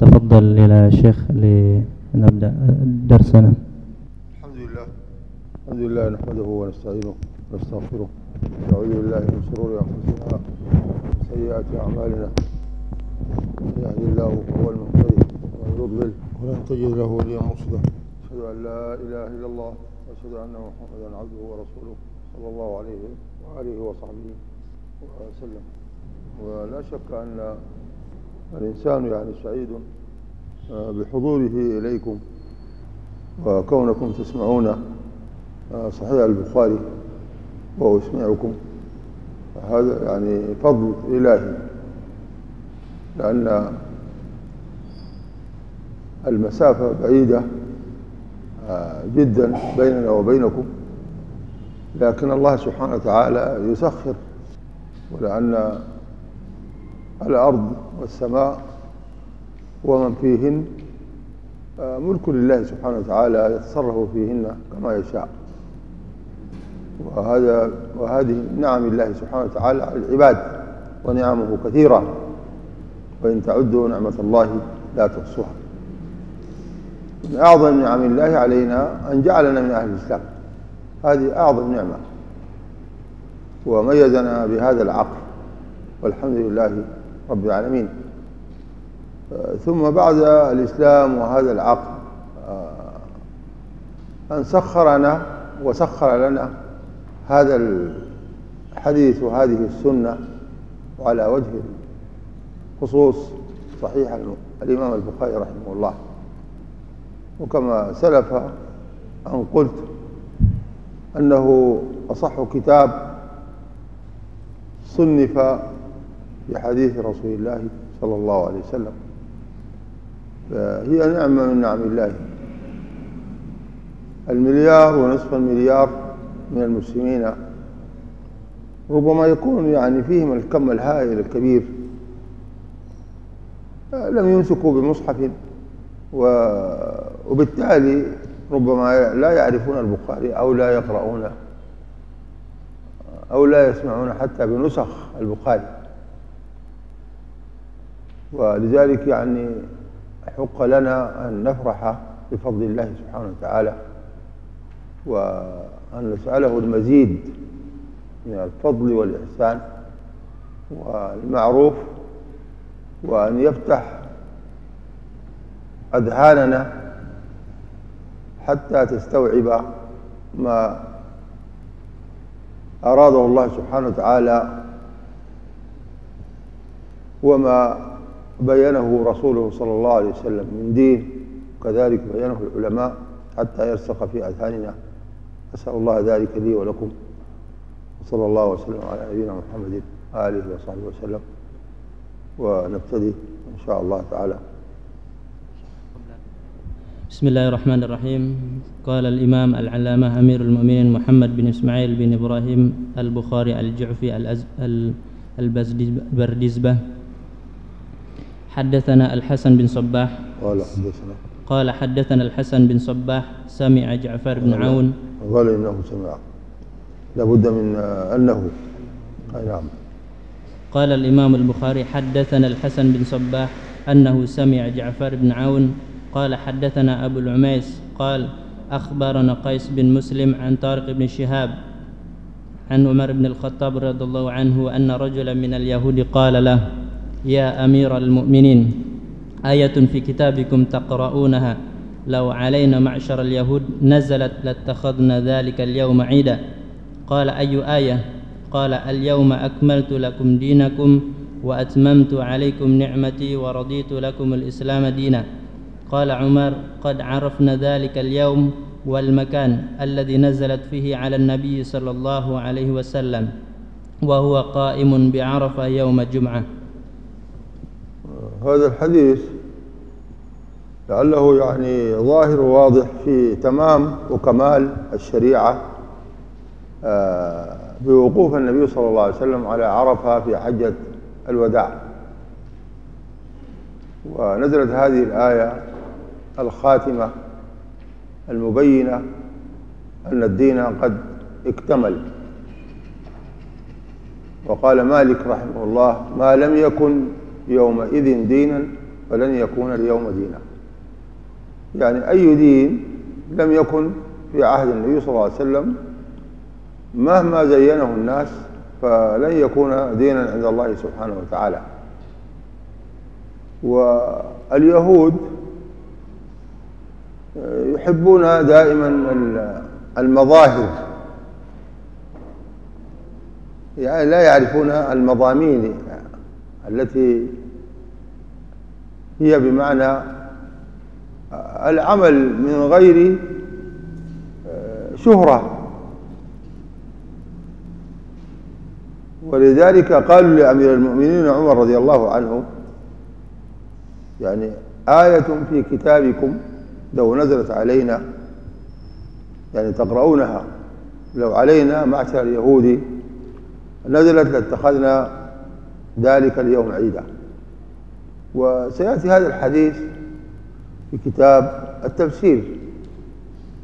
تفضل إلى شيخ لنبدأ درسنا. الحمد لله الحمد لله نحمده ونستعينه ونستغفره. نعوذ بالله من شرور أنفسنا وسيئات أعمالنا. من يهدي الله فهو المهتدي ومن يضلل ولن تجد له وليا مرشدا. أشهد أن لا إله إلا الله وأشهد أن محمدا عبده ورسوله صلى الله عليه وآله وصحبه وسلم. ولا شك أن الإنسان يعني سعيد آه، بحضوره إليكم وكونكم تسمعون آه، صحيح البخاري وأسمعكم هذا يعني فضل إلهي لأن المسافة بعيدة آه، جدا بيننا وبينكم لكن الله سبحانه وتعالى يسخر ولأن الأرض والسماء ومن فيهن آه، ملك لله سبحانه وتعالى يتصرف فيهن كما يشاء. وهذا وهذه نعم الله سبحانه وتعالى على العباد ونعمه كثيرة. وإن تعدوا نعمة الله لا تحصوها. من أعظم نعم الله علينا أن جعلنا من أهل الإسلام. هذه أعظم نعمة. وميزنا بهذا العقل. والحمد لله رب العالمين. ثم بعد الإسلام وهذا العقل أن سخرنا وسخر لنا هذا الحديث وهذه السنة وعلى وجه الخصوص صحيح الإمام البخاري رحمه الله. وكما سلف أن قلت أنه أصح كتاب صنف بحديث رسول الله صلى الله عليه وسلم. فهي نعمة من نعم الله. المليار ونصف المليار من المسلمين ربما يكون يعني فيهم الكم الهائل الكبير. لم يمسكوا بمصحف وبالتالي ربما لا يعرفون البخاري أو لا يقرؤون أو لا يسمعون حتى بنسخ البخاري. ولذلك يعني حق لنا أن نفرح بفضل الله سبحانه وتعالى وأن نسأله المزيد من الفضل والإحسان والمعروف وأن يفتح أذهاننا حتى تستوعب ما أراده الله سبحانه وتعالى وما بينه رسوله صلى الله عليه وسلم من دين. وكذلك بينه العلماء حتى يرسخ في أذهاننا. أسأل الله ذلك لي ولكم. وصلى الله وسلم على نبينا محمد آله وصحبه وسلم. ونبتدي إن شاء الله تعالى. بسم الله الرحمن الرحيم. قال الإمام العلامة أمير المؤمنين محمد بن إسماعيل بن إبراهيم البخاري الجعفي البردزبة. حدثنا الحسن بن صباح. قال حدثنا. قال حدثنا الحسن بن صباح سمع جعفر بن عون. قال إنه سمع. لابد من أنه. أي نعم. قال الإمام البخاري حدثنا الحسن بن صباح أنه سمع جعفر بن عون. قال حدثنا أبو العميس قال أخبرنا قيس بن مسلم عن طارق بن شهاب عن عمر بن الخطاب رضي الله عنه أن رجلا من اليهود قال له يا أمير المؤمنين آية في كتابكم تقرؤونها لو علينا معشر اليهود نزلت لاتخذنا ذلك اليوم عيدا. قال أي آية؟ قال اليوم أكملت لكم دينكم وأتممت عليكم نعمتي ورضيت لكم الإسلام دينا. قال عمر قد عرفنا ذلك اليوم والمكان الذي نزلت فيه على النبي صلى الله عليه وسلم وهو قائم بعرفة يوم الجمعة. هذا الحديث لعله يعني ظاهر واضح في تمام وكمال الشريعة آه، بوقوف النبي صلى الله عليه وسلم على عرفة في حجة الوداع. ونزلت هذه الآية الخاتمة المبينة أن الدين قد اكتمل. وقال مالك رحمه الله ما لم يكن يومئذ دينا فلن يكون اليوم دينا. يعني أي دين لم يكن في عهد النبي صلى الله عليه وسلم مهما زينه الناس فلن يكون دينا عند الله سبحانه وتعالى. واليهود يحبون دائما المظاهر. يعني لا يعرفون المضامين التي هي بمعنى العمل من غير شهرة. ولذلك قالوا لأمير المؤمنين عمر رضي الله عنه يعني آية في كتابكم لو نزلت علينا يعني تقرؤونها لو علينا معشر اليهود نزلت لاتخذنا ذلك اليوم عيدا. وسيأتي هذا الحديث في كتاب التفسير.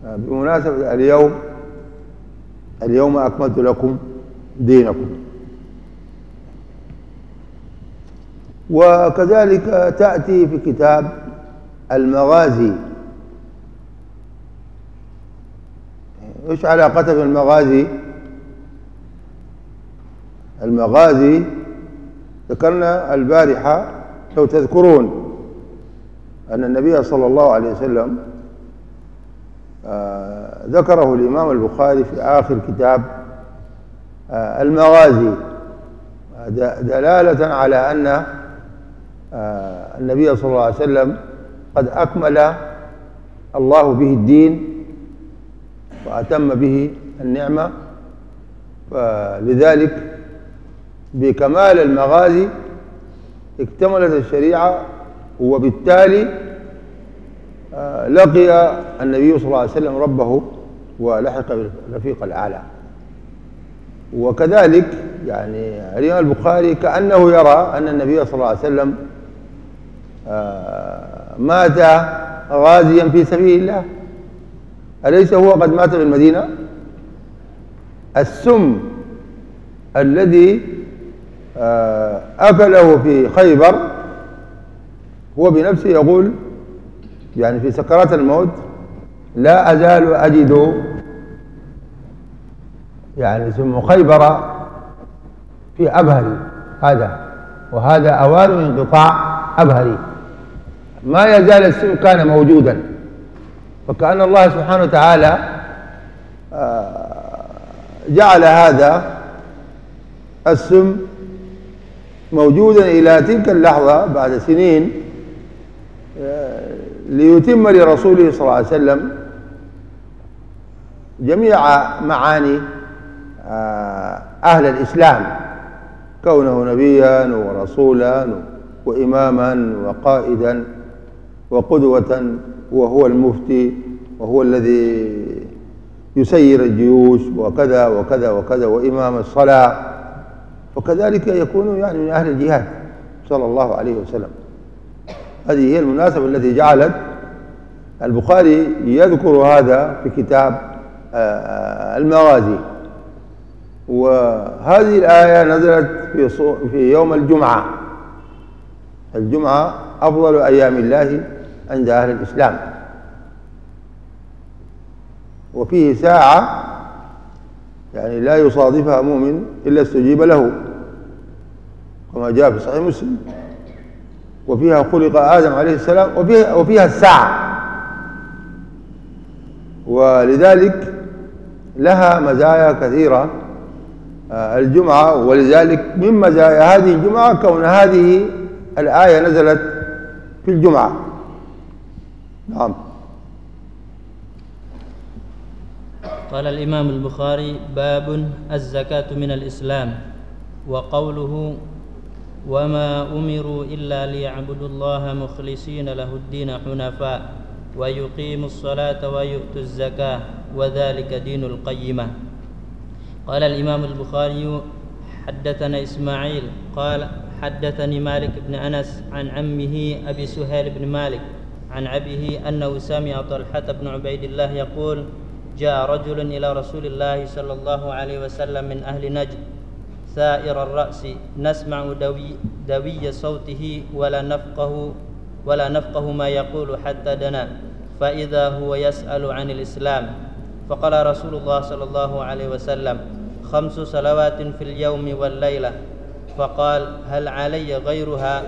بمناسبة اليوم اليوم أكملت لكم دينكم. وكذلك تأتي في كتاب المغازي. إيش علاقته بالمغازي؟ المغازي ذكرنا البارحة لو تذكرون أن النبي صلى الله عليه وسلم آه، ذكره الإمام البخاري في آخر كتاب آه، المغازي. دلالة على أن آه، النبي صلى الله عليه وسلم قد أكمل الله به الدين وأتم به النعمة فلذلك بكمال المغازي اكتملت الشريعة وبالتالي آه، لقي النبي صلى الله عليه وسلم ربه ولحق بالرفيق الأعلى. وكذلك يعني الإمام البخاري كأنه يرى أن النبي صلى الله عليه وسلم آه، مات غازيا في سبيل الله. أليس هو قد مات في المدينة؟ السم الذي أكله في خيبر هو بنفسه يقول يعني في سكرات الموت لا أزال أجد يعني سم خيبر في أبهري. هذا وهذا أوان انقطاع أبهري. ما يزال السم كان موجودا. فكأن الله سبحانه وتعالى آه، جعل هذا السم موجودا إلى تلك اللحظة بعد سنين آه، ليتم لرسوله صلى الله عليه وسلم جميع معاني آه، أهل الإسلام كونه نبيا ورسولا وإماما وقائدا وقدوة وهو المفتي وهو الذي يسير الجيوش وكذا وكذا وكذا وإمام الصلاة. وكذلك يكون يعني من أهل الجهاد صلى الله عليه وسلم. هذه هي المناسبة التي جعلت البخاري يذكر هذا في كتاب آه، المغازي. وهذه الآية نزلت في في يوم الجمعة. الجمعة أفضل أيام الله عند أهل الإسلام. وفيه ساعة يعني لا يصادفها مؤمن إلا استجيب له كما جاء في صحيح مسلم. وفيها خلق آدم عليه السلام وفيها, وفيها الساعة. ولذلك لها مزايا كثيرة آه، الجمعة. ولذلك من مزايا هذه الجمعة كون هذه الآية نزلت في الجمعة. نعم. قال الإمام البخاري باب الزكاة من الإسلام وقوله وما أمروا إلا ليعبدوا الله مخلصين له الدين حنفاء ويقيموا الصلاة ويؤتوا الزكاة وذلك دين القيمة. قال الإمام البخاري حدثنا إسماعيل قال حدثني مالك بن أنس عن عمه أبي سهيل بن مالك عن أبيه أنه سمع طلحة بن عبيد الله يقول جاء رجل إلى رسول الله صلى الله عليه وسلم من أهل نجد ثائر الرأس نسمع دوي, دوي صوته ولا نفقه ولا نفقه ما يقول حتى دنا فإذا هو يسأل عن الإسلام. فقال رسول الله صلى الله عليه وسلم خمس صلوات في اليوم والليلة. فقال هل علي غيرها؟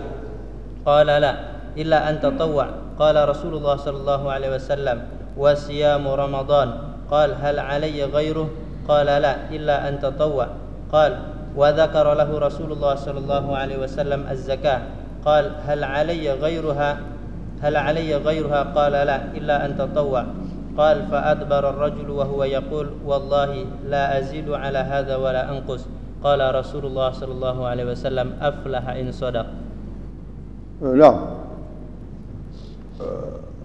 قال لا إلا أن تطوع. قال رسول الله صلى الله عليه وسلم وصيام رمضان. قال هل علي غيره؟ قال لا إلا أن تطوع. قال وذكر له رسول الله صلى الله عليه وسلم الزكاة. قال هل علي غيرها؟ هل علي غيرها؟ قال لا إلا أن تطوع. قال فأدبر الرجل وهو يقول والله لا أزيد على هذا ولا أنقص. قال رسول الله صلى الله عليه وسلم أفلح إن صدق. نعم.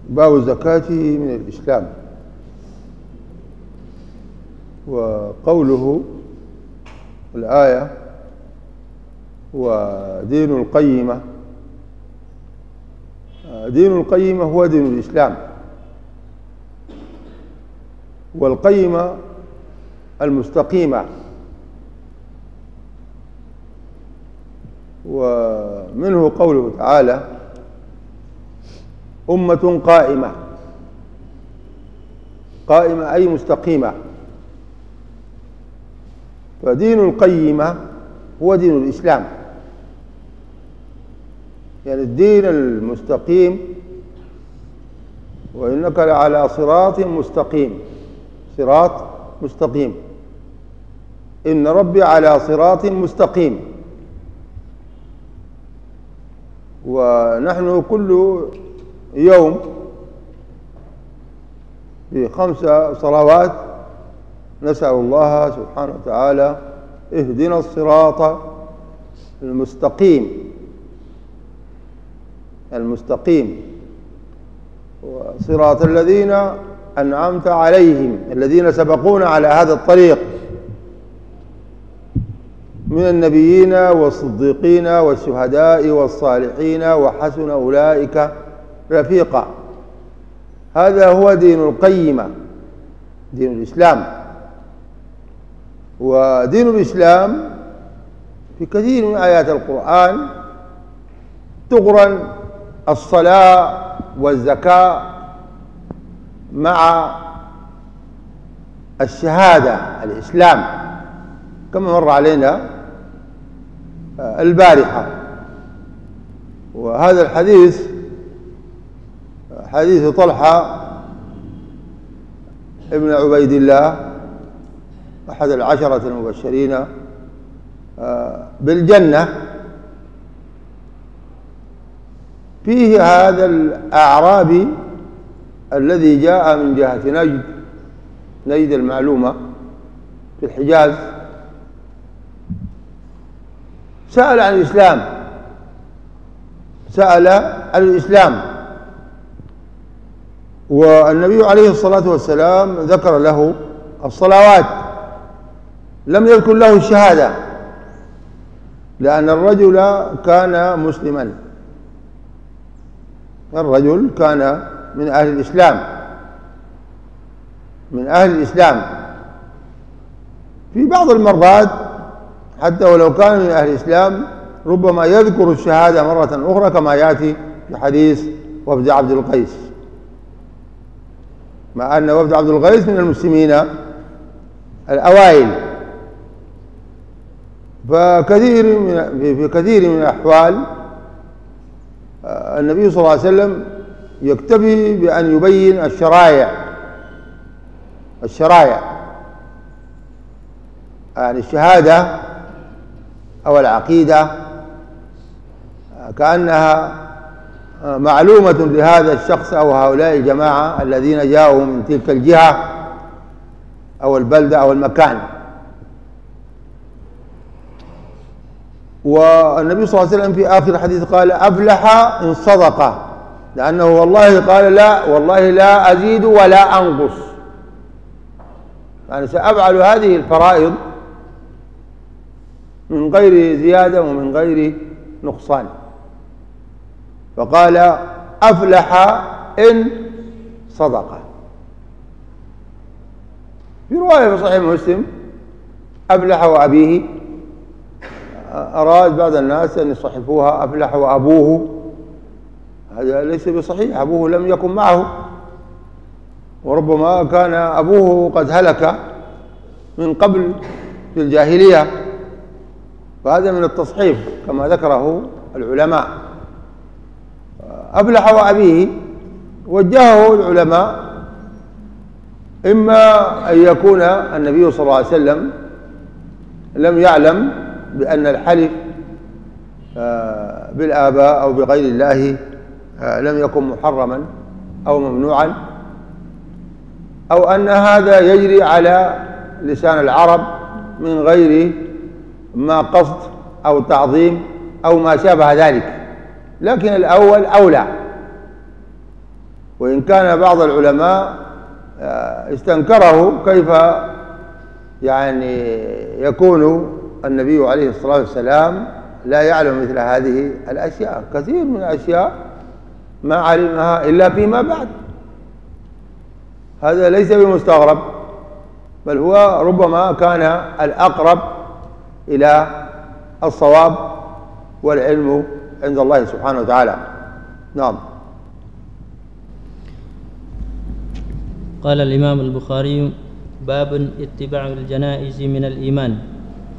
باب الزكاة من الإسلام. وقوله الآية ودين القيمة. دين القيمة هو دين الإسلام. والقيمة المستقيمة. ومنه قوله تعالى أمة قائمة. قائمة أي مستقيمة. فدين القيمة هو دين الإسلام. يعني الدين المستقيم وإنك لعلى صراط مستقيم. صراط مستقيم. إن ربي على صراط مستقيم. ونحن كل يوم خمس صلوات نسأل الله سبحانه وتعالى اهدنا الصراط المستقيم. المستقيم. وصراط الذين أنعمت عليهم الذين سبقونا على هذا الطريق. من النبيين والصديقين والشهداء والصالحين وحسن أولئك رفيقا. هذا هو دين القيمة دين الإسلام. ودين الإسلام في كثير من آيات القرآن تقرن الصلاة والزكاة مع الشهادة الإسلام. كما مر علينا البارحة. وهذا الحديث حديث طلحة ابن عبيد الله أحد العشرة المبشرين آه، بالجنة. فيه هذا الأعرابي الذي جاء من جهة نجد نجد المعلومة في الحجاز. سأل عن الإسلام. سأل عن الإسلام. والنبي عليه الصلاة والسلام ذكر له الصلوات. لم يذكر له الشهادة لأن الرجل كان مسلما. الرجل كان من أهل الإسلام من أهل الإسلام. في بعض المرات حتى ولو كان من أهل الإسلام ربما يذكر الشهادة مرة أخرى كما يأتي في حديث وفد عبد القيس. مع أن وفد عبد القيس من المسلمين الأوائل. فكثير من في كثير من الأحوال آه، النبي صلى الله عليه وسلم يكتفي بأن يبين الشرائع الشرائع يعني الشهادة أو العقيدة آه، كأنها آه، معلومة لهذا الشخص أو هؤلاء الجماعة الذين جاءوا من تلك الجهة أو البلدة أو المكان. والنبي صلى الله عليه وسلم في آخر الحديث قال أفلح إن صدق. لأنه والله قال لا والله لا أزيد ولا أنقص. يعني سأفعل هذه الفرائض من غير زيادة ومن غير نقصان. فقال أفلح إن صدق. في رواية في صحيح مسلم أفلح وأبيه أراد بعض الناس أن يصحفوها أفلح وأبوه. هذا ليس بصحيح. أبوه لم يكن معه. وربما كان أبوه قد هلك من قبل في الجاهلية. فهذا من التصحيف كما ذكره العلماء. أبلح أبيه وجهه العلماء إما أن يكون النبي صلى الله عليه وسلم لم يعلم بأن الحلف آه، بالآباء أو بغير الله آه، لم يكن محرما أو ممنوعا أو أن هذا يجري على لسان العرب من غير ما قصد أو تعظيم أو ما شابه ذلك. لكن الأول أولى. وإن كان بعض العلماء آه، استنكره كيف يعني يكون النبي عليه الصلاة والسلام لا يعلم مثل هذه الأشياء. كثير من الأشياء ما علمها إلا فيما بعد. هذا ليس بمستغرب بل هو ربما كان الأقرب إلى الصواب والعلم عند الله سبحانه وتعالى. نعم. قال الإمام البخاري باب اتباع الجنائز من الإيمان.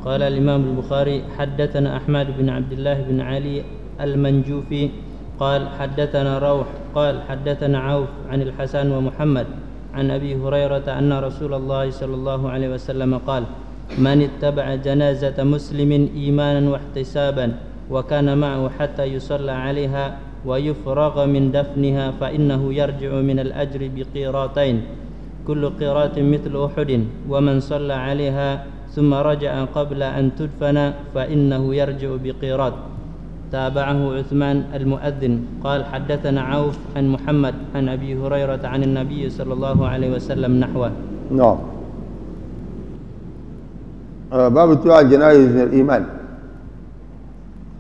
قال الإمام البخاري حدثنا أحمد بن عبد الله بن علي المنجوفي قال حدثنا روح قال حدثنا عوف عن الحسن ومحمد عن أبي هريرة أن رسول الله صلى الله عليه وسلم قال من اتبع جنازة مسلم إيمانا واحتسابا وكان معه حتى يصلى عليها ويفرغ من دفنها فإنه يرجع من الأجر بقيراطين. كل قيراط مثل أحد ومن صلى عليها ثم رجع قبل أن تدفن فإنه يرجع بقيراط. تابعه عثمان المؤذن. قال حدثنا عوف عن محمد عن أبي هريرة عن النبي صلى الله عليه وسلم نحوه. نعم. آه، باب اتباع الجنائز من الإيمان.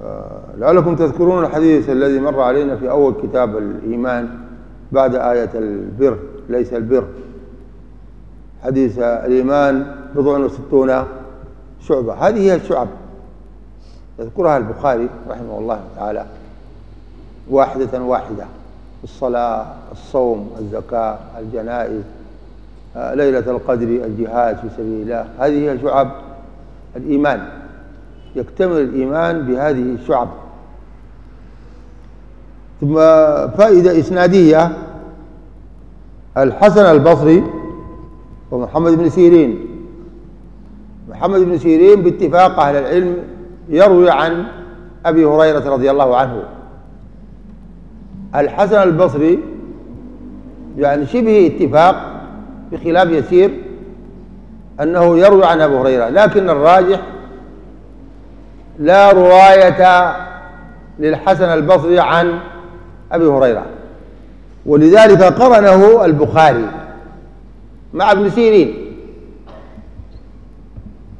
آه، لعلكم تذكرون الحديث الذي مر علينا في أول كتاب الإيمان بعد آية البر ليس البر. حديث الإيمان بضع وستون شعبة. هذه هي الشعب. يذكرها البخاري رحمه الله تعالى. واحدة واحدة. الصلاة الصوم الزكاة الجنائز آه، ليلة القدر الجهاد في سبيل الله. هذه هي شعب الإيمان. يكتمل الإيمان بهذه الشعب. ثم فائدة إسنادية. الحسن البصري ومحمد بن سيرين. محمد بن سيرين باتفاق أهل العلم يروي عن أبي هريرة رضي الله عنه. الحسن البصري يعني شبه اتفاق بخلاف يسير أنه يروي عن أبي هريرة لكن الراجح لا رواية للحسن البصري عن أبي هريرة. ولذلك قرنه البخاري مع ابن سيرين.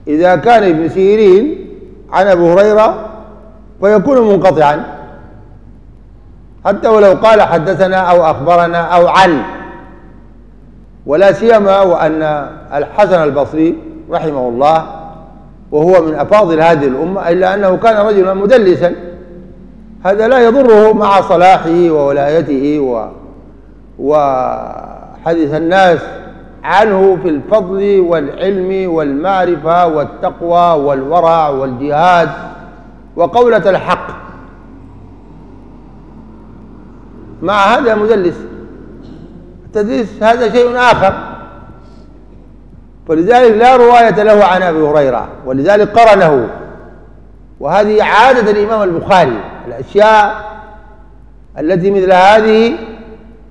إذا كان ابن سيرين عن أبي هريرة فيكون منقطعا. حتى ولو قال حدثنا أو أخبرنا أو عن ولا سيما وأن الحسن البصري رحمه الله وهو من أفاضل هذه الأمة إلا أنه كان رجلا مدلسا. هذا لا يضره مع صلاحه وولايته و وحديث الناس عنه في الفضل والعلم والمعرفة والتقوى والورع والجهاد وقولة الحق. مع هذا مدلس التدليس هذا شيء آخر. فلذلك لا رواية له عن أبي هريرة ولذلك قرنه. وهذه عادة الإمام البخاري الأشياء التي مثل هذه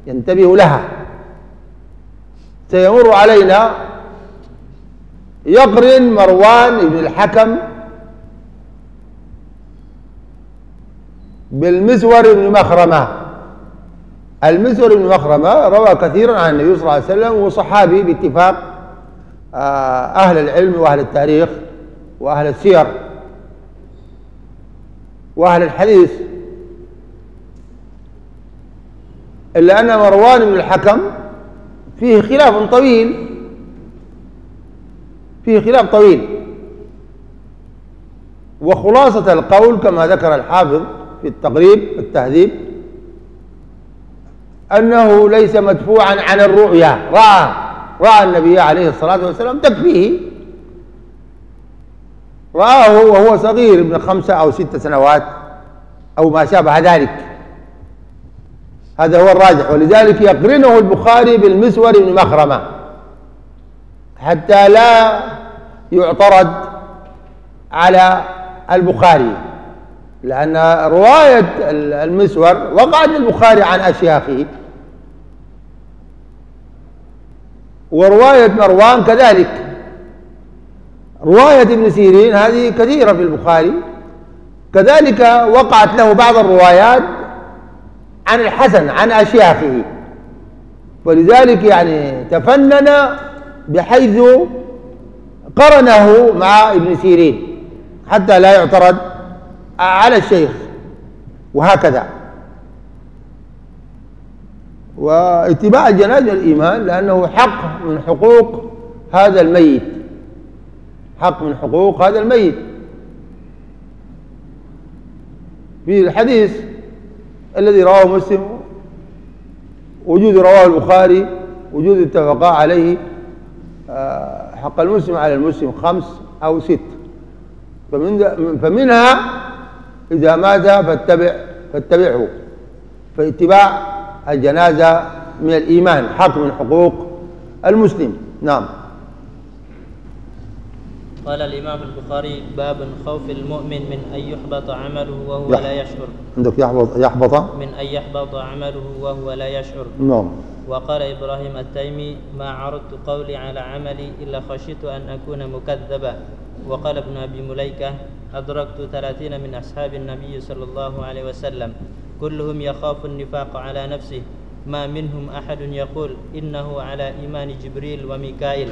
ينتبه لها. سيمر علينا يقرن مروان بن الحكم بالمزور بن مخرمة. المزور بن مخرمة روى كثيرا عن النبي صلى الله عليه وسلم وصحابي باتفاق آه، أهل العلم وأهل التاريخ وأهل السير وأهل الحديث. إلا أن مروان بن الحكم فيه خلاف طويل. فيه خلاف طويل. وخلاصة القول كما ذكر الحافظ في التقريب التهذيب أنه ليس مدفوعا عن الرؤيا. رأى رأى النبي عليه الصلاة والسلام تكفيه. رآه وهو صغير ابن خمسة أو ست سنوات أو ما شابه ذلك. هذا هو الراجح. ولذلك يقرنه البخاري بالمسور بن مخرمة حتى لا يعترض على البخاري لأن رواية المسور وقعت للبخاري عن أشياخه. ورواية مروان كذلك. رواية ابن سيرين هذه كثيرة في البخاري. كذلك وقعت له بعض الروايات عن الحسن عن أشياخه. ولذلك يعني تفنن بحيث قرنه مع ابن سيرين حتى لا يعترض على الشيخ. وهكذا. واتباع الجنازة الإيمان لأنه حق من حقوق هذا الميت. حق من حقوق هذا الميت. في الحديث الذي رواه مسلم وجود رواه البخاري وجود اتفقا عليه آه، حق المسلم على المسلم خمس أو ست. فمن فمنها إذا مات فاتبع فاتبعه فاتباع الجنازة من الإيمان حق من حقوق المسلم. نعم. قال الإمام البخاري باب خوف المؤمن من أن يحبط عمله وهو يح... لا يشعر. عندك يحبط يحبط؟ من أن يحبط عمله وهو لا يشعر. نعم. وقال إبراهيم التيمي ما عرضت قولي على عملي إلا خشيت أن أكون مكذبا. وقال ابن أبي مليكة أدركت ثلاثين من أصحاب النبي صلى الله عليه وسلم. كلهم يخاف النفاق على نفسه. ما منهم أحد يقول إنه على إيمان جبريل وميكائيل.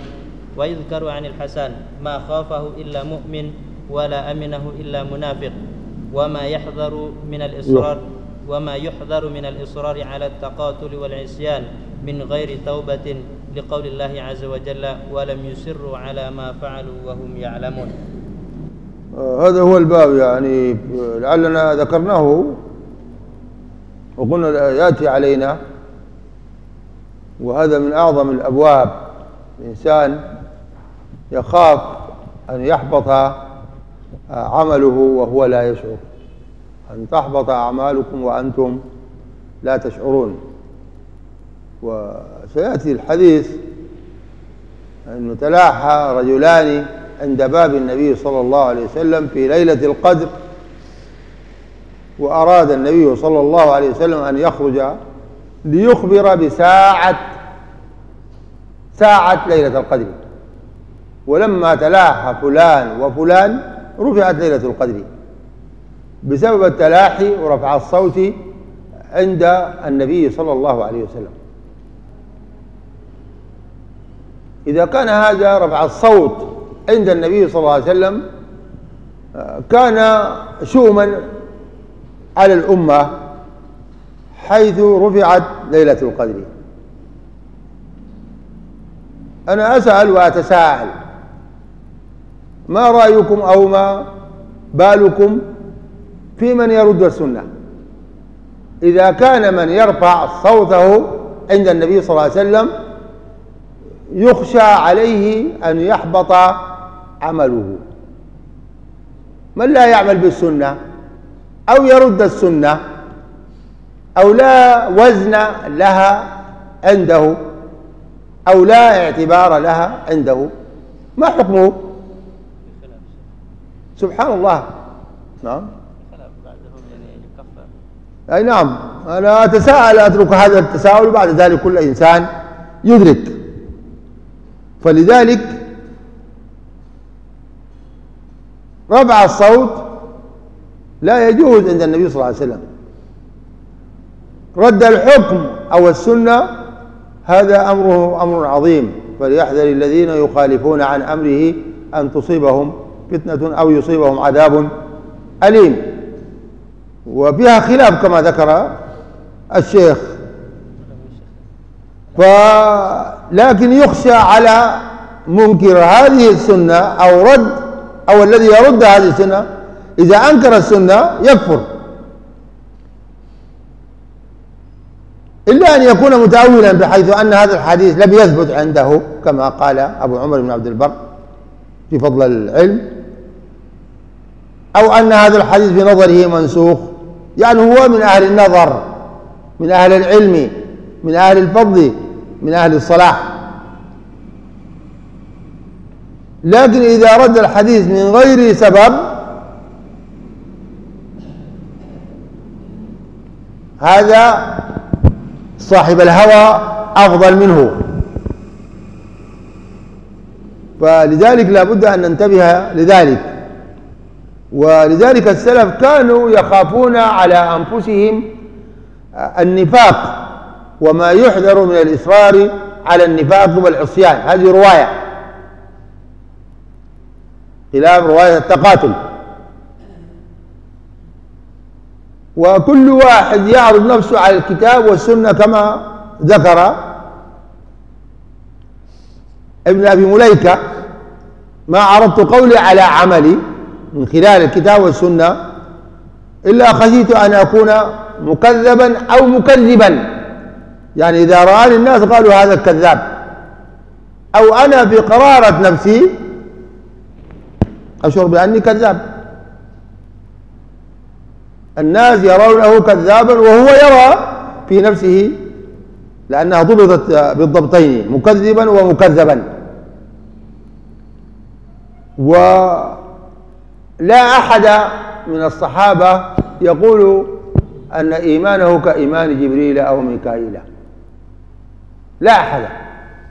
ويذكر عن الحسن ما خافه إلا مؤمن ولا أمنه إلا منافق وما يحذر من الإصرار وما يحذر من الإصرار على التقاتل والعصيان من غير توبة لقول الله عز وجل ولم يسروا على ما فعلوا وهم يعلمون. آه، هذا هو الباب يعني لعلنا ذكرناه وقلنا يأتي علينا وهذا من أعظم الأبواب. الإنسان يخاف أن يحبط عمله وهو لا يشعر. أن تحبط أعمالكم وأنتم لا تشعرون. وسيأتي الحديث انه تلاحى رجلان عند باب النبي صلى الله عليه وسلم في ليلة القدر وأراد النبي صلى الله عليه وسلم أن يخرج ليخبر بساعة ساعة ليلة القدر. ولما تلاحى فلان وفلان رفعت ليلة القدر. بسبب التلاحي ورفع الصوت عند النبي صلى الله عليه وسلم. إذا كان هذا رفع الصوت عند النبي صلى الله عليه وسلم كان شؤما على الأمة حيث رفعت ليلة القدر. أنا أسأل وأتساءل. ما رأيكم أو ما بالكم في من يرد السنة؟ إذا كان من يرفع صوته عند النبي صلى الله عليه وسلم يخشى عليه أن يحبط عمله. من لا يعمل بالسنة؟ أو يرد السنة أو لا وزن لها عنده أو لا اعتبار لها عنده. ما حكمه؟ سبحان الله نعم. أي نعم. أنا أتساءل أترك هذا التساؤل وبعد ذلك. كل إنسان يدرك. فلذلك رفع الصوت لا يجوز عند النبي صلى الله عليه وسلم. رد الحكم أو السنة هذا أمره أمر عظيم. فليحذر الذين يخالفون عن أمره أن تصيبهم فتنة أو يصيبهم عذاب أليم. وفيها خلاف كما ذكر الشيخ. لكن يخشى على منكر هذه السنة أو رد أو الذي يرد هذه السنة إذا أنكر السنة يكفر. إلا أن يكون متأولا بحيث أن هذا الحديث لم يثبت عنده كما قال أبو عمر بن عبد البر في فضل العلم. أو أن هذا الحديث بنظره منسوخ. يعني هو من أهل النظر من أهل العلم من أهل الفضل من أهل الصلاح. لكن إذا رد الحديث من غير سبب هذا صاحب الهوى أفضل منه. فلذلك لا بد أن ننتبه لذلك. ولذلك السلف كانوا يخافون على أنفسهم النفاق وما يحذر من الإصرار على النفاق والعصيان. هذه رواية. خلاف رواية التقاتل. وكل واحد يعرض نفسه على الكتاب والسنة كما ذكر ابن أبي مليكة. ما عرضت قولي على عملي. من خلال الكتاب والسنة إلا خشيت أن أكون مكذبا أو مكذبا. يعني إذا رآني الناس قالوا هذا كذاب أو أنا في قرارة نفسي أشعر بأني كذاب. الناس يرونه كذابا وهو يرى في نفسه لأنها ضبطت بالضبطين مكذبا ومكذبا. ولا أحد من الصحابة يقول أن إيمانه كإيمان جبريل أو ميكائيل. لا أحد.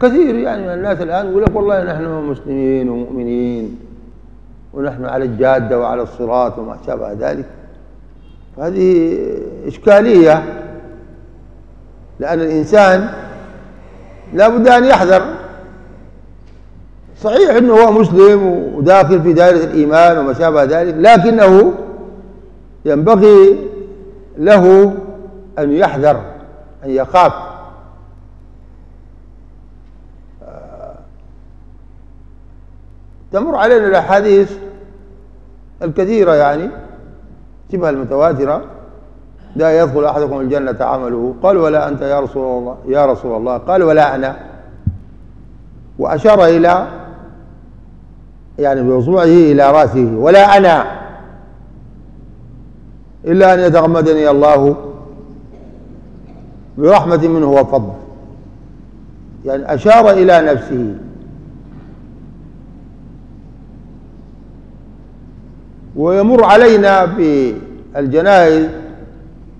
كثير يعني من الناس الآن يقول لك والله نحن مسلمين ومؤمنين ونحن على الجادة وعلى الصراط وما شابه ذلك. هذه إشكالية لأن الإنسان لا بد أن يحذر صحيح أنه هو مسلم وداخل في دائرة الإيمان وما شابه ذلك لكنه ينبغي له أن يحذر أن يخاف. تمر علينا الأحاديث الكثيرة يعني شبه المتواترة. لا يدخل أحدكم الجنة عمله. قال ولا أنت يا رسول الله يا رسول الله. قال ولا أنا. وأشار إلى يعني بإصبعه إلى رأسه. ولا أنا إلا أن يتغمدني الله برحمة منه وفضل. يعني أشار إلى نفسه. ويمر علينا بالجنائز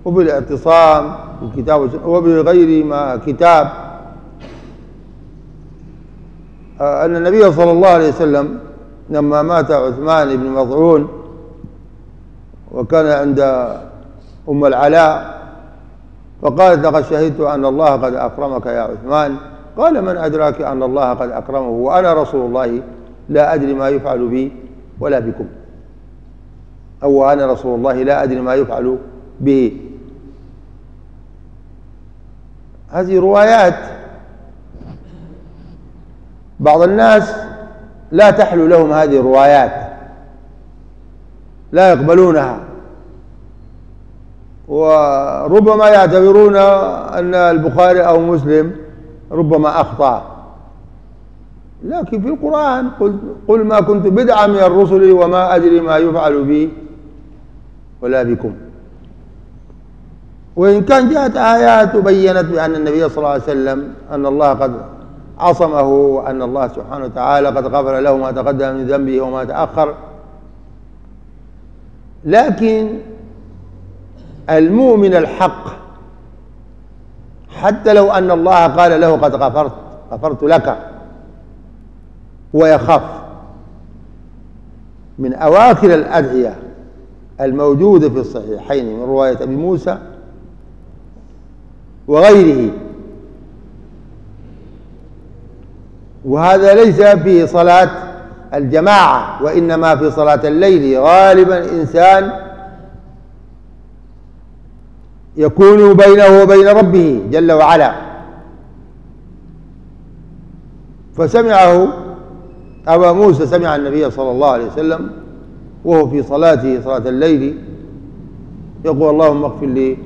وبالاعتصام بالكتاب وبغير ما كتاب. أن النبي صلى الله عليه وسلم لما مات عثمان بن مضعون وكان عند أم العلاء فقالت لقد شهدت أن الله قد أكرمك يا عثمان. قال من أدراك أن الله قد أكرمه؟ وأنا رسول الله لا أدري ما يفعل بي ولا بكم. أو أنا رسول الله لا أدري ما يفعل به. هذه روايات بعض الناس لا تحلو لهم هذه الروايات. لا يقبلونها. وربما يعتبرون أن البخاري أو مسلم ربما أخطأ. لكن في القرآن قل, قل ما كنت بدعا من الرسل وما أدري ما يفعل بي ولا بكم. وإن كان جاءت آيات بينت بأن النبي صلى الله عليه وسلم أن الله قد عصمه وأن الله سبحانه وتعالى قد غفر له ما تقدم من ذنبه وما تأخر. لكن المؤمن الحق حتى لو أن الله قال له قد غفرت غفرت لك ويخاف من أواخر الأدعية الموجودة في الصحيحين من رواية أبي موسى وغيره وهذا ليس في صلاة الجماعة وإنما في صلاة الليل. غالبا إنسان يكون بينه وبين ربه جل وعلا. فسمعه أبا موسى سمع النبي صلى الله عليه وسلم وهو في صلاته صلاة الليل. يقول اللهم اغفر لي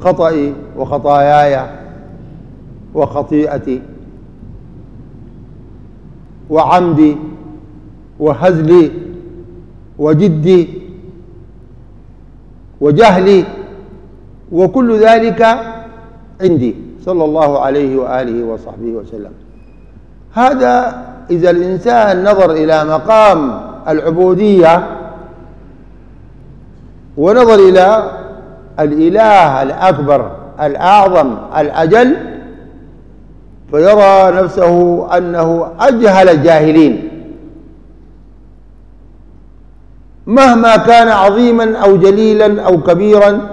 خطئي وخطاياي وخطيئتي. وعمدي وهزلي وجدي وجهلي وكل ذلك عندي صلى الله عليه وآله وصحبه وسلم. هذا إذا الإنسان نظر إلى مقام العبودية ونظر إلى الإله الأكبر الأعظم الأجل فيرى نفسه أنه أجهل الجاهلين. مهما كان عظيما أو جليلا أو كبيرا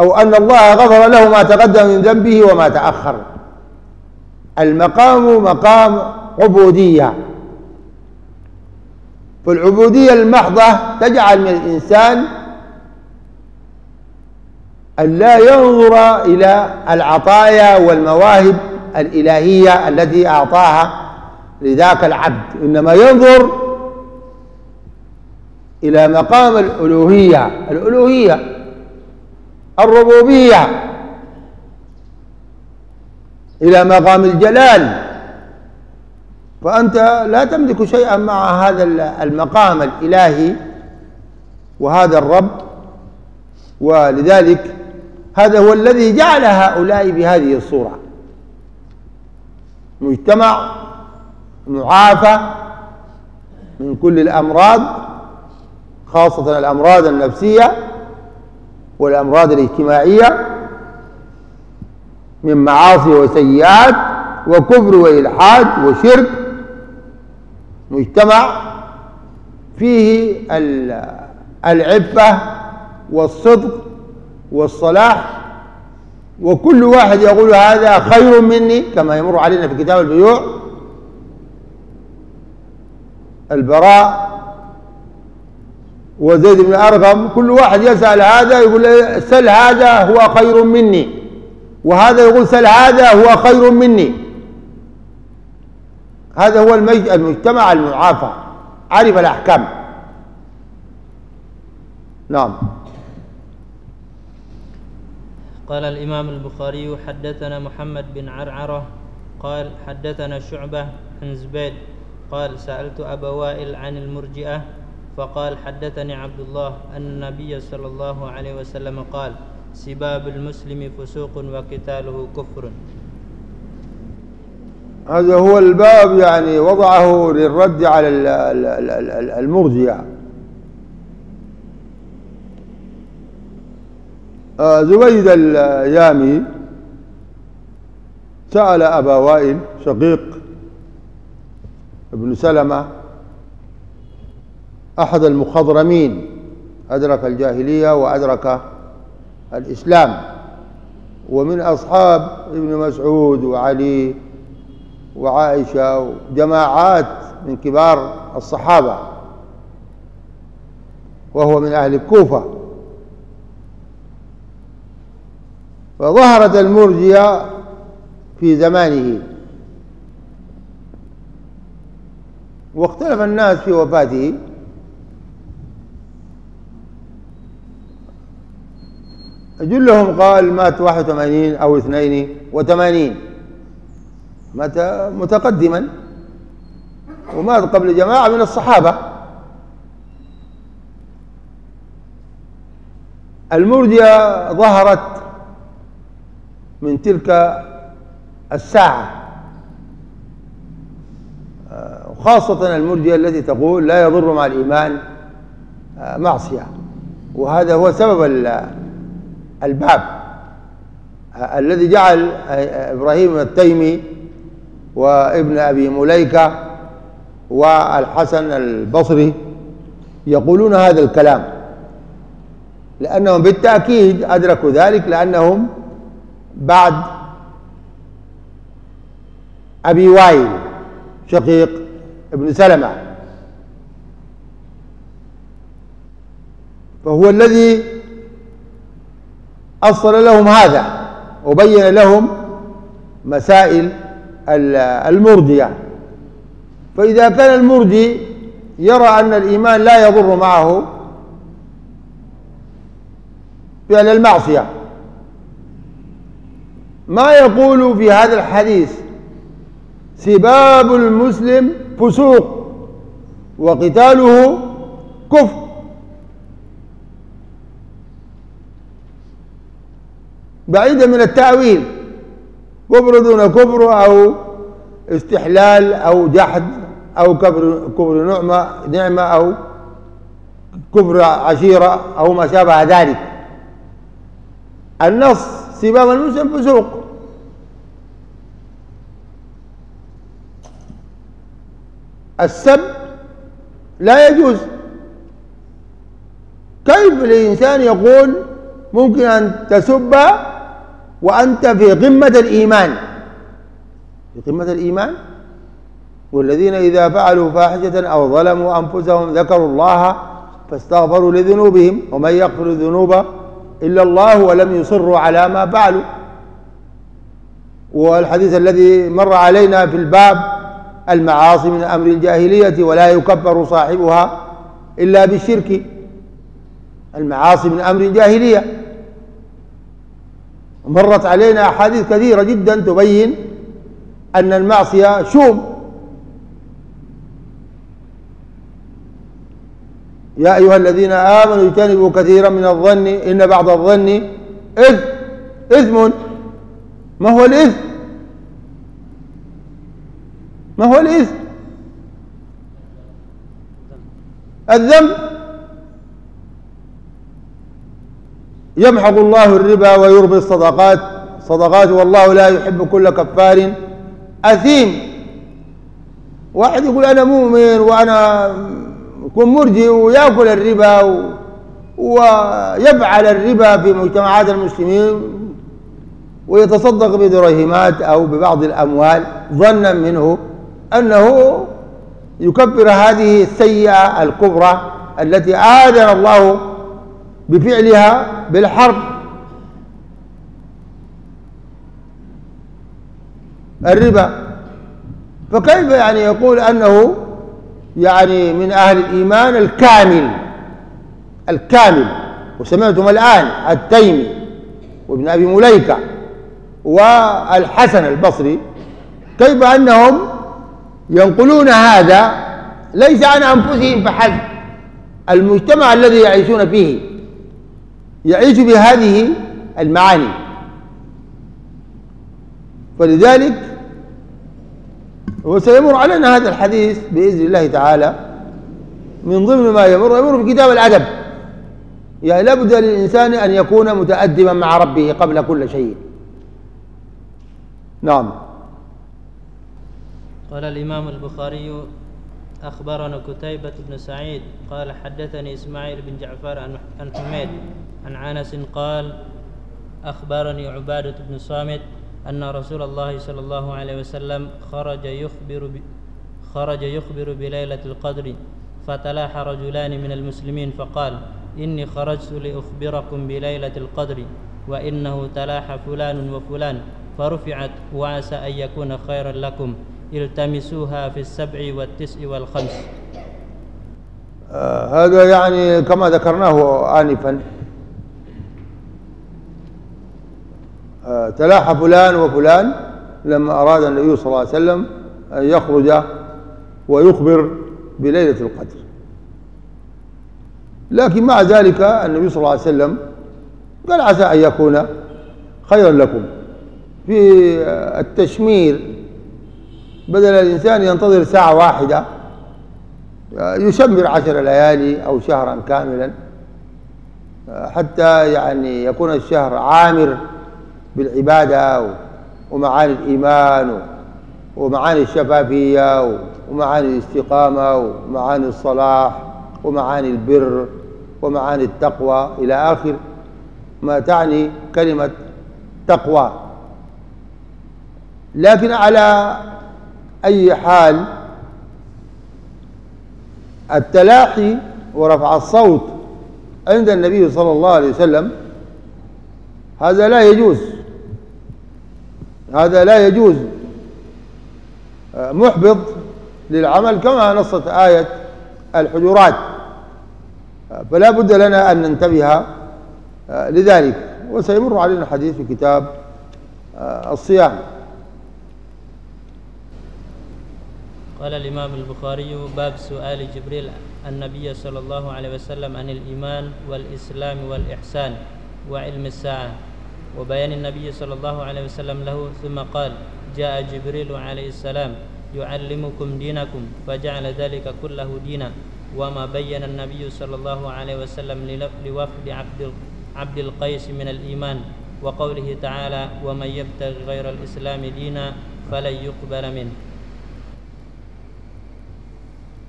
أو أن الله غفر له ما تقدم من ذنبه وما تأخر. المقام مقام عبودية. فالعبودية المحضة تجعل من الإنسان أن لا ينظر إلى العطايا والمواهب الإلهية التي أعطاها لذاك العبد إنما ينظر إلى مقام الألوهية الألوهية الربوبية إلى مقام الجلال. فأنت لا تملك شيئا مع هذا المقام الإلهي وهذا الرب ولذلك هذا هو الذي جعل هؤلاء بهذه الصورة. مجتمع معافى من كل الأمراض خاصة الأمراض النفسية والأمراض الاجتماعية من معاصي وسيئات وكفر وإلحاد وشرك. مجتمع فيه العفة والصدق والصلاح وكل واحد يقول هذا خير مني كما يمر علينا في كتاب البيوع. البراء وزيد بن أرقم كل واحد يسأل هذا يقول سل هذا هو خير مني وهذا يقول سل هذا هو خير مني. هذا هو المجتمع المعافى عرف الأحكام. نعم. قال الإمام البخاري حدثنا محمد بن عرعرة قال حدثنا شعبة عن زبيد قال سألت أبا وائل عن المرجئة فقال حدثني عبد الله أن النبي صلى الله عليه وسلم قال سباب المسلم فسوق وقتاله كفر. هذا هو الباب يعني وضعه للرد على المرجئة. زبيد اليامي سأل أبا وائل شقيق ابن سلمة أحد المخضرمين أدرك الجاهلية وأدرك الإسلام. ومن أصحاب ابن مسعود وعلي وعائشة وجماعات من كبار الصحابة وهو من أهل الكوفة. فظهرت المرجية في زمانه. واختلف الناس في وفاته. جلهم قال مات 81 أو 82 مات متقدما. ومات قبل جماعة من الصحابة. المرجية ظهرت من تلك الساعة. خاصة المرجئة التي تقول لا يضر مع الإيمان معصية. وهذا هو سبب الباب الذي جعل إبراهيم التيمي وابن أبي مليكة والحسن البصري يقولون هذا الكلام. لأنهم بالتأكيد أدركوا ذلك لأنهم بعد أبي وائل شقيق ابن سلمة. فهو الذي أصل لهم هذا وبين لهم مسائل المرجية فإذا كان المرجي يرى أن الإيمان لا يضر معه فعل المعصية. ما يقول في هذا الحديث؟ سباب المسلم فسوق وقتاله كفر. بعيدا من التأويل كفر دون كفر أو استحلال أو جحد أو كفر كفر نعمة نعمة أو كفر عشيرة أو ما شابه ذلك. النص سباب المسلم فسوق. السب لا يجوز. كيف الإنسان يقول ممكن أن تسب وأنت في قمة الإيمان؟ في قمة الإيمان؟ والذين إذا فعلوا فاحشة أو ظلموا أنفسهم ذكروا الله فاستغفروا لذنوبهم ومن يغفر الذنوب إلا الله ولم يصروا على ما فعلوا. والحديث الذي مر علينا في الباب المعاصي من أمر الجاهلية ولا يكبر صاحبها إلا بالشرك. المعاصي من أمر الجاهلية. مرت علينا أحاديث كثيرة جدا تبين أن المعصية شوم. يا أيها الذين آمنوا اجتنبوا كثيرا من الظن إن بعض الظن إثم إثم. ما هو الإثم؟ ما هو الإثم الذنب يمحق الله الربا ويربي الصدقات. صدقات والله لا يحب كل كفار أثيم. واحد يقول أنا مؤمن وأنا يكون مرجئ ويأكل الربا ويفعل الربا في مجتمعات المسلمين ويتصدق بدرهمات أو ببعض الأموال. ظنا منه أنه يكبر هذه السيئة الكبرى التي آذن الله بفعلها بالحرب. الربا. فكيف يعني يقول أنه يعني من أهل الإيمان الكامل؟ الكامل. وسمعتم الآن التيمي وابن أبي مليكة والحسن البصري. كيف أنهم ينقلون هذا ليس عن أنفسهم فحسب. المجتمع الذي يعيشون فيه يعيش بهذه المعاني. فلذلك وسيمر علينا هذا الحديث بإذن الله تعالى من ضمن ما يمر يمر في كتاب الأدب. يعني لابد للإنسان أن يكون متأدبا مع ربه قبل كل شيء. نعم. قال الإمام البخاري أخبرنا كتيبة بن سعيد قال حدثني إسماعيل بن جعفر عن حميد عن عنس قال أخبرني عبادة بن صامت أن رسول الله صلى الله عليه وسلم خرج يخبر ب... خرج يخبر بليلة القدر فتلاح رجلان من المسلمين فقال إني خرجت لأخبركم بليلة القدر وإنه تلاح فلان وفلان فرفعت وعسى أن يكون خيرا لكم التمسوها في السبع والتسع والخمس. آه هذا يعني كما ذكرناه آنفا. آه تلاحى فلان وفلان لما أراد النبي صلى الله عليه وسلم أن يخرج ويخبر بليلة القدر. لكن مع ذلك النبي صلى الله عليه وسلم قال عسى أن يكون خيرا لكم. في التشمير بدل الإنسان ينتظر ساعة واحدة يشمر عشر ليالي أو شهرا كاملا حتى يعني يكون الشهر عامر بالعبادة ومعاني الإيمان ومعاني الشفافية ومعاني الاستقامة ومعاني الصلاح ومعاني البر ومعاني التقوى إلى آخر ما تعني كلمة تقوى. لكن على أي حال التلاحي ورفع الصوت عند النبي صلى الله عليه وسلم هذا لا يجوز هذا لا يجوز. محبط للعمل كما نصت آية الحجرات فلا بد لنا أن ننتبه لذلك وسيمر علينا الحديث في كتاب آه، الصيام. قال الإمام البخاري باب سؤال جبريل النبي صلى الله عليه وسلم عن الإيمان والإسلام والإحسان وعلم الساعة وبيان النبي صلى الله عليه وسلم له ثم قال جاء جبريل عليه السلام يعلمكم دينكم فجعل ذلك كله دينا. وما بين النبي صلى الله عليه وسلم لوفد عبد عبد القيس من الإيمان وقوله تعالى ومن يبتغي غير الإسلام دينا فلن يقبل منه.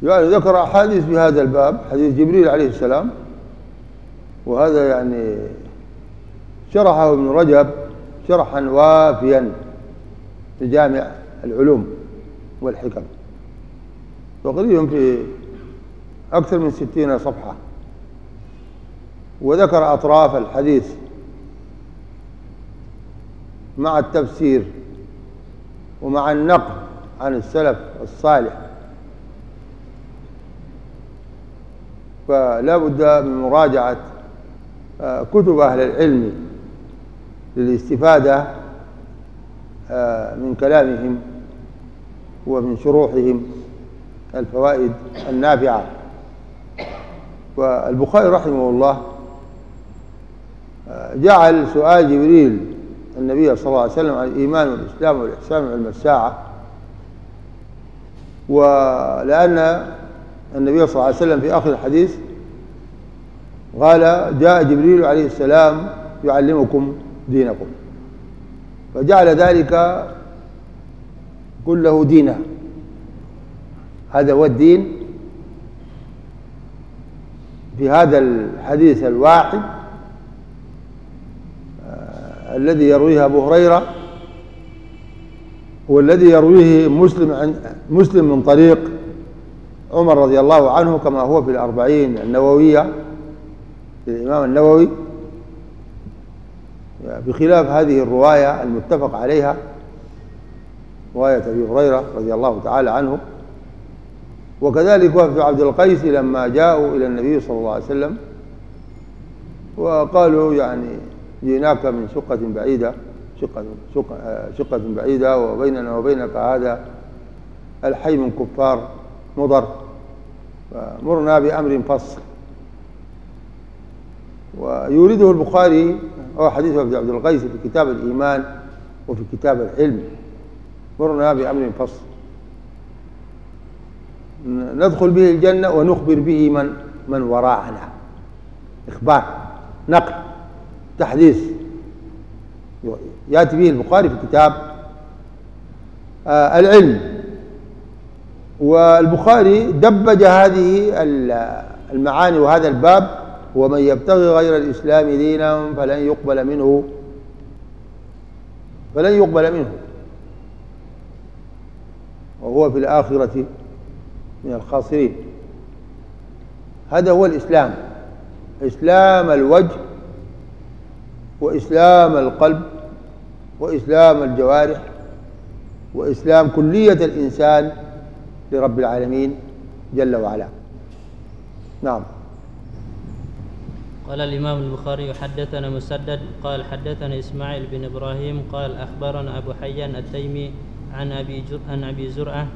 يعني ذكر أحاديث في هذا الباب حديث جبريل عليه السلام. وهذا يعني شرحه ابن رجب شرحا وافيا في جامع العلوم والحكم. تقريبا في أكثر من ستين صفحة. وذكر أطراف الحديث مع التفسير ومع النقل عن السلف الصالح. فلا بد من مراجعة آه، كتب أهل العلم للاستفادة آه، من كلامهم ومن شروحهم الفوائد النافعة. والبخاري رحمه الله آه، جعل سؤال جبريل النبي صلى الله عليه وسلم عن الإيمان والإسلام والإحسان وعلم الساعة ولأن النبي صلى الله عليه وسلم في آخر الحديث قال جاء جبريل عليه السلام يعلمكم دينكم. فجعل ذلك كله دينا هذا هو الدين. في هذا الحديث الواحد آه الذي يرويه أبو هريرة والذي يرويه مسلم عن مسلم من طريق عمر رضي الله عنه كما هو في الأربعين النووية للإمام النووي. بخلاف هذه الرواية المتفق عليها رواية أبي هريرة رضي الله تعالى عنه. وكذلك وفد عبد القيس لما جاءوا إلى النبي صلى الله عليه وسلم وقالوا يعني جئناك من شقة بعيدة شقة, شقة, شقة بعيدة وبيننا وبينك هذا الحي من كفار. مضر. فمرنا بأمر فصل. ويورده البخاري هو حديث عبد القيس في كتاب الإيمان وفي كتاب العلم. مرنا بأمر فصل. ندخل به الجنة ونخبر به من من وراءنا. إخبار نقل تحديث. يأتي به البخاري في كتاب آه العلم. والبخاري دبج هذه المعاني وهذا الباب ومن يبتغي غير الإسلام دينا فلن يقبل منه. فلن يقبل منه. وهو في الآخرة من الخاسرين. هذا هو الإسلام. إسلام الوجه وإسلام القلب وإسلام الجوارح وإسلام كلية الإنسان. لرب العالمين جل وعلا. نعم. قال الإمام البخاري حدثنا مسدد قال حدثنا إسماعيل بن إبراهيم قال أخبرنا أبو حيان التيمي عن أبي عن أبي زرعة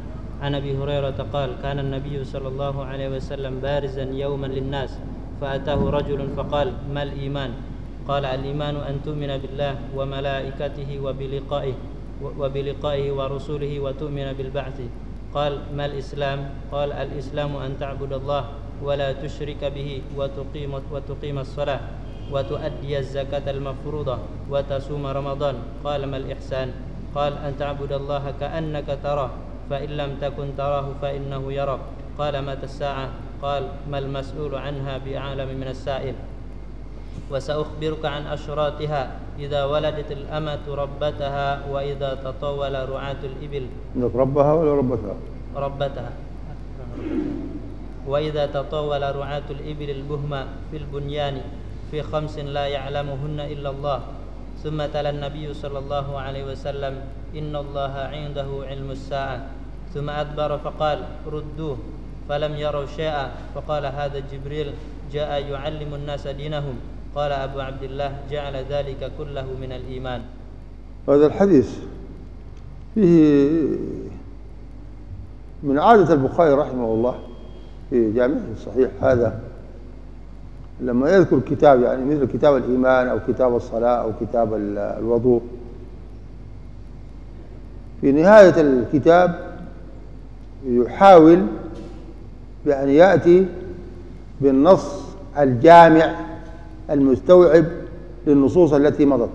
عن أبي هريرة قال كان النبي صلى الله عليه وسلم بارزا يوما للناس فأتاه رجل فقال ما الإيمان؟ قال الإيمان أن تؤمن بالله وملائكته وبلقائه وبلقائه ورسوله وتؤمن بالبعث. قال ما الإسلام؟ قال الإسلام أن تعبد الله ولا تشرك به وتقيم وتقيم الصلاة وتؤدي الزكاة المفروضة وتصوم رمضان. قال ما الإحسان؟ قال أن تعبد الله كأنك تراه فإن لم تكن تراه فإنه يراك. قال متى الساعة؟ قال ما المسؤول عنها بأعلم من السائل. وسأخبرك عن أشراطها إذا ولدت الأمة ربتها وإذا تطول رعاة الإبل. ربها ولا ربتها؟ ربتها. وإذا تطاول رعاة الإبل البهمة في البنيان في خمس لا يعلمهن إلا الله. ثم تلا النبي صلى الله عليه وسلم إن الله عنده علم الساعة. ثم أدبر فقال ردوه. فلم يروا شيئا. فقال هذا جبريل جاء يعلم الناس دينهم. قال أبو عبد الله جعل ذلك كله من الإيمان. هذا الحديث فيه من عادة البخاري رحمه الله في جامعه الصحيح هذا لما يذكر كتاب يعني مثل كتاب الإيمان أو كتاب الصلاة أو كتاب الوضوء. في نهاية الكتاب يحاول بأن يأتي بالنص الجامع المستوعب للنصوص التي مضت.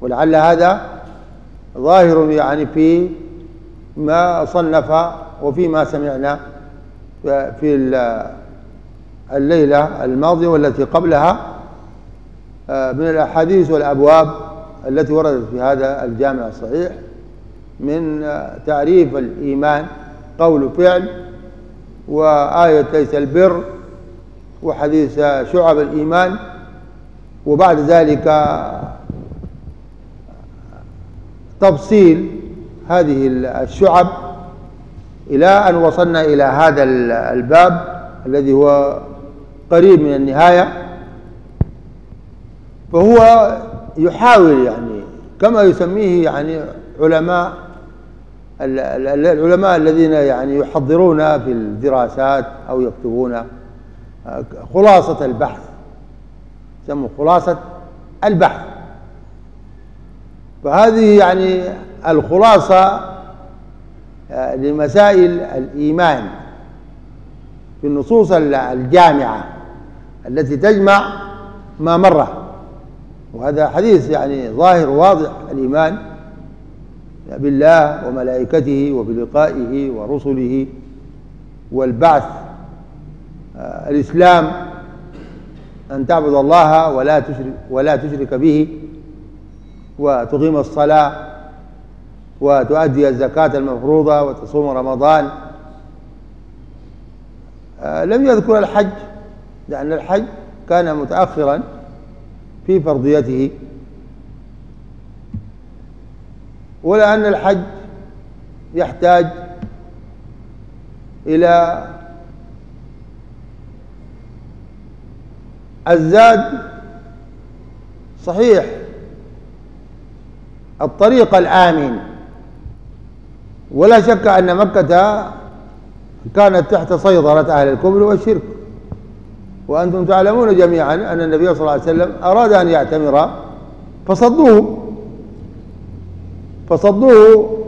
ولعل هذا ظاهر يعني في ما صنف وفيما سمعنا في الليلة الماضية والتي قبلها آه، من الأحاديث والأبواب التي وردت في هذا الجامع الصحيح من آه، تعريف الإيمان قول فعل وآية ليس البر وحديث شعب الإيمان وبعد ذلك تفصيل هذه الشعب إلى أن وصلنا إلى هذا الباب الذي هو قريب من النهاية. فهو يحاول يعني كما يسميه يعني علماء العلماء الذين يعني يحضرون في الدراسات أو يكتبون خلاصة البحث. يسموا خلاصة البحث. فهذه يعني الخلاصة آه، لمسائل الإيمان في النصوص الجامعة التي تجمع ما مر. وهذا حديث يعني ظاهر واضح الإيمان بالله وملائكته وبلقائه ورسله والبعث آه، الإسلام أن تعبد الله ولا تشرك ولا تشرك به وتقيم الصلاة وتؤدي الزكاة المفروضة وتصوم رمضان. آه، لم يذكر الحج لأن الحج كان متأخرا في فرضيته. ولأن الحج يحتاج إلى الزاد صحيح. الطريق الآمن. ولا شك أن مكة كانت تحت سيطرة أهل الكفر والشرك. وأنتم تعلمون جميعا أن النبي صلى الله عليه وسلم أراد أن يعتمر فصدوه. فصدوه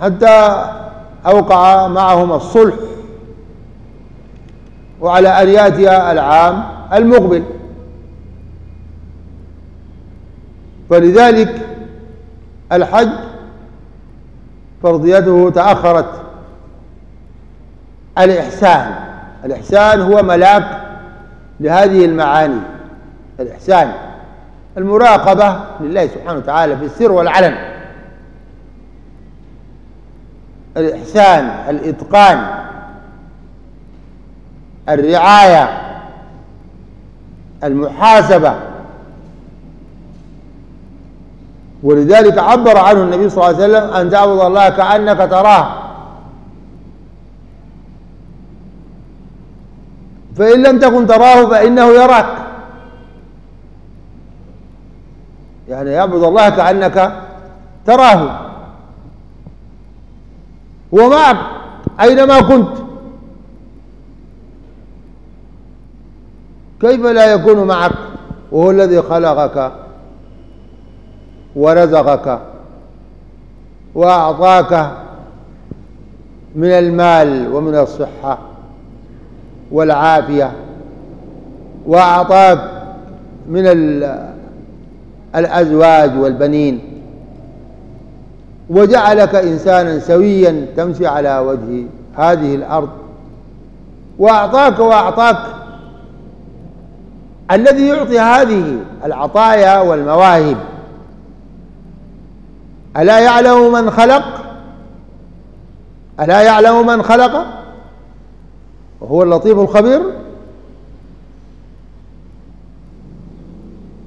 حتى أوقع معهم الصلح. وعلى أن يأتي العام المقبل. فلذلك الحج فرضيته تأخرت. الإحسان الإحسان هو ملاك لهذه المعاني. الإحسان المراقبة لله سبحانه وتعالى في السر والعلن. الإحسان الإتقان الرعاية المحاسبة. ولذلك عبر عنه النبي صلى الله عليه وسلم أن تعبد الله كأنك تراه. فإن لم تكن تراه فإنه يراك. يعني يعبد الله كأنك تراه. ومعك أينما كنت. كيف لا يكون معك؟ وهو الذي خلقك ورزقك وأعطاك من المال ومن الصحة والعافية وأعطاك من الأزواج والبنين. وجعلك إنسانا سويا تمشي على وجه هذه الأرض. وأعطاك وأعطاك الذي يعطي هذه العطايا والمواهب. ألا يعلم من خلق؟ ألا يعلم من خلق؟ وهو اللطيف الخبير.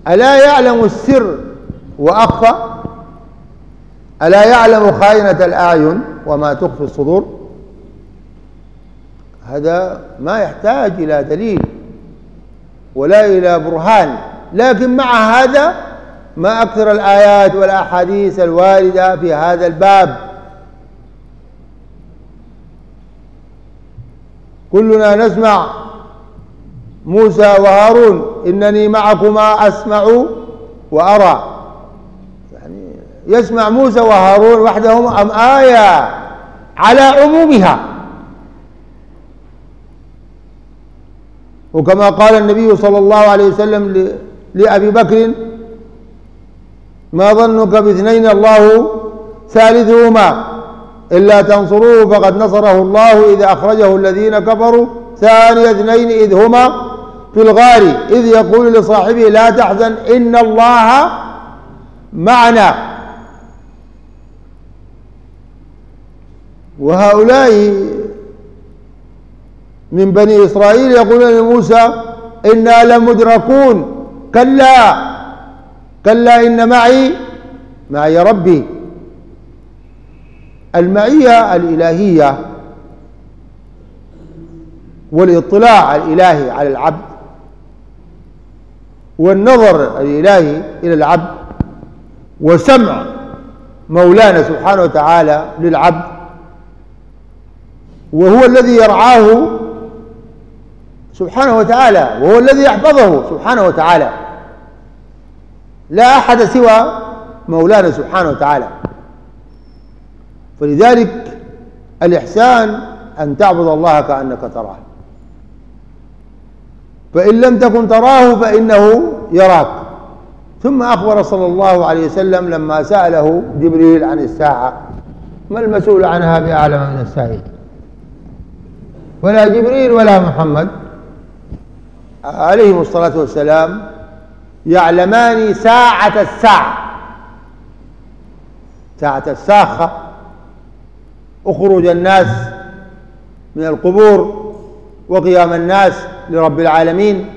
ألا يعلم السر وأخفى؟ ألا يعلم خائنة الأعين وما تخفي الصدور؟ هذا ما يحتاج إلى دليل. ولا إلى برهان. لكن مع هذا ما أكثر الآيات والأحاديث الواردة في هذا الباب. كلنا نسمع موسى وهارون إنني معكما أسمع وأرى. يعني يسمع موسى وهارون وحدهم أم آية على عمومها. وكما قال النبي صلى الله عليه وسلم لأبي بكر ما ظنك باثنين الله ثالثهما إلا تنصروه فقد نصره الله إذ أخرجه الذين كفروا. ثاني اثنين إذ هما في الغار إذ يقول لصاحبه لا تحزن إن الله معنا. وهؤلاء من بني إسرائيل يقولون لموسى إنا لمدركون. كلا كلا إن معي معي ربي. المعية الإلهية والاطلاع الإلهي على العبد والنظر الإلهي إلى العبد وسمع مولانا سبحانه وتعالى للعبد وهو الذي يرعاه سبحانه وتعالى وهو الذي يحفظه سبحانه وتعالى. لا أحد سوى مولانا سبحانه وتعالى. فلذلك الإحسان أن تعبد الله كأنك تراه. فإن لم تكن تراه فإنه يراك. ثم أخبر صلى الله عليه وسلم لما سأله جبريل عن الساعة ما المسؤول عنها بأعلم من السائل؟ ولا جبريل ولا محمد. عليهم الصلاة والسلام يعلمان ساعة الساعة. ساعة الساخة. أخرج الناس من القبور وقيام الناس لرب العالمين.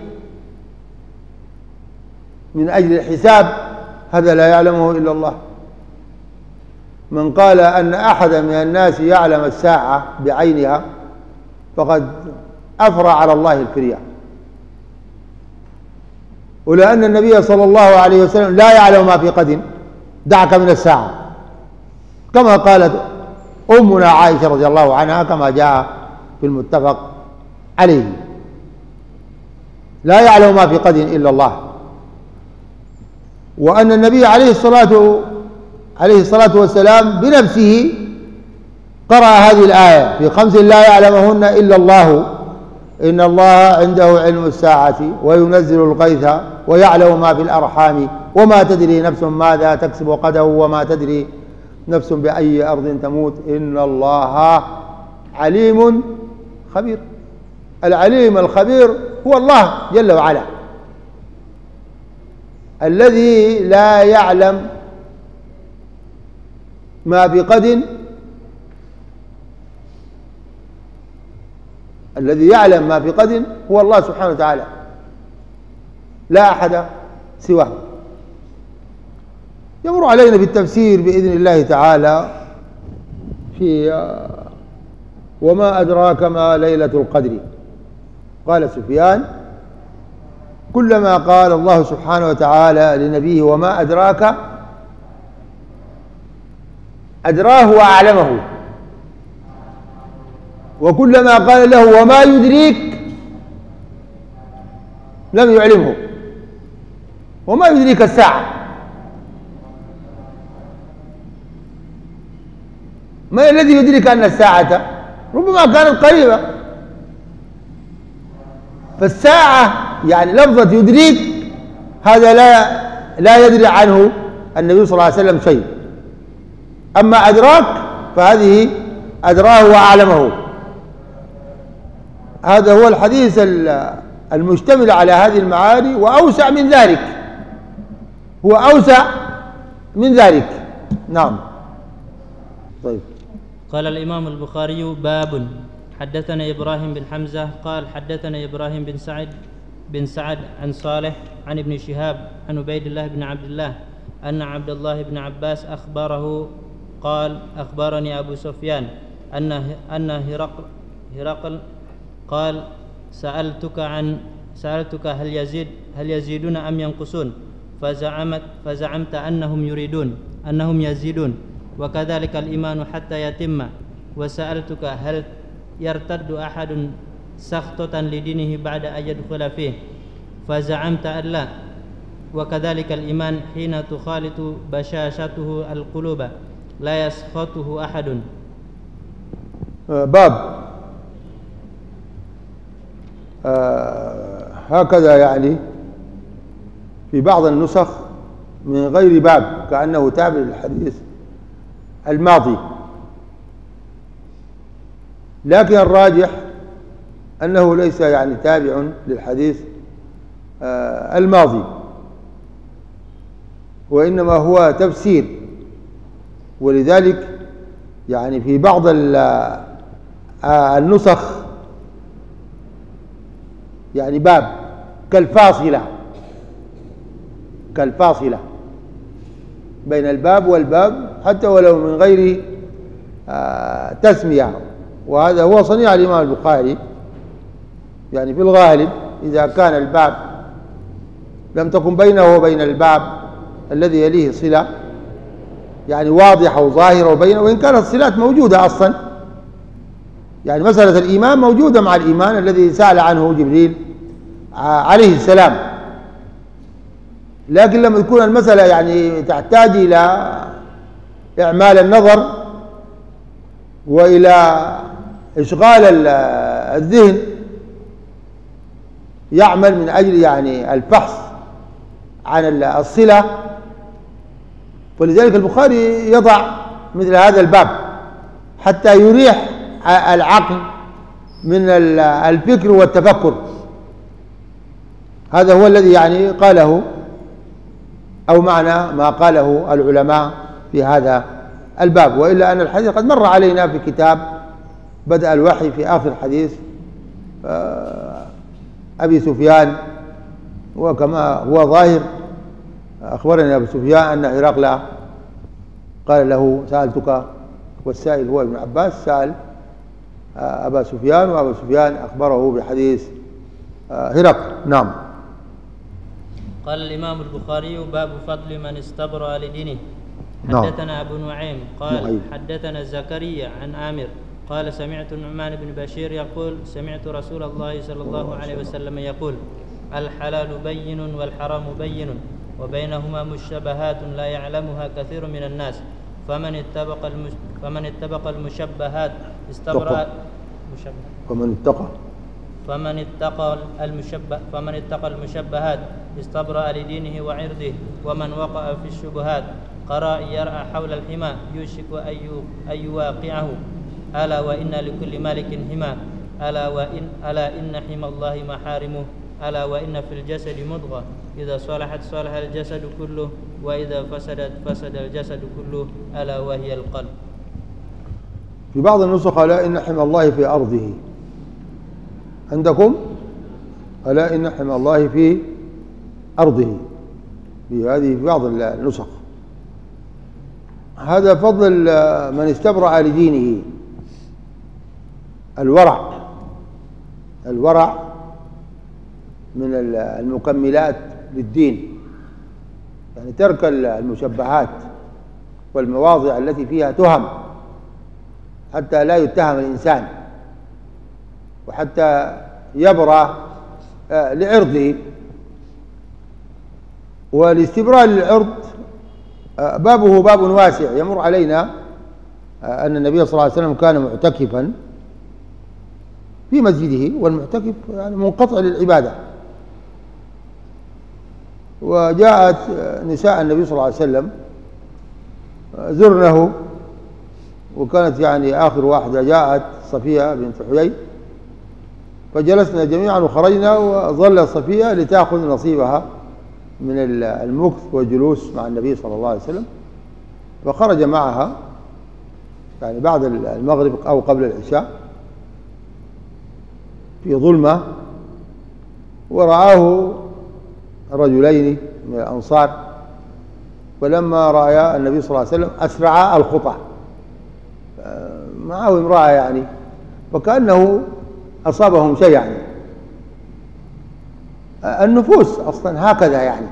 من أجل الحساب هذا لا يعلمه إلا الله. من قال أن أحدا من الناس يعلم الساعة بعينها فقد أفرى على الله الفرية ولأن النبي صلى الله عليه وسلم لا يعلم ما في قد دعك من الساعة. كما قالت أمنا عائشة رضي الله عنها كما جاء في المتفق عليه. لا يعلم ما في قد إلا الله. وأن النبي عليه الصلاة عليه الصلاة والسلام بنفسه قرأ هذه الآية في خمس لا يعلمهن إلا الله. إن الله عنده علم الساعة وينزل الغيث ويعلم ما في الأرحام وما تدري نفس ماذا تكسب غدا وما تدري نفس بأي أرض تموت. إن الله عليم خبير. العليم الخبير هو الله جل وعلا. الذي لا يعلم ما بقد الذي يعلم ما في قد هو الله سبحانه وتعالى. لا أحد سواه. يمر علينا بالتفسير بإذن الله تعالى في وما أدراك ما ليلة القدر. قال سفيان كلما قال الله سبحانه وتعالى لنبيه وما أدراك أدراه وأعلمه. وكلما قال له وما يدريك لم يعلمه. وما يدريك الساعة. ما الذي يدرك أن الساعة؟ ربما كانت قريبة. فالساعة يعني لفظة يدريك هذا لا لا يدري عنه النبي صلى الله عليه وسلم شيء. أما أدراك فهذه أدراه وأعلمه. هذا هو الحديث المشتمل على هذه المعاني وأوسع من ذلك. هو أوسع من ذلك. نعم. طيب. قال الإمام البخاري باب. حدثنا إبراهيم بن حمزة قال حدثنا إبراهيم بن سعد بن سعد عن صالح عن ابن شهاب عن عبيد الله بن عبد الله أن عبد الله بن عباس أخبره قال أخبرني أبو سفيان أن أن هرقل هرقل قال سألتك عن سألتك هل يزيد هل يزيدون أم ينقصون؟ فزعمت فزعمت أنهم يريدون أنهم يزيدون وكذلك الإيمان حتى يتم. وسألتك هل يرتد أحد سخطة لدينه بعد أن يدخل فيه؟ فزعمت أن لا. وكذلك الإيمان حين تخالط بشاشته القلوب لا يسخطه أحد. باب هكذا يعني في بعض النسخ من غير باب كأنه تابع للحديث الماضي. لكن الراجح أنه ليس يعني تابع للحديث آه، الماضي وإنما هو تفسير. ولذلك يعني في بعض آه، النسخ يعني باب كالفاصلة كالفاصلة بين الباب والباب حتى ولو من غير آه، تسمية. وهذا هو صنيع الإمام البخاري. يعني في الغالب إذا كان الباب لم تكن بينه وبين الباب الذي يليه صلة يعني واضحة وظاهرة وبينه وإن كانت الصلات موجودة أصلا يعني مسألة الإيمان موجودة مع الإيمان الذي سأل عنه جبريل عليه السلام. لكن لما تكون المسألة يعني تحتاج إلى إعمال النظر وإلى إشغال الذهن يعمل من أجل يعني البحث عن الصلة. ولذلك البخاري يضع مثل هذا الباب حتى يريح العقل من الفكر والتفكر. هذا هو الذي يعني قاله أو معنى ما قاله العلماء في هذا الباب. وإلا أن الحديث قد مر علينا في كتاب بدأ الوحي في آخر حديث آه، أبي سفيان. وكما هو ظاهر أخبرني أبو سفيان أن هرقل قال له سألتك والسائل هو ابن عباس سأل أبا سفيان وأبا سفيان أخبره بحديث آه، هرقل نعم قال الإمام البخاري باب فضل من استبرأ لدينه نعم. حدثنا أبو نعيم قال نعيم. حدثنا زكريا عن آمر قال سمعت النعمان بن بشير يقول سمعت رسول الله صلى الله عليه وسلم يقول الحلال بين والحرام بين وبينهما مشبهات لا يعلمها كثير من الناس فمن اتبق. فمن اتبق المشبهات استبرأ مشبه فمن اتقى. فمن اتقى المشبه فمن اتقى المشبهات استبرأ لدينه وعرضه ومن وقع في الشبهات قرأ يرأى حول الحمى يوشك أن يواقعه. ألا وإن لكل مالك حمى. ألا وإن ألا إن حمى الله محارمه. ألا وإن في الجسد مضغة. إذا صلحت صلح الجسد كله وإذا فسدت فسد الجسد كله. ألا وهي القلب. في بعض النسخ ألا إن حمى الله في أرضه. عندكم؟ ألا إن حمى الله في أرضه. في هذه في بعض النسخ. هذا فضل من استبرأ لدينه. الورع. الورع من المكملات للدين. يعني ترك المشبهات والمواضع التي فيها تهم. حتى لا يتهم الإنسان وحتى يبرأ آه، لعرضه. والاستبراء للعرض آه، بابه باب واسع. يمر علينا آه، أن النبي صلى الله عليه وسلم كان معتكفا في مسجده والمعتكف يعني منقطع للعبادة. وجاءت نساء النبي صلى الله عليه وسلم زرنه وكانت يعني آخر واحدة جاءت صفية بنت حيي. فجلسنا جميعا وخرجنا وظل صفية لتأخذ نصيبها من المكث والجلوس مع النبي صلى الله عليه وسلم. فخرج معها يعني بعد المغرب أو قبل العشاء في ظلمة. ورآه رجلين من الأنصار. فلما رأى النبي صلى الله عليه وسلم أسرعا الخطى معه امرأة يعني فكأنه أصابهم شيء يعني. النفوس أصلا هكذا يعني.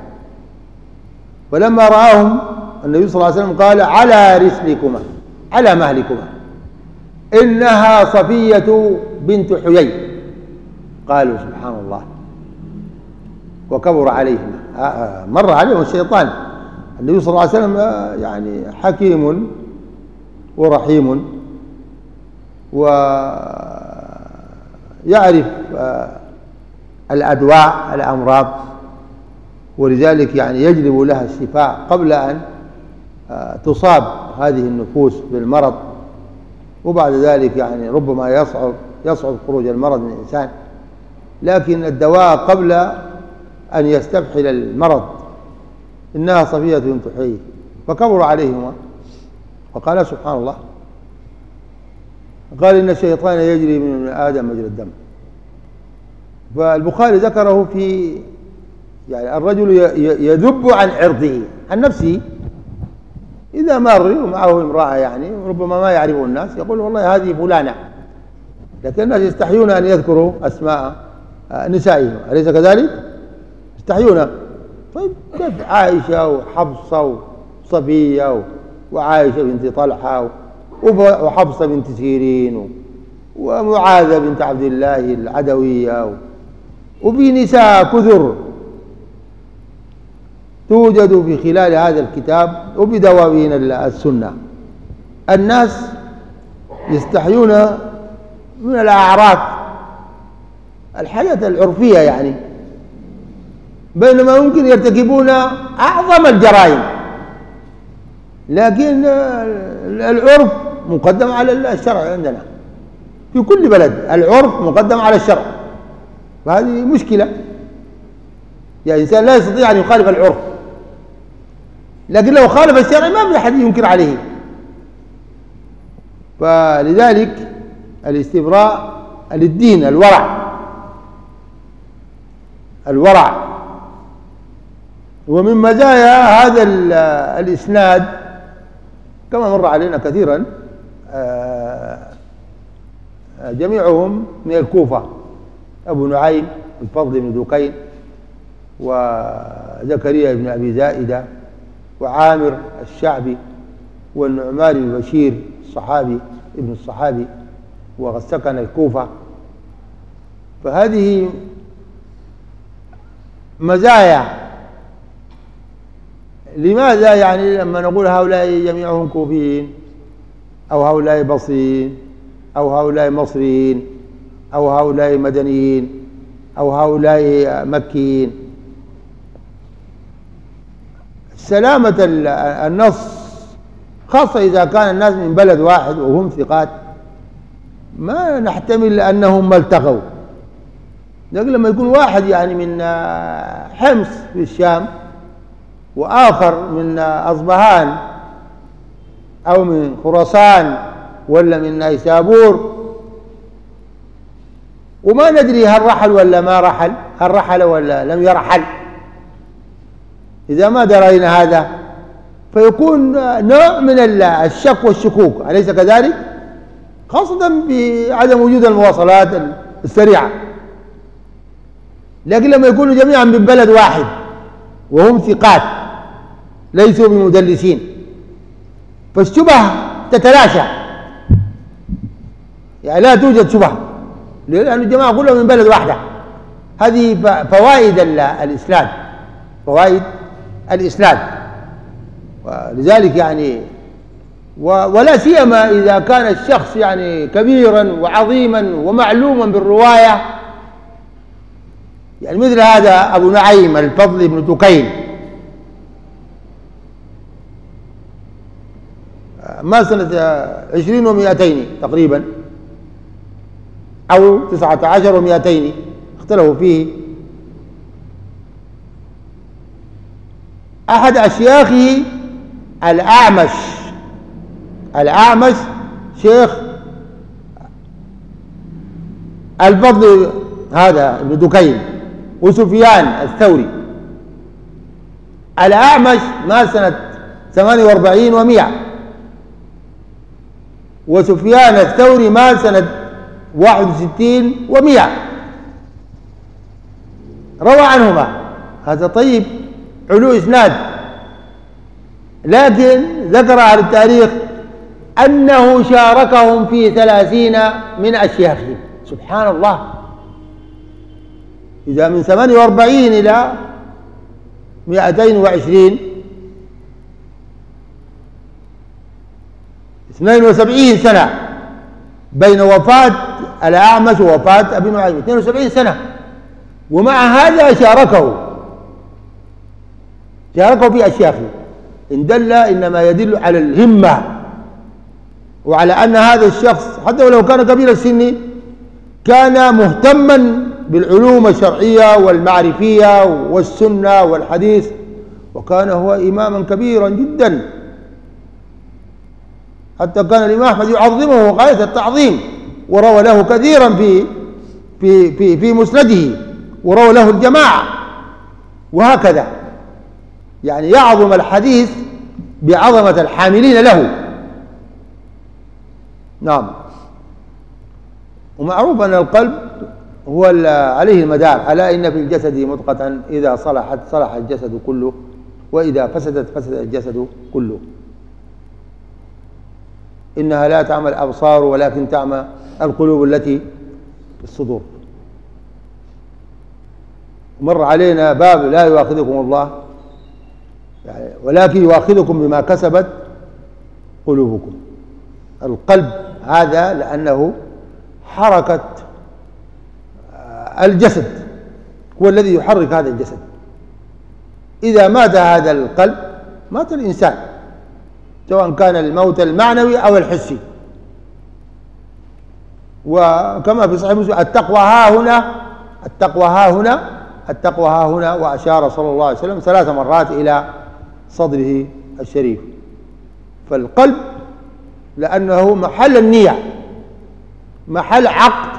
فلما رآهم النبي صلى الله عليه وسلم قال على رسلكما على مهلكما إنها صفية بنت حيي. قالوا سبحان الله. وكبر عليهما آه، آه، مر عليهم الشيطان. النبي صلى الله عليه وسلم آه، يعني حكيم ورحيم ويعرف الأدواء الأمراض ولذلك يعني يجلب لها الشفاء قبل أن تصاب هذه النفوس بالمرض. وبعد ذلك يعني ربما يصعب يصعب خروج المرض من الإنسان. لكن الدواء قبل أن يستفحل المرض إنها صفية حي فكبر عليهما. وقال سبحان الله. قال إن الشيطان يجري من آدم مجرى الدم. فالبخاري ذكره في يعني الرجل يذب عن عرضه عن نفسه. إذا مر ومعه امرأة يعني ربما ما يعرفه الناس يقول والله هذه فلانة. لكن الناس يستحيون أن يذكروا أسماء نسائهم. أليس كذلك؟ يستحيون. طيب كيف عائشة وحفصة وصفية وعائشة بنت طلحة وحفصة بنت سيرين ومعاذة بنت عبد الله العدوية وفي نساء كثر توجد في خلال هذا الكتاب وبدواوين السنة. الناس يستحيون من الأعراف الحياة العرفية يعني بينما يمكن يرتكبون أعظم الجرائم. لكن العرف مقدم على الشرع عندنا. في كل بلد العرف مقدم على الشرع. فهذه مشكلة. يعني إنسان لا يستطيع أن يخالف العرف. لكن لو خالف الشرع ما في أحد ينكر عليه. فلذلك الاستبراء للدين الورع. الورع. ومن مزايا هذا الإسناد كما مر علينا كثيرا آه، جميعهم من الكوفة أبو نعيم الفضل بن دكين وزكريا بن أبي زائدة وعامر الشعبي والنعمان بن بشير الصحابي ابن الصحابي وسكن الكوفة. فهذه مزايا لماذا يعني لما نقول هؤلاء جميعهم كوفيين؟ أو هؤلاء بصريين؟ أو هؤلاء مصريين؟ أو هؤلاء مدنيين؟ أو هؤلاء مكيين؟ سلامة النص خاصة إذا كان الناس من بلد واحد وهم ثقات ما نحتمل أنهم ما التقوا. لكن لما يكون واحد يعني من حمص في الشام وآخر من أصبهان أو من خراسان ولا من نيسابور. وما ندري هل رحل ولا ما رحل هل رحل ولا لم يرحل. إذا ما درينا هذا فيكون نوع من الشك والشكوك أليس كذلك؟ خاصة بعدم وجود المواصلات السريعة. لكن لما يكونوا جميعا من بلد واحد وهم ثقات ليسوا بمدلسين. فالشبه تتلاشى. يعني لا توجد شبه. لأن الجماعة كلهم من بلد واحدة. هذه فوائد الإسلام. فوائد الإسلام. ولذلك يعني ولا سيما إذا كان الشخص يعني كبيرا وعظيما ومعلوما بالرواية. يعني مثل هذا أبو نعيم الفضل بن دكين ما سنة عشرين ومئتين تقريبا أو تسعة عشر ومئتين اختلفوا فيه. أحد أشياخه الأعمش الأعمش شيخ الفضل هذا ابن دكين وسفيان الثوري. الأعمش ما سنة ثمانية وأربعين ومئة. وسفيان الثوري مات سنة واحد وستين ومئة. روى عنهما. هذا طيب علو إسناد. لكن ذكر أهل التاريخ أنه شاركهم في ثلاثين من أشياخهم سبحان الله. إذا من ثمانية وأربعين إلى مئتين وعشرين اثنين وسبعين سنة بين وفاة الأعمش ووفاة أبي نعيم. 72 سنة. ومع هذا شاركه شاركه في أشياخه إن دل إنما يدل على الهمة وعلى أن هذا الشخص حتى ولو كان كبير السن كان مهتما بالعلوم الشرعية والمعرفية والسنة والحديث وكان هو إماما كبيرا جدا. حتى كان الإمام أحمد يعظمه غاية التعظيم وروى له كثيرا في في في في مسنده وروى له الجماعة وهكذا. يعني يعظم الحديث بعظمة الحاملين له. نعم. ومعروف أن القلب هو عليه المدار. ألا إن في الجسد مضغة إذا صلحت صلح الجسد كله وإذا فسدت فسد الجسد كله. إنها لا تعمى الأبصار ولكن تعمى القلوب التي في الصدور. مر علينا باب لا يؤاخذكم الله يعني ولكن يؤاخذكم بما كسبت قلوبكم. القلب هذا لأنه حركة الجسد هو الذي يحرك هذا الجسد. إذا مات هذا القلب مات الإنسان. سواء كان الموت المعنوي أو الحسي. وكما في صحيح مسلم التقوى ها هنا التقوى ها هنا التقوى ها هنا وأشار صلى الله عليه وسلم ثلاث مرات إلى صدره الشريف. فالقلب لأنه محل النية محل عقد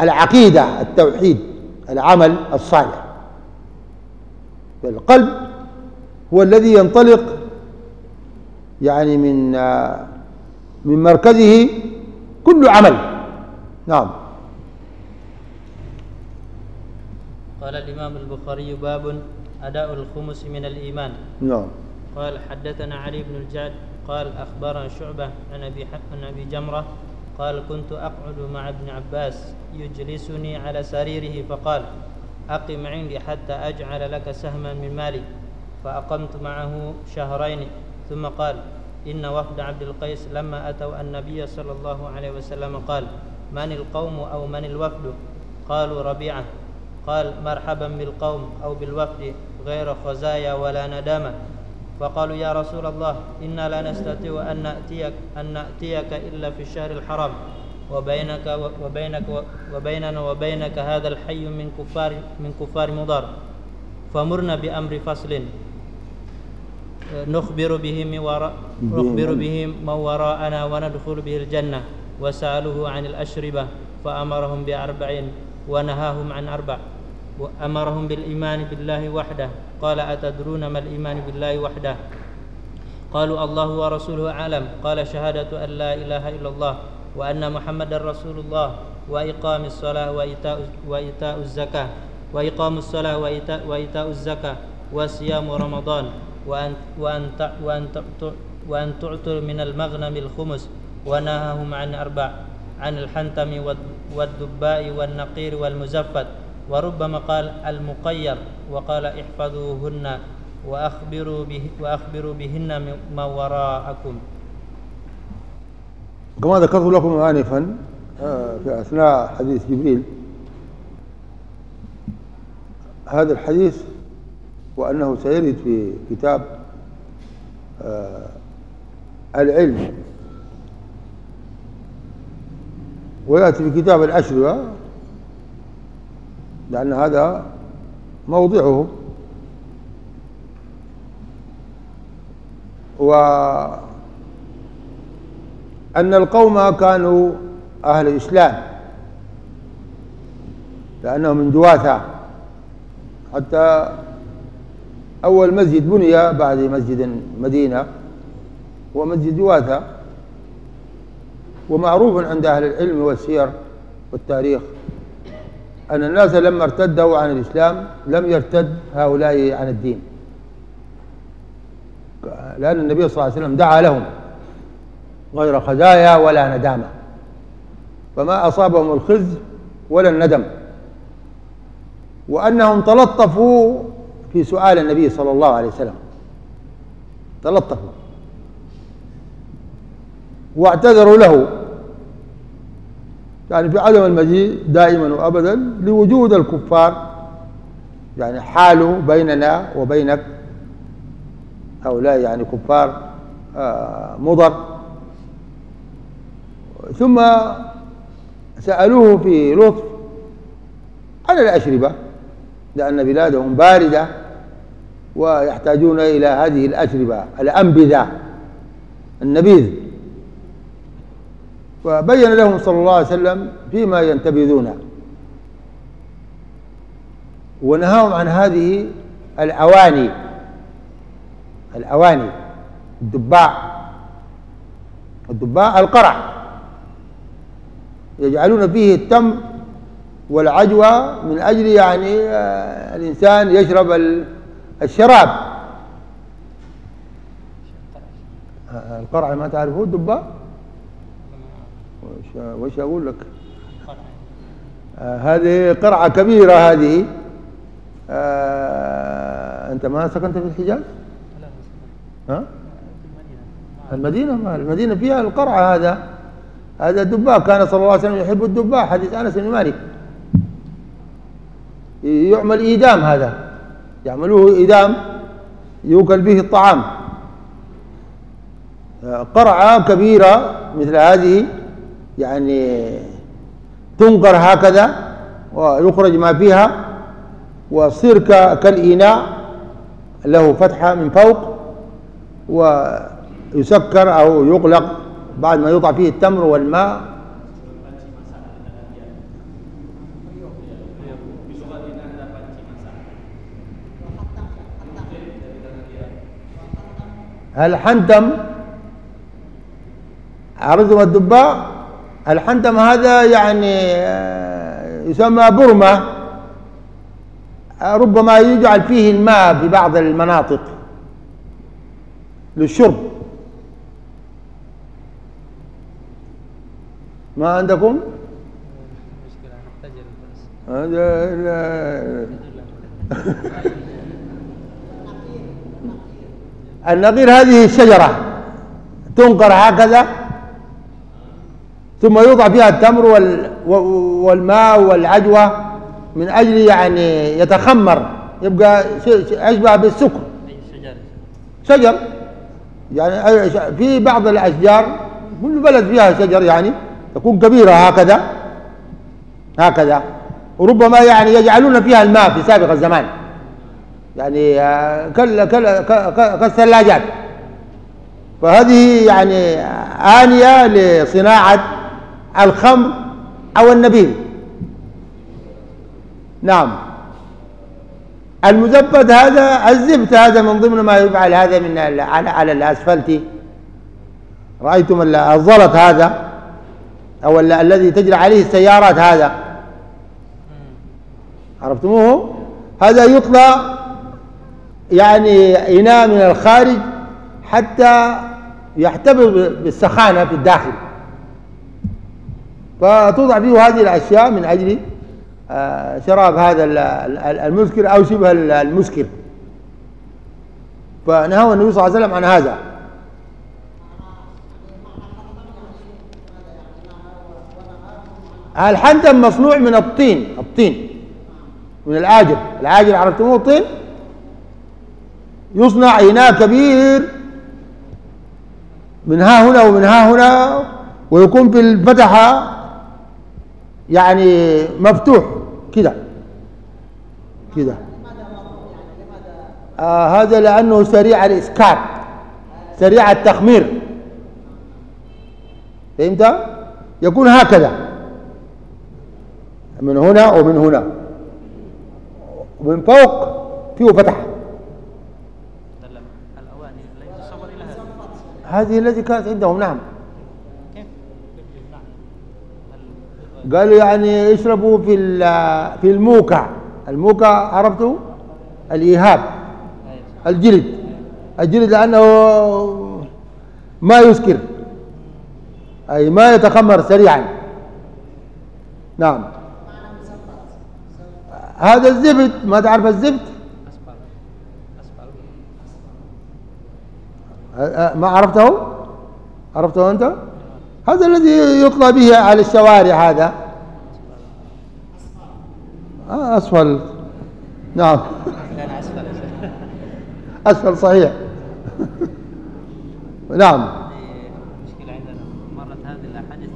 العقيدة التوحيد العمل الصالح. فالقلب هو الذي ينطلق يعني من من مركزه كل عمل. نعم. قال الإمام البخاري باب أداء الخمس من الإيمان. نعم. قال حدثنا علي بن الجعد قال أخبرنا شعبة عن أبي عن أبي جمرة قال كنت أقعد مع ابن عباس يجلسني على سريره فقال أقم عندي حتى أجعل لك سهما من مالي. فأقمت معه شهرين. ثم قال إن وفد عبد القيس لما أتوا النبي صلى الله عليه وسلم قال من القوم أو من الوفد؟ قالوا ربيعة. قال مرحبا بالقوم أو بالوفد غير خزايا ولا ندامة. فقالوا يا رسول الله إنا لا نستطيع أن نأتيك, أن نأتيك إلا في الشهر الحرام. وبينك وبينك وبيننا وبينك هذا الحي من كفار من كفار مضر فمرنا بأمر فصل. نخبر به من وراء نخبر به من وراءنا وندخل به الجنة. وسألوه عن الأشربة فأمرهم بأربع ونهاهم عن أربع. وأمرهم بالإيمان بالله وحده. قال أتدرون ما الإيمان بالله وحده؟ قالوا الله ورسوله أعلم. قال شهادة أن لا إله إلا الله وأن محمد رسول الله وإقام الصلاة وإيتاء, وإيتاء الزكاة. وإقام الصلاة وإيتاء, وإيتاء الزكاة. وصيام رمضان. وأن وأن وأن وأن تعطر من المغنم الخمس. ونهاهم عن أربع عن الحنتم والدباء والنقير والمزفت. وربما قال المقير وقال احفظوهن وأخبروا به وأخبروا بهن ما وراءكم. كما ذكرت لكم آنفا آه، في أثناء حديث جبريل هذا الحديث وأنه سيرد في كتاب آه، العلم. ويأتي في كتاب الأشربة لأن هذا موضعه. وأن القوم كانوا أهل الإسلام لأنهم من جواثة حتى أول مسجد بني بعد مسجد المدينة هو مسجد جواثة ومعروف عند أهل العلم والسير والتاريخ أن الناس لما ارتدوا عن الإسلام لم يرتد هؤلاء عن الدين. لأن النبي صلى الله عليه وسلم دعا لهم غير خزايا ولا ندامة فما أصابهم الخزي ولا الندم وأنهم تلطفوا في سؤال النبي صلى الله عليه وسلم. تلطفوا. واعتذروا له. يعني في عدم المجيء دائما وابدا لوجود الكفار. يعني حاله بيننا وبينك. هؤلاء يعني كفار آه، مضر. ثم سألوه في لطف عن الأشربة لأن بلادهم باردة. ويحتاجون إلى هذه الأشربة الأنبذة النبيذ. وبين لهم صلى الله عليه وسلم فيما ينتبذون. ونهاهم عن هذه الأواني الأواني الدباع الدباع القرع. يجعلون فيه التمر والعجوة من أجل يعني آه، الإنسان يشرب الشراب. القرع ما تعرفوه الدباء وش, أقول لك؟ هذه قرعة كبيرة هذه. آه أنت ما سكنت في الحجاز؟ ها؟ المدينة ما المدينة فيها القرعة هذا. هذا الدباء. كان صلى الله عليه وسلم يحب الدباء. حديث أنس بن مالك. يعمل إيدام هذا. يعملوه إيدام يوكل به الطعام. قرعة كبيرة مثل هذه يعني تنقر هكذا ويخرج ما فيها وتصير كالإناء له فتحة من فوق ويسكر أو يغلق بعد ما يوضع فيه التمر والماء. الحنتم عرضهم الدباء الحنتم هذا يعني آه، يسمى برمة. ربما يجعل فيه الماء في بعض المناطق للشرب. ما عندكم؟ النقير هذه الشجرة تنقر هكذا ثم يوضع فيها التمر والماء والعجوة من أجل يعني يتخمر يبقى أشبه بالسكر. شجر يعني في بعض الأشجار كل بلد فيها شجر يعني تكون كبيرة هكذا هكذا وربما يعني يجعلون فيها الماء في سابق الزمان. يعني آه، كالثلاجات. فهذه يعني آنية لصناعة الخمر أو النبيذ. نعم. المزبد هذا الزبت هذا من ضمن ما يفعل هذا من على على الأسفلت. رأيتم الزلط هذا أو الذي تجري عليه السيارات هذا. عرفتموه؟ هذا يطلع يعني إناء من الخارج حتى يحتفظ بالسخانة في الداخل. فتوضع فيه هذه الأشياء من أجل آه، شراب هذا المسكر أو شبه المسكر. فنهى النبي صلى الله عليه وسلم عن هذا. الحنتم مصنوع من الطين الطين من العاجل العاجل عرفتموه الطين؟ يصنع إناء كبير من ها هنا ومن ها هنا ويكون في الفتحة يعني مفتوح كده كده. آه هذا لأنه سريع الإسكار سريع التخمير. فهمت؟ يكون هكذا. من هنا ومن هنا. ومن فوق فيه فتحة. هذه التي كانت عندهم نعم. قالوا يعني يشربوا في في الموكع الموكع عرفتوا؟ الإيهاب الجلد. الجلد لأنه ما يسكر. أي ما يتخمر سريعا. نعم. هذا الزبد ما تعرف الزبد؟ ما عرفته؟ عرفته أنت؟ هذا الذي يطلى به على الشوارع هذا. آه، أسفل. نعم. أسفل صحيح. نعم. مشكلة عندنا مرت هذه الأحاديث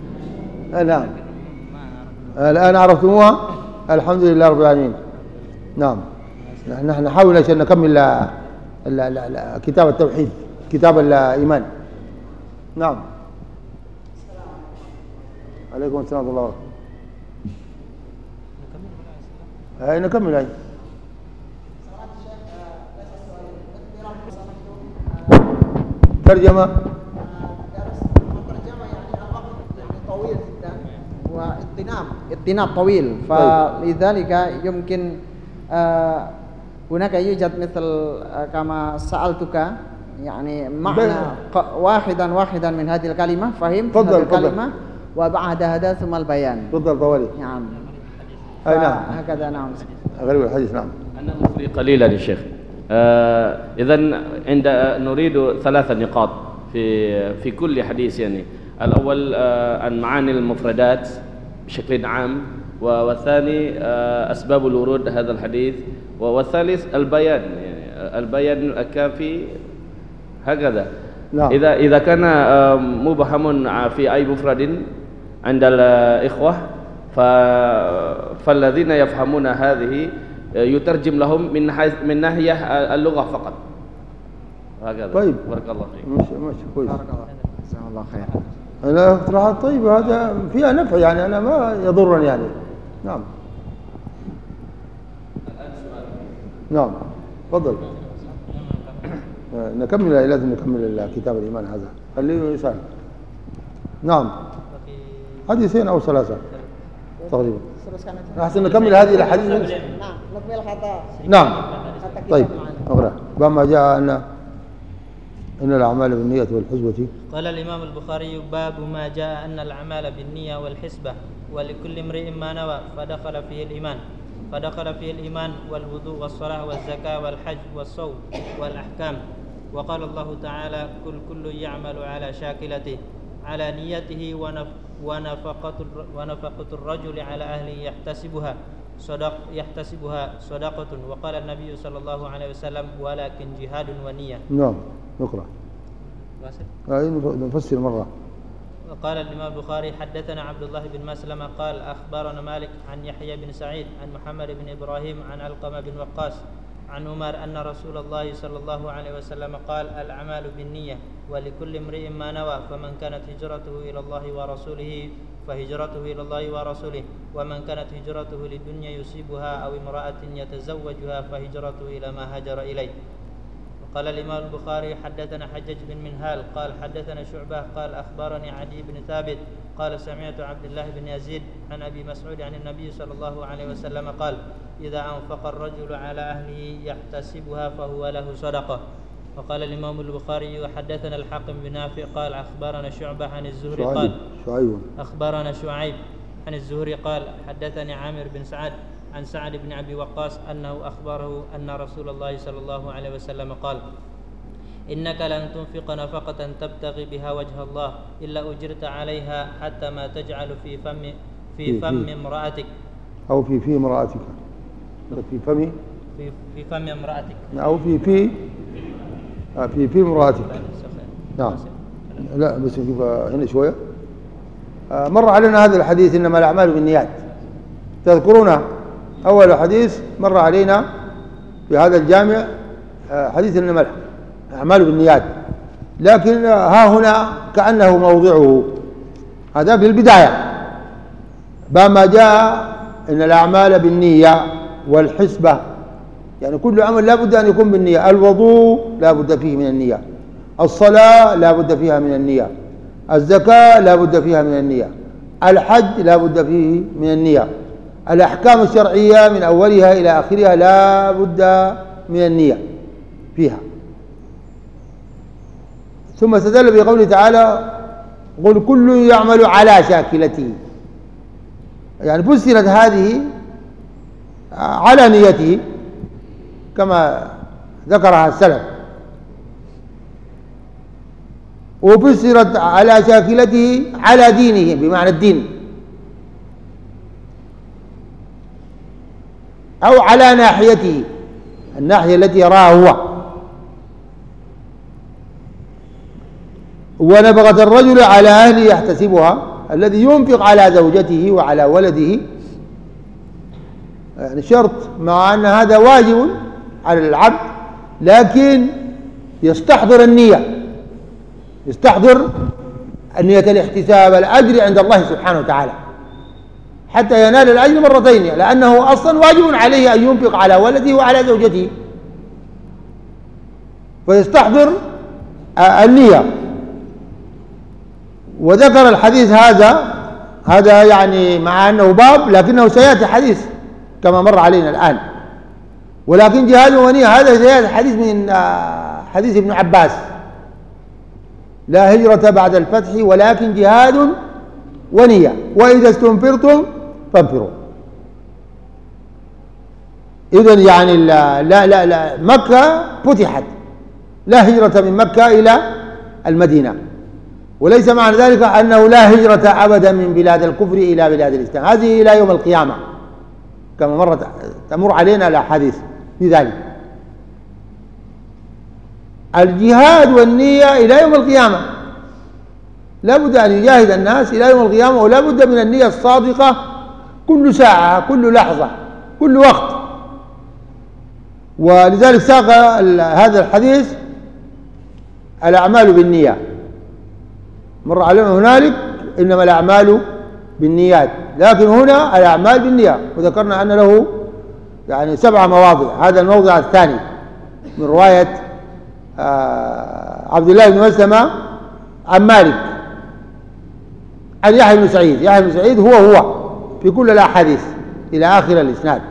آه، نعم. الآن عرفتموها؟ الحمد لله رب العالمين. نعم. نحن نحاول عشان نكمل كتاب التوحيد. كتاب الإيمان. نعم. عليكم السلام ورحمة الله هاي نكمل هاي ترجمة. طويل جدا واغتنام اغتنام طويل فلذلك يمكن هناك يوجد مثل كما سألتك يعني معنى واحدا واحدا من هذه الكلمة فهمت؟ تفضل هذه الكلمة. وبعد هذا ثم البيان. تفضل طوالي. نعم. أي نعم. هكذا نعم. غريب الحديث نعم. أنا مصري قليلا يا شيخ. آه إذا عند نريد ثلاث نقاط في في كل حديث يعني. الأول آه عن معاني المفردات بشكل عام والثاني آه أسباب الورود هذا الحديث والثالث البيان يعني. البيان الكافي هكذا. نعم. إذا إذا كان مبهم في أي مفرد عند الإخوة فالذين يفهمون هذه يترجم لهم من من ناحية اللغة فقط. هكذا. طيب. بارك الله فيك. مش مش كويس. بارك الله جزاه الله خير أنا اقتراحات طيبة هذا فيها نفع يعني أنا ما يضرني يعني. نعم. نعم تفضل. نكمل لازم نكمل كتاب الإيمان هذا. خليه يسأل. نعم. حديثين أو ثلاثة؟ تقريبا. أحسن نكمل هذه الأحاديث نعم نكمل حتى نعم. طيب. أقرأ. بما جاء أن إن الأعمال بالنية والحسبة. قال الإمام البخاري باب ما جاء أن الأعمال بالنية والحسبة ولكل امرئ ما نوى فدخل فيه الإيمان. فدخل فيه الإيمان والوضوء والصلاة والزكاة والحج والصوم والأحكام. وقال الله تعالى كل كل يعمل على شاكلته على نيته ونفقة ونفقة الرجل على أهله يحتسبها صدق يحتسبها صدقة. وقال النبي صلى الله عليه وسلم ولكن جهاد ونية. نعم نقرأ. نفسر مرة. وقال الإمام البخاري حدثنا عبد الله بن مسلمة قال أخبرنا مالك عن يحيى بن سعيد عن محمد بن إبراهيم عن علقمة بن وقاص عن عمر أن رسول الله صلى الله عليه وسلم قال الأعمال بالنية ولكل امرئ ما نوى فمن كانت هجرته إلى الله ورسوله فهجرته إلى الله ورسوله ومن كانت هجرته للدنيا يصيبها أو امرأة يتزوجها فهجرته إلى ما هجر إليه. قال الإمام البخاري حدثنا حجج بن منهال قال حدثنا شعبة قال أخبرني عدي بن ثابت قال سمعت عبد الله بن يزيد عن أبي مسعود عن النبي صلى الله عليه وسلم قال إذا أنفق الرجل على أهله يحتسبها فهو له صدقة. وقال الإمام البخاري وحدثنا الحاكم بن نافع قال أخبرنا شعبة عن الزهري قال شعيب. أخبرنا شعيب عن الزهري قال حدثني عامر بن سعد عن سعد بن أبي وقاص أنه أخبره أن رسول الله صلى الله عليه وسلم قال إنك لن تنفق نفقة تبتغي بها وجه الله إلا أجرت عليها حتى ما تجعل في فم في فم امرأتك. أو في في امرأتك. في فم؟ في في فم امرأتك. أو في في آه، في في امرأتك. نعم. لا بس نجيب هنا شوية. آه، مر علينا هذا الحديث إنما الأعمال بالنيات. تذكرونه؟ أول حديث مر علينا في هذا الجامع آه، حديث إنما الأعمال بالنيات لكن ها هنا كأنه موضعه. هذا في البداية. بما جاء إن الأعمال بالنية والحسبة. يعني كل عمل لا بد أن يكون بالنية. الوضوء لا بد فيه من النية. الصلاة لا بد فيها من النية. الزكاة لا بد فيها من النية. الحج لا بد فيه من النية. الأحكام الشرعية من أولها إلى آخرها لا بد من النية فيها. ثم استدل بقوله تعالى قل كل يعمل على شاكلته. يعني فسرت هذه على نيته كما ذكرها السلف. وفسرت على شاكلته على دينه بمعنى الدين. أو على ناحيته الناحية التي يراها هو. ونبغة الرجل على أهله يحتسبها الذي ينفق على زوجته وعلى ولده. يعني شرط مع أن هذا واجب على العبد لكن يستحضر النية. يستحضر النية الاحتساب الأجر عند الله سبحانه وتعالى. حتى ينال الأجر مرتين لأنه أصلا واجب عليه أن ينفق على ولده وعلى زوجته. فيستحضر النية. وذكر الحديث هذا هذا يعني مع أنه باب لكنه سيأتي حديث كما مر علينا الآن. ولكن جهاد ونية هذا سيأتي حديث من آه، حديث ابن عباس. لا هجرة بعد الفتح ولكن جهاد ونية. وإذا استنفرتم فانفروا إذا يعني لا لا لا, مكة فتحت. لا هجرة من مكة إلى المدينة. وليس معنى ذلك أنه لا هجرة أبدا من بلاد الكفر إلى بلاد الإسلام. هذه إلى يوم القيامة. كما مرت تمر علينا الأحاديث في ذلك. الجهاد والنية إلى يوم القيامة. لا بد أن يجاهد الناس إلى يوم القيامة ولا بد من النية الصادقة كل ساعة كل لحظة كل وقت. ولذلك ساق هذا الحديث الأعمال بالنية مر علينا هنالك إنما الأعمال بالنيات. لكن هنا الأعمال بالنية وذكرنا أن له يعني سبع مواضع. هذا الموضع الثاني من رواية آه، عبد الله بن مسلمة عن مالك. عن يحيى بن سعيد. يحيى بن سعيد هو هو. في كل الأحاديث إلى آخر الإسناد.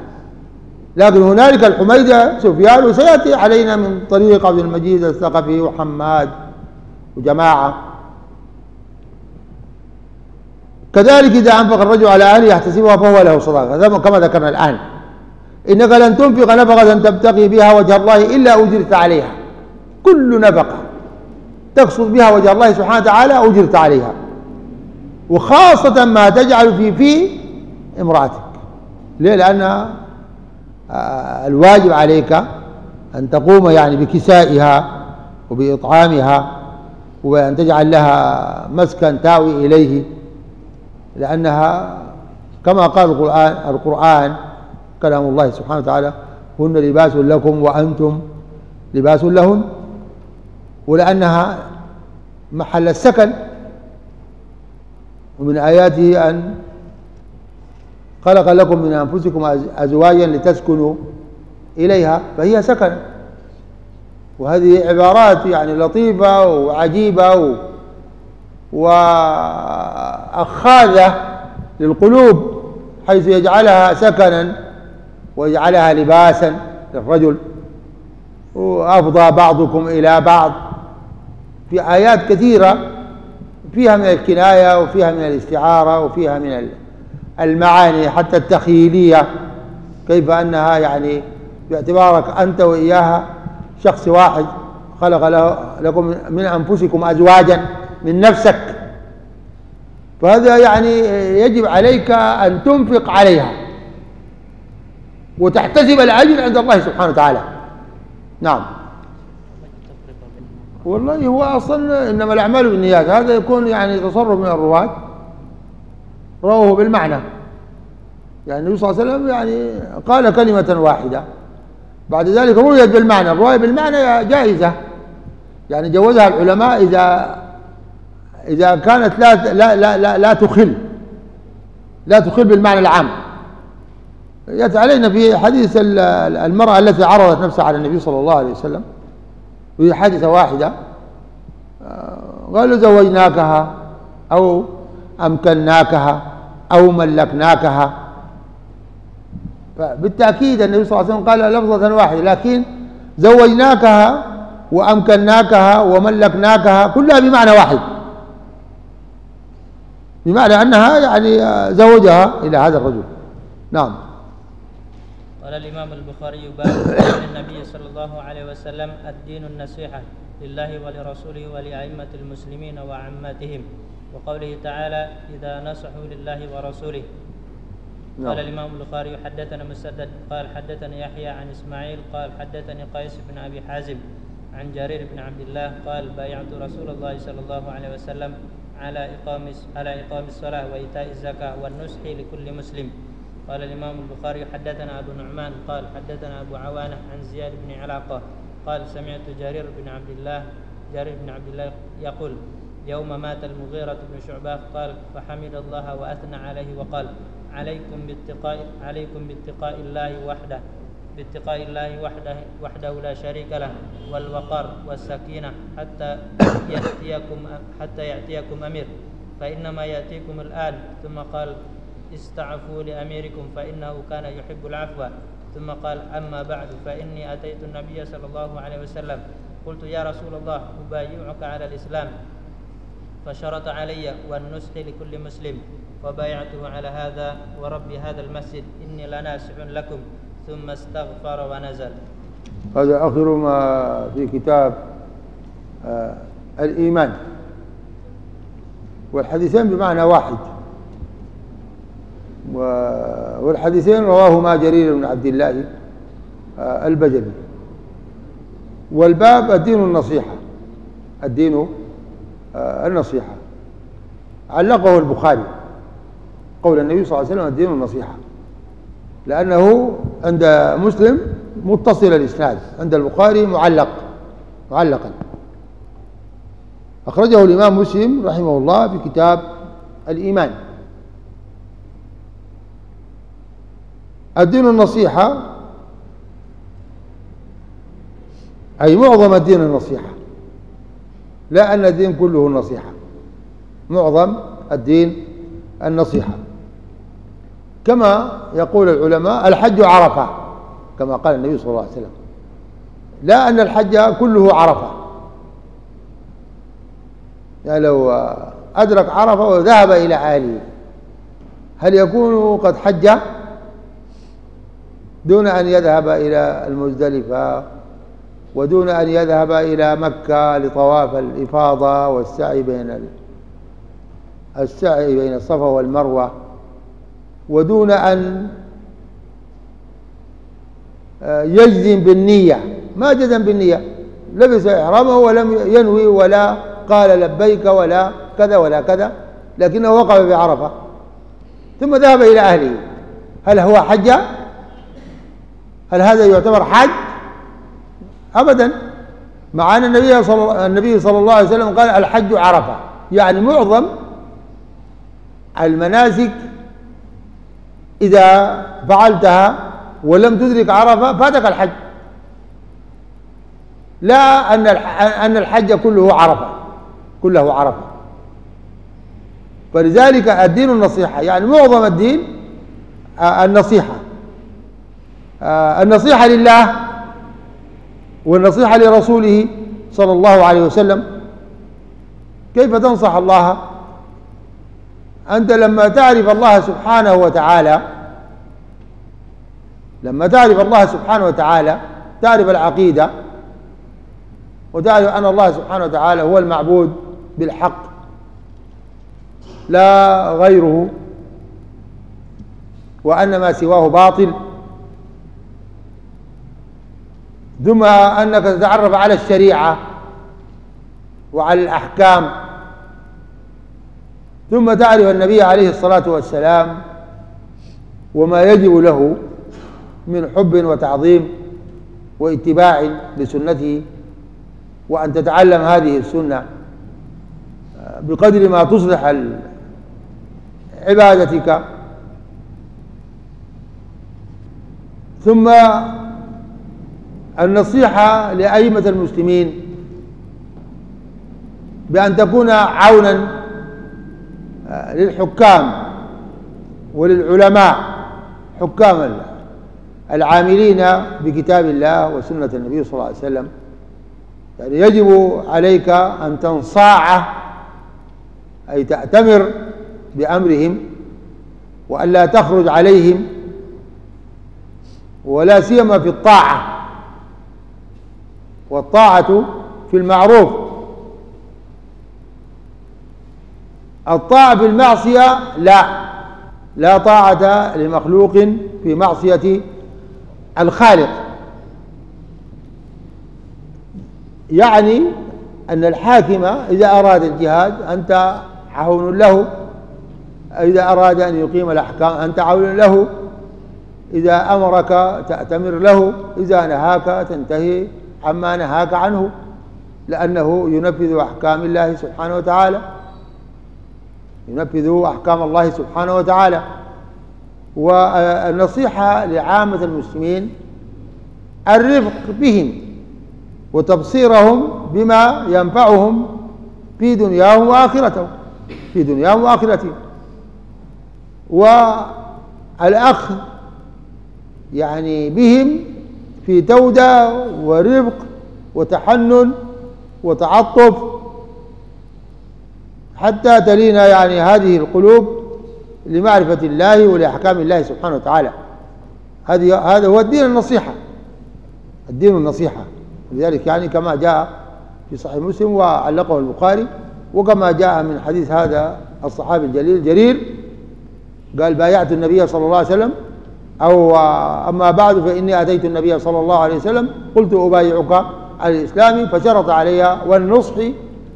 لكن هنالك الحميدة سفيان وسيأتي علينا من طريق عبد المجيد الثقفي وحماد وجماعة. كذلك إذا أنفق الرجل على أهله يحتسبها فهو له صدقة. كما ذكرنا الآن. إنك لن تنفق نفقة تبتغي بها وجه الله إلا أجرت عليها. كل نفقة تقصد بها وجه الله سبحانه وتعالى أجرت عليها. وخاصة ما تجعل في في امرأتك. ليه؟ لأن آه، الواجب عليك أن تقوم يعني بكسائها وبإطعامها وأن تجعل لها مسكن تاوي إليه لأنها كما قال القرآن القرآن كلام الله سبحانه وتعالى هن لباس لكم وأنتم لباس لهن. ولأنها محل السكن ومن آياته أن خلق لكم من أنفسكم أزواجا لتسكنوا إليها فهي سكن. وهذه عبارات يعني لطيفة وعجيبة وأخاذة للقلوب حيث يجعلها سكنا ويجعلها لباسا للرجل. وأفضى بعضكم إلى بعض. في آيات كثيرة فيها من الكناية وفيها من الاستعارة وفيها من المعاني حتى التخيلية كيف أنها يعني باعتبارك أنت وإياها شخص واحد خلق له لكم من أنفسكم أزواجا من نفسك. فهذا يعني يجب عليك أن تنفق عليها وتحتسب الأجر عند الله سبحانه وتعالى. نعم. والله هو أصلا إنما الأعمال بالنيات هذا يكون يعني تصرف من الرواة. رواه بالمعنى. يعني النبي صلى الله عليه وسلم يعني قال كلمة واحدة. بعد ذلك رويت بالمعنى. الرواية بالمعنى جائزة. يعني جوزها العلماء إذا إذا كانت لا لا لا لا, لا تخل. لا تخل بالمعنى العام. يأتي علينا في حديث المرأة التي عرضت نفسها على النبي صلى الله عليه وسلم. وهي حادثة واحدة. آه، قالوا زوجناكها أو أمكناكها أو ملكناكها. فبالتأكيد النبي صلى الله عليه وسلم قال لفظة واحدة لكن زوجناكها وأمكناكها وملكناكها كلها بمعنى واحد. بمعنى أنها يعني زوجها إلى هذا الرجل. نعم. قال الإمام البخاري باب النبي صلى الله عليه وسلم الدين النصيحة لله ولرسوله ولأئمة المسلمين وعماتهم. وقوله تعالى إذا نصحوا لله ورسوله نعم. قال الإمام البخاري حدثنا مسدد قال حدثنا يحيى عن إسماعيل قال حدثني قيس بن أبي حازم عن جرير بن عبد الله قال بايعت رسول الله صلى الله عليه وسلم على إقام على إقام الصلاة وإيتاء الزكاة والنصح لكل مسلم قال الإمام البخاري حدثنا أبو نعمان قال حدثنا أبو عوانة عن زياد بن علاقة قال سمعت جرير بن عبد الله جرير بن عبد الله يقول يوم مات المغيرة بن شعبة قال فحمد الله وأثنى عليه وقال عليكم باتقاء عليكم باتقاء الله وحده باتقاء الله وحده وحده لا شريك له والوقار والسكينة حتى يأتيكم حتى يأتيكم أمير فإنما يأتيكم الآن. ثم قال استعفوا لأميركم فإنه كان يحب العفو. ثم قال أما بعد فإني أتيت النبي صلى الله عليه وسلم. قلت يا رسول الله أبايعك على الإسلام. فشرط علي والنسخ لكل مسلم وبايعته على هذا ورب هذا المسجد إني لناسح لكم. ثم استغفر ونزل. هذا آخر ما في كتاب آه الإيمان. والحديثين بمعنى واحد. والحديثين رواهما جرير بن عبد الله آه البجلي. والباب الدين النصيحة. الدين النصيحة. علقه البخاري قول النبي صلى الله عليه وسلم الدين النصيحة لأنه عند مسلم متصل الإسناد. عند البخاري معلق معلقا. أخرجه الإمام مسلم رحمه الله في كتاب الإيمان. الدين النصيحة أي معظم الدين النصيحة لا أن الدين كله النصيحة معظم الدين النصيحة. كما يقول العلماء الحج عرفة كما قال النبي صلى الله عليه وسلم. لا أن الحج كله عرفة. يعني لو أدرك عرفة وذهب إلى أهله هل يكون قد حج؟ دون أن يذهب إلى المزدلفة ودون أن يذهب إلى مكة لطواف الإفاضة والسعي بين السعي بين الصفا والمروة. ودون أن آه، يجزم بالنية. ما جزم بالنية. لبس إحرامه ولم ينوي ولا قال لبيك ولا كذا ولا كذا لكنه وقف بعرفة. ثم ذهب إلى أهله. هل هو حج هل هذا يعتبر حج؟ أبدا مع أن النبي صلى, النبي صلى الله عليه وسلم قال الحج عرفة. يعني معظم المناسك إذا فعلتها ولم تدرك عرفة فاتك الحج. لا أن أن الحج كله عرفة كله عرفة. فلذلك الدين النصيحة يعني معظم الدين آه، النصيحة. آه، النصيحة لله والنصيحة لرسوله صلى الله عليه وسلم كيف تنصح الله؟ أنت لما تعرف الله سبحانه وتعالى لما تعرف الله سبحانه وتعالى تعرف العقيدة وتعرف أن الله سبحانه وتعالى هو المعبود بالحق لا غيره وأن ما سواه باطل. ثم أنك تتعرف على الشريعة وعلى الأحكام. ثم تعرف النبي عليه الصلاة والسلام وما يجب له من حب وتعظيم واتباع لسنته وأن تتعلم هذه السنة بقدر ما تصلح عبادتك. ثم النصيحة لأئمة المسلمين بأن تكون عونا للحكام وللعلماء حكام العاملين بكتاب الله وسنة النبي صلى الله عليه وسلم. يعني يجب عليك أن تنصاع أي تأتمر بأمرهم وألا تخرج عليهم ولا سيما في الطاعة. والطاعة في المعروف. الطاعة بالمعصية لا لا طاعة لمخلوق في معصية الخالق. يعني أن الحاكم إذا أراد الجهاد أنت عون له إذا أراد أن يقيم الأحكام أنت عون له إذا أمرك تأتمر له إذا نهاك تنتهي عما نهاك عنه لأنه ينفذ أحكام الله سبحانه وتعالى. ينفذ أحكام الله سبحانه وتعالى. والنصيحة لعامة المسلمين الرفق بهم وتبصيرهم بما ينفعهم في دنياهم وآخرتهم في دنياهم وآخرتهم. والأخذ يعني بهم في تودة ورفق وتحنن وتعطف. حتى تلين يعني هذه القلوب لمعرفة الله ولأحكام الله سبحانه وتعالى. هذه هذا هو الدين النصيحة. الدين النصيحة. لذلك يعني كما جاء في صحيح مسلم وعلقه البخاري وكما جاء من حديث هذا الصحابي الجليل جرير قال بايعت النبي صلى الله عليه وسلم أو أما بعد فإني أتيت النبي صلى الله عليه وسلم قلت أبايعك على الإسلام فشرط علي والنصح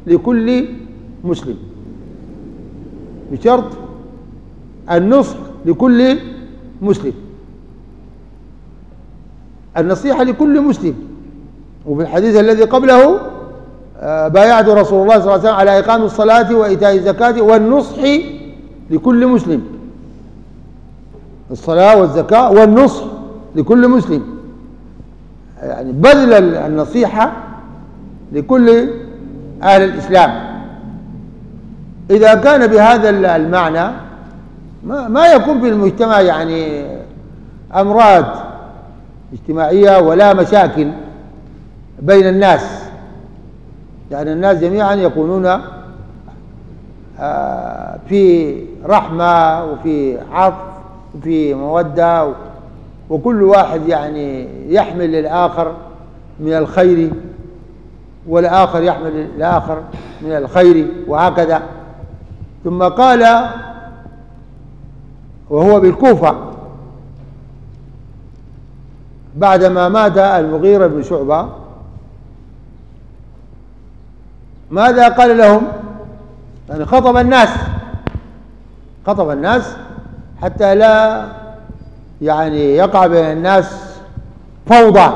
لكل مسلم. بشرط النصح لكل مسلم. النصيحة لكل مسلم. وفي الحديث الذي قبله آه، بايعت رسول الله صلى الله عليه وسلم على إقام الصلاة وإيتاء الزكاة والنصح لكل مسلم. الصلاة والزكاة والنصح لكل مسلم. يعني بذل النصيحة لكل أهل الإسلام. إذا كان بهذا المعنى ما, ما يكون في المجتمع يعني أمراض اجتماعية ولا مشاكل بين الناس. يعني الناس جميعا يكونون آه، في رحمة وفي عطف وفي مودة وكل واحد يعني يحمل للآخر من الخير والآخر يحمل الآخر من الخير وهكذا. ثم قال وهو بالكوفة. بعدما مات المغيرة بن شعبة ماذا قال لهم؟ يعني خطب الناس خطب الناس حتى لا يعني يقع بين الناس فوضى.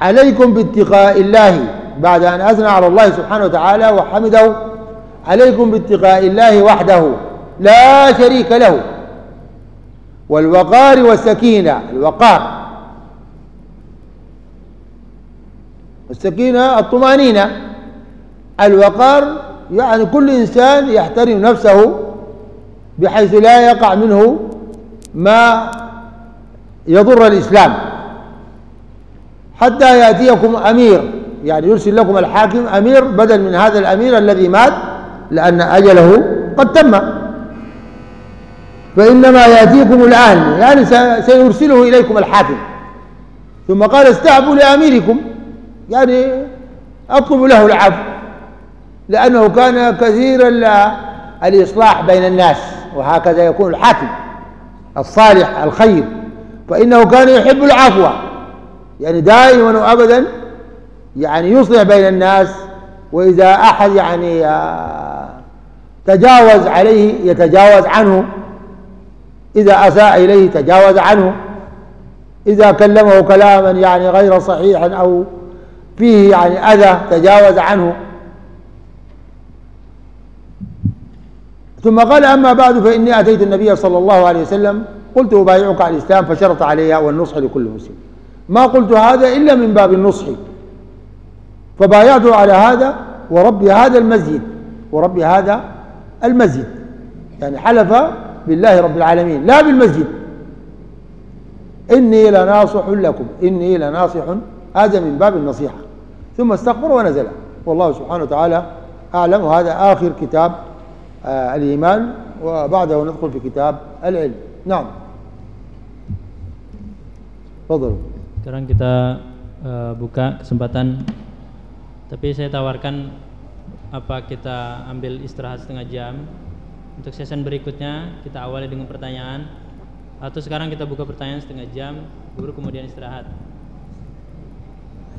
عليكم باتقاء الله بعد أن أثنى على الله سبحانه وتعالى وحمده. عليكم باتقاء الله وحده لا شريك له. والوقار والسكينة الوقار. السكينة الطمأنينة. الوقار يعني كل إنسان يحترم نفسه بحيث لا يقع منه ما يضر الإسلام. حتى يأتيكم أمير يعني يرسل لكم الحاكم أمير بدل من هذا الأمير الذي مات لأن أجله قد تم. فإنما يأتيكم الآن يعني سيرسله إليكم الحاكم. ثم قال استعبوا لأميركم يعني أطلبوا له العفو. لأنه كان كثيرا الإصلاح بين الناس وهكذا يكون الحاكم الصالح الخير فإنه كان يحب العفو. يعني دائما وأبدا يعني يصلح بين الناس وإذا أحد يعني آه، تجاوز عليه يتجاوز عنه. إذا أساء إليه تجاوز عنه. إذا كلمه كلاما يعني غير صحيح أو فيه يعني أذى تجاوز عنه. ثم قال أما بعد فإني أتيت النبي صلى الله عليه وسلم قلت أبايعك على الإسلام فشرط علي والنصح لكل مسلم. ما قلت هذا إلا من باب النصح. فبايعته على هذا ورب هذا المسجد ورب هذا المسجد. يعني حلف بالله رب العالمين لا بالمسجد. إني لناصح لكم إني لناصح. هذا من باب النصيحة. ثم استغفر ونزل. والله سبحانه وتعالى أعلم. وهذا آخر كتاب الإيمان وبعده ندخل في كتاب العلم نعم تفضلوا Sekarang kita uh, buka kesempatan tapi saya tawarkan apa kita ambil istirahat setengah jam untuk sesi berikutnya kita awali dengan pertanyaan atau sekarang kita buka pertanyaan setengah jam baru kemudian istirahat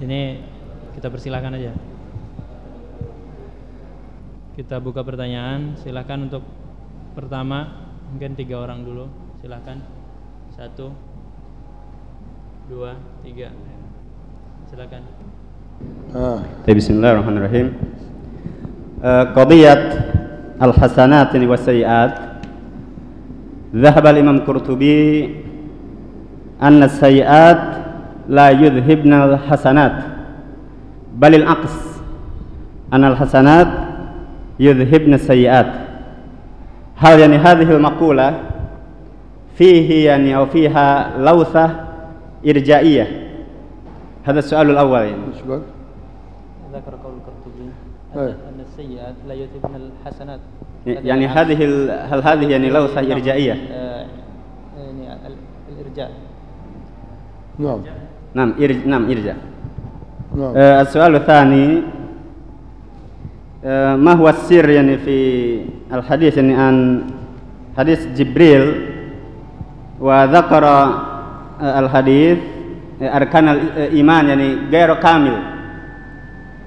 ini kita persilahkan aja Kita buka pertanyaan. Silahkan untuk pertama mungkin tiga orang dulu. Silahkan satu dua tiga. Silakan. آه. طيب بسم الله الرحمن الرحيم آه قضية الحسنات والسيئات ذهب الإمام القرطبي أن السيئات لا يذهبن الحسنات بل العكس أن الحسنات يذهبن السيئات. هل يعني هذه المقولة فيه يعني أو فيها لوثة إرجائية. هذا السؤال الأول يعني. ذكر قول القرطبي. أن السيئات لا يذهبن الحسنات. يعني هذه ال... هل هذه يعني لوثة إرجائية؟ آه، يعني ال- الإرجاء. نعم. نعم إرج... نعم إرجاء. نعم. آه السؤال الثاني ما هو السر يعني في الحديث يعني عن حديث جبريل وذكر آه الحديث آه، أركان الإيمان يعني غير كامل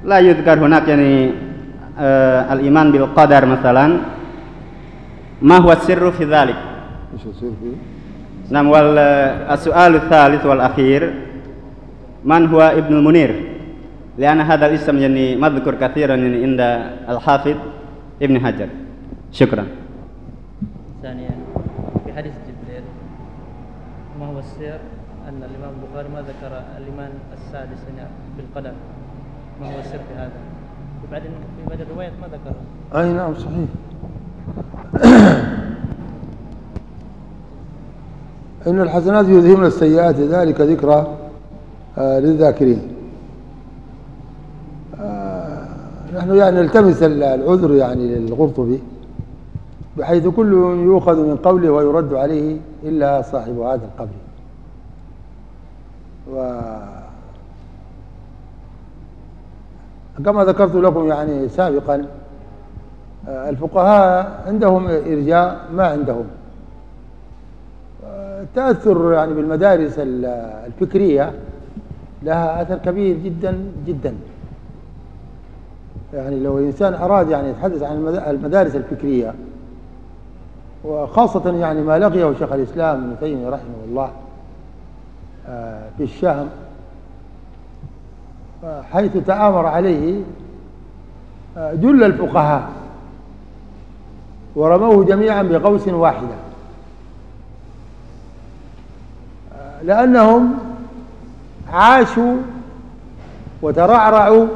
لا يذكر هناك يعني آه الإيمان بالقدر مثلا ما هو السر في ذلك إيش يصير فيه؟ نعم والسؤال الثالث والأخير من هو ابن المنير لأن هذا الاسم يعني مذكور كثيرا يعني عند الحافظ ابن حجر. شكرا. ثانيا في حديث جبريل ما هو السر؟ أن الإمام البخاري ما ذكر الإيمان السادس يعني بالقدر. ما هو السر في هذا؟ وبعدين في بعض الروايات ما ذكر. أي نعم صحيح. إن الحسنات يذهبن السيئات ذلك ذكرى آه، للذاكرين آه، نحن يعني نلتمس ال- العذر يعني للقرطبي بحيث كل يؤخذ من قوله ويرد عليه إلا صاحب هذا القبر. و كما ذكرت لكم يعني سابقا آه، الفقهاء عندهم إرجاء ما عندهم. آه، التأثر يعني بالمدارس ال- الفكرية لها أثر كبير جدا جدا. يعني لو الإنسان أراد يعني يتحدث عن المد- المدارس الفكرية وخاصة يعني ما لقيه شيخ الإسلام ابن تيمية رحمه الله آه، في آه، حيث تآمر عليه آه، جل الفقهاء ورموه جميعا بقوس واحدة. آه، لأنهم عاشوا وترعرعوا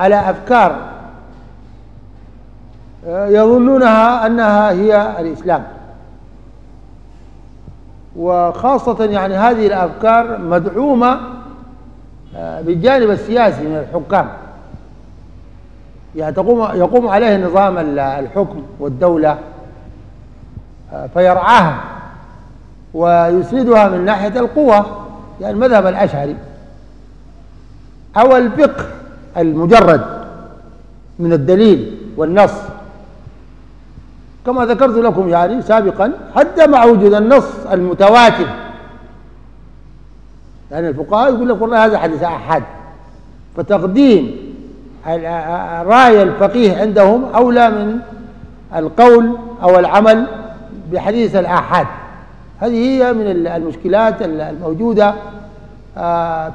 على أفكار آه، يظنونها أنها هي الإسلام. وخاصة يعني هذه الأفكار مدعومة آه، بالجانب السياسي من الحكام. يعني تقوم يقوم عليه نظام ال- الحكم والدولة آه، فيرعاها ويسندها من ناحية القوة يعني المذهب الأشعري. أو الفقه المجرد من الدليل والنص. كما ذكرت لكم يعني سابقا حتى مع وجود النص المتواتر. لأن الفقهاء يقول لك والله هذا حديث أحد. فتقديم رأي الفقيه عندهم أولى من القول أو العمل بحديث الآحاد هذه هي من ال- المشكلات ال- الموجودة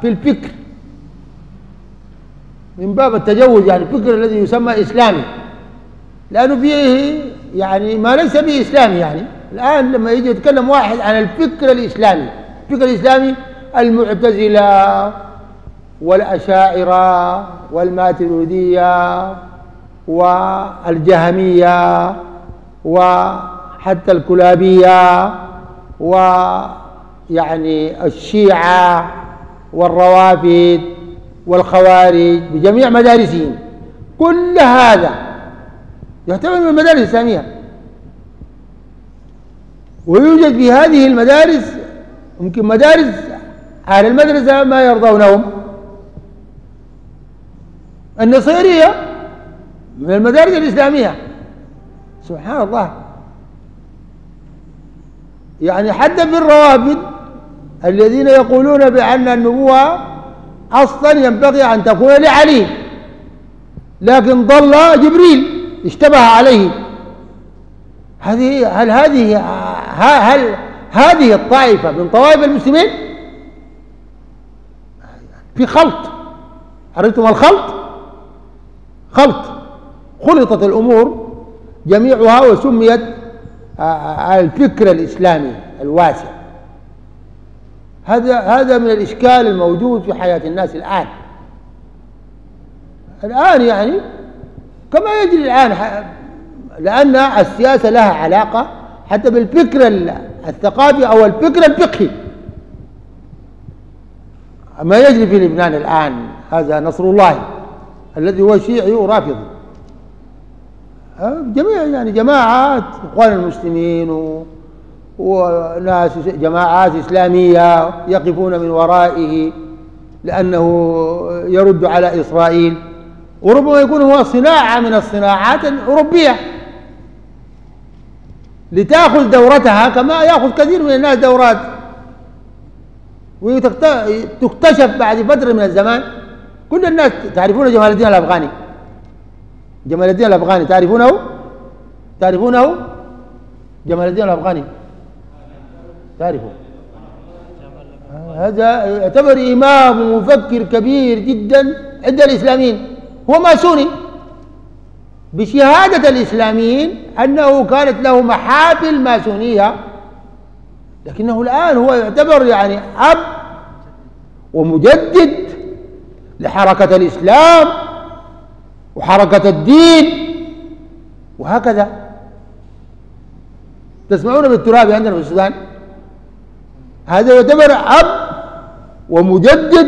في الفكر. من باب التجوز يعني الفكر الذي يسمى إسلامي. لأنه فيه يعني ما ليس به إسلامي يعني. الآن لما يجي يتكلم واحد عن الفكر الإسلامي الفكر الإسلامي المعتزلة والأشاعرة والماتريدية والجهمية وحتى الكلابية يعني الشيعة والروافد والخوارج بجميع مدارسهم. كل هذا يعتبر من المدارس الإسلامية. ويوجد في هذه المدارس يمكن مدارس أهل المدرسة ما يرضونهم. النصيرية من المدارس الإسلامية. سبحان الله. يعني حتى في الروابط الذين يقولون بأن النبوة أصلا ينبغي أن تكون لعلي لكن ضل جبريل اشتبه عليه. هذه هل هذه هل هذه الطائفة من طوائف المسلمين؟ في خلط. عرفتم الخلط؟ خلط. خلطت الأمور جميعها وسميت الفكر الإسلامي الواسع. هذا هذا من الإشكال الموجود في حياة الناس الآن. الآن يعني كما يجري الآن لأن السياسة لها علاقة حتى بالفكر الثقافي أو الفكر الفقهي. ما يجري في لبنان الآن هذا نصر الله الذي هو شيعي ورافضي جميع يعني جماعات إخوان المسلمين وناس جماعات إسلامية يقفون من ورائه لأنه يرد على إسرائيل. وربما يكون هو صناعة من الصناعات الأوروبية. لتأخذ دورتها كما يأخذ كثير من الناس دورات. وتكتشف بعد فترة من الزمان. كل الناس تعرفون جمال الدين الأفغاني. جمال الدين الأفغاني تعرفونه؟ تعرفونه؟ جمال الدين الأفغاني. تعرفه. هذا يعتبر إمام ومفكر كبير جدا عند الإسلاميين. هو ماسوني بشهادة الإسلاميين أنه كانت له محافل ماسونية لكنه الآن هو يعتبر يعني أب ومجدد لحركة الإسلام وحركة الدين وهكذا. تسمعون بالتراب عندنا في السودان؟ هذا يعتبر أب ومجدد.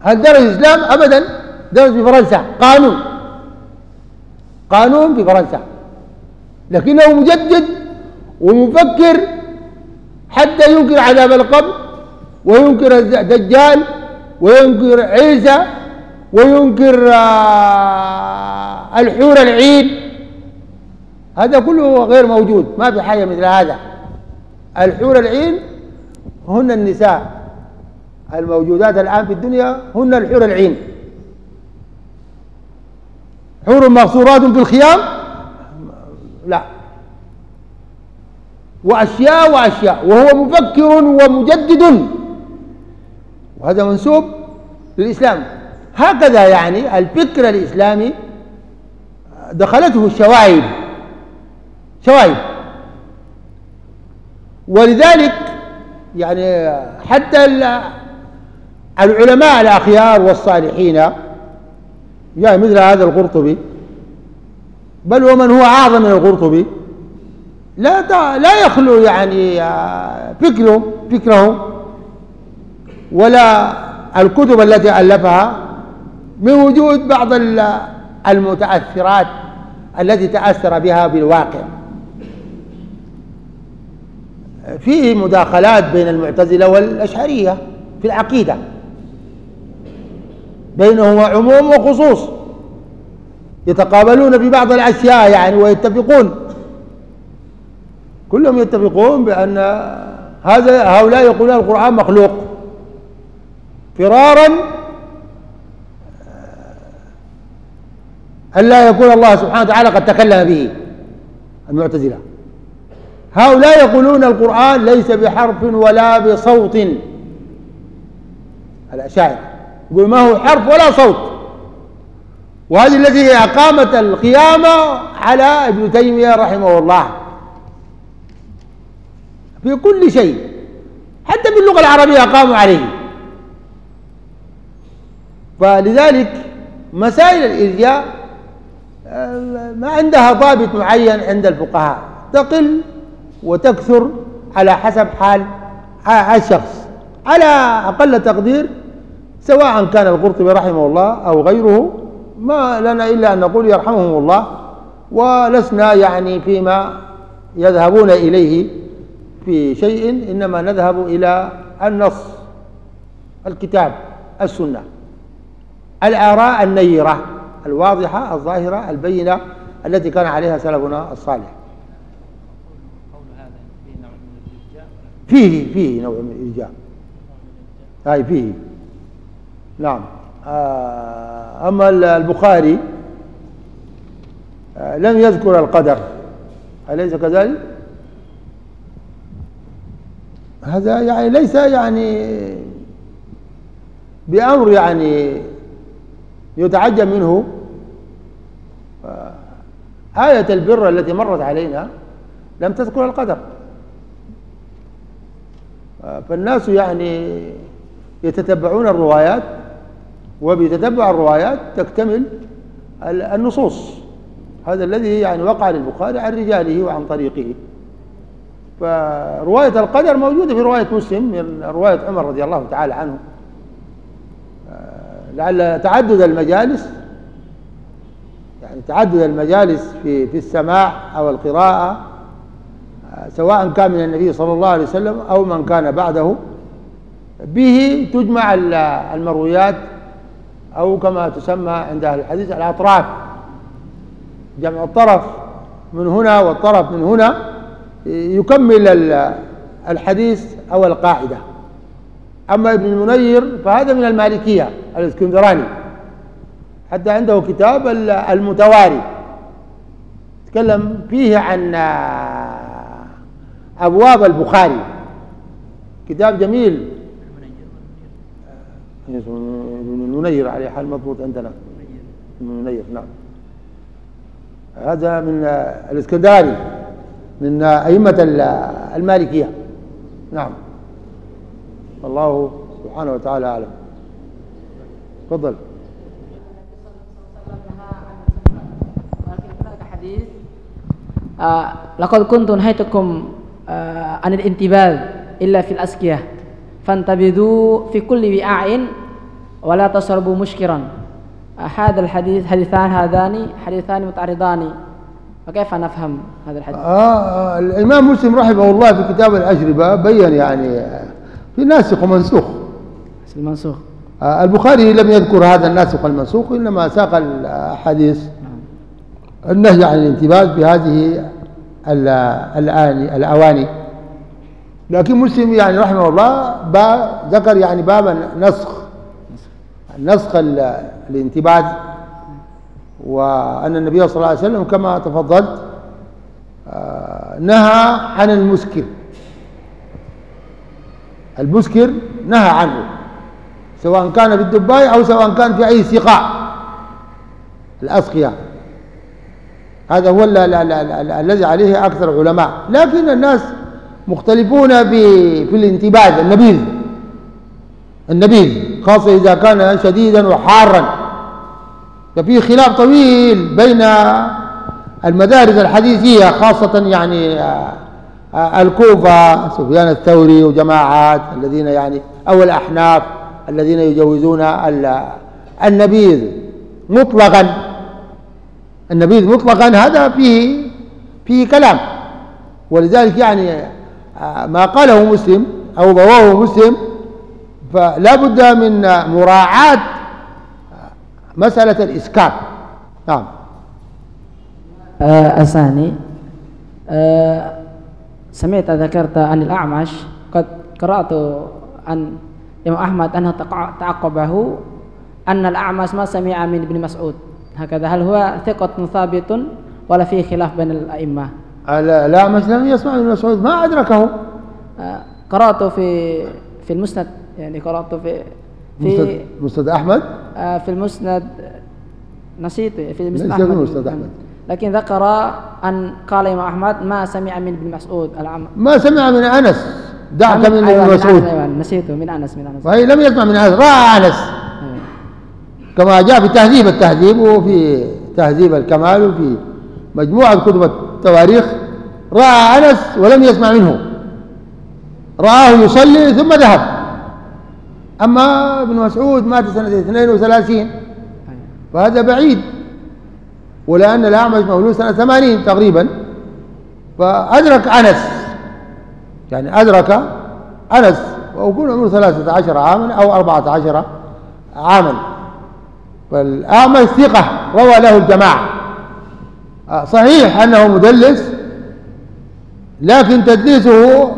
هل درس الإسلام؟ أبدا. درس في فرنسا. قانون. قانون في فرنسا. لكنه مجدد ومفكر حتى ينكر عذاب القبر وينكر الدجال وينكر عيسى وينكر آه، الحور العيد. هذا كله غير موجود. ما في حاجة مثل هذا. الحور العين هن النساء الموجودات الآن في الدنيا هن الحور العين. حور مقصورات في الخيام؟ لا. وأشياء وأشياء وهو مفكر ومجدد. وهذا منسوب للإسلام. هكذا يعني الفكر الإسلامي دخلته الشوائب شوائب ولذلك يعني حتى العلماء الأخيار والصالحين يعني مثل هذا القرطبي بل ومن هو أعظم من القرطبي لا لا يخلو يعني فكره فكره ولا الكتب التي ألفها من وجود بعض المتأثرات التي تأثر بها بالواقع. فيه مداخلات بين المعتزلة والأشعرية في العقيدة. بينهما عموم وخصوص. يتقابلون في بعض الأشياء يعني ويتفقون. كلهم يتفقون بأن هذا هؤلاء يقولون القرآن مخلوق. فرارا ألا يكون الله سبحانه وتعالى قد تكلم به المعتزلة. هؤلاء يقولون القرآن ليس بحرف ولا بصوت. الأشاعر يقول ما هو حرف ولا صوت. وهذه التي أقامت القيامة على ابن تيمية رحمه الله. في كل شيء. حتى باللغة العربية قاموا عليه. فلذلك مسائل الإرجاء آه، ما عندها ضابط معين عند الفقهاء. تقل وتكثر على حسب حال الشخص. على أقل تقدير سواء كان القرطبي رحمه الله أو غيره ما لنا إلا أن نقول يرحمهم الله ولسنا يعني فيما يذهبون إليه في شيء إنما نذهب إلى النص الكتاب السنة. الآراء النيرة الواضحة الظاهرة البينة التي كان عليها سلفنا الصالح. فيه فيه نوع من الإرجاء. هاي فيه. نعم. آه، أما البخاري آه، لم يذكر القدر. أليس كذلك؟ هذا يعني ليس يعني بأمر يعني يتعجب منه. آه، آية البر التي مرت علينا لم تذكر القدر. فالناس يعني يتتبعون الروايات وبتتبع الروايات تكتمل النصوص. هذا الذي يعني وقع للبخاري عن رجاله وعن طريقه. فرواية القدر موجودة في رواية مسلم من رواية عمر رضي الله تعالى عنه. آه، لعل تعدد المجالس يعني تعدد المجالس في في السماع أو القراءة سواء كان من النبي صلى الله عليه وسلم أو من كان بعده به تجمع المرويات أو كما تسمى عند أهل الحديث الأطراف. جمع الطرف من هنا والطرف من هنا يكمل الحديث أو القاعدة. أما ابن المنير فهذا من المالكية الإسكندراني. حتى عنده كتاب المتواري. تكلم فيه عن أبواب البخاري. كتاب جميل. ابن المنير عليه حال مضبوط عندنا. ابن المنير نعم. هذا من الاسكندراني من أئمة المالكية. نعم. الله سبحانه وتعالى أعلم. تفضل. حديث آه لقد كنت نهيتكم عن الانتباه إلا في الأسكية فانتبذوا في كل وعاء ولا تشربوا مشكرا. هذا الحديث حديثان هذان حديثان متعرضان. فكيف نفهم هذا الحديث؟ آه الإمام مسلم رحمه الله في كتاب الأجربة بين يعني في ناسخ ومنسوخ. المنسوخ آه البخاري لم يذكر هذا الناسخ والمنسوخ إنما ساق الأحاديث. النهي عن الانتباه بهذه الأواني. لكن مسلم يعني رحمه الله ذكر يعني باب نسخ نسخ الانتباه. وأن النبي صلى الله عليه وسلم كما تفضلت آه، نهى عن المسكر. المسكر نهى عنه. سواء كان بالدباي أو سواء كان في أي سقاء. الأسقية هذا هو الذي عليه أكثر العلماء. لكن الناس مختلفون في الانتباه النبيذ. النبيذ خاصة إذا كان شديدا وحارا. ففي خلاف طويل بين المدارس الحديثية خاصة يعني آه، آه، الكوفة سفيان الثوري وجماعات الذين يعني أو الأحناف الذين يجوزون النبيذ مطلقا. النبيذ مطلقا هذا فيه فيه كلام. ولذلك يعني آه، ما قاله مسلم أو رواه مسلم فلا بد من مراعاة مسألة الإسكان. نعم. آه الثاني آه سمعت ذكرت عن الأعمش قد قرأت عن إمام أحمد أنه تعقبه أن الأعمش ما سمع من ابن مسعود. هكذا. هل هو ثقة ثابت ولا في خلاف بين الأئمة؟ الأعمش لم يسمع من مسعود ما أدركه. آه قرأت في في المسند يعني قرأت في في مسند أحمد؟ آه في المسند نسيت في المسند أحمد. المسند أحمد. لكن ذكر أن قال إمام أحمد ما سمع من ابن مسعود العم ما سمع من أنس دعك من أيوة ابن مسعود. أيوة نسيته من أنس من أنس. وهي لم يسمع من أنس رأى أنس. كما جاء في تهذيب التهذيب وفي تهذيب الكمال وفي مجموعة كتب التواريخ رأى أنس ولم يسمع منه. رآه يصلي ثم ذهب. أما ابن مسعود مات سنة 32 فهذا بعيد. ولأن الأعمش مولود سنة 80 تقريبا. فأدرك أنس يعني أدرك أنس ويكون عمره 13 عاما أو 14 عاما. فالأعمش ثقة روى له الجماعة. آه، صحيح أنه مدلس لكن تدليسه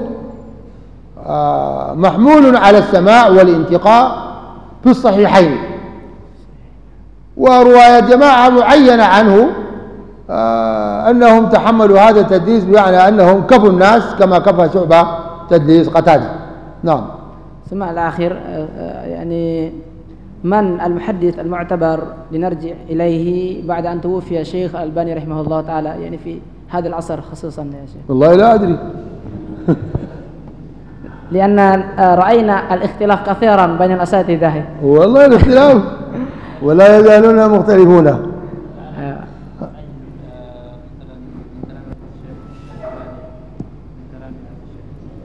آه، محمول على السماع والانتقاء في الصحيحين. ورواية جماعة معينة عنه آه، أنهم تحملوا هذا التدليس بمعنى أنهم كفوا الناس كما كفى شعبة تدليس قتادة. نعم. ثم الأخير يعني من المحدث المعتبر لنرجع إليه بعد أن توفي الشيخ ألباني رحمه الله تعالى يعني في هذا العصر خصوصا يا شيخ. والله لا أدري. لأن رأينا الاختلاف كثيرا بين الأساتذة. والله الاختلاف. ولا يزالون مختلفون.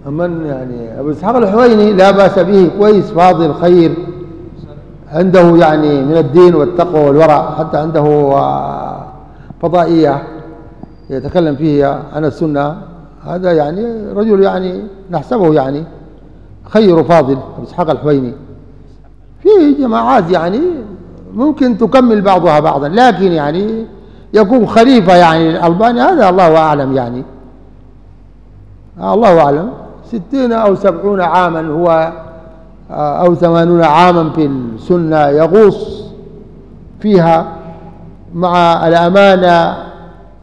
من يعني أبو إسحاق الحويني لا بأس به كويس فاضل خير. عنده يعني من الدين والتقوى والورع حتى عنده آه، فضائية يتكلم فيها عن السنة. هذا يعني رجل يعني نحسبه يعني خير فاضل. أبو إسحاق الحويني في جماعات يعني ممكن تكمل بعضها بعضا لكن يعني يكون خليفة يعني الألباني هذا الله أعلم يعني. الله أعلم. ستين أو سبعون عاما هو أو ثمانون عاما في السنة يغوص فيها مع الأمانة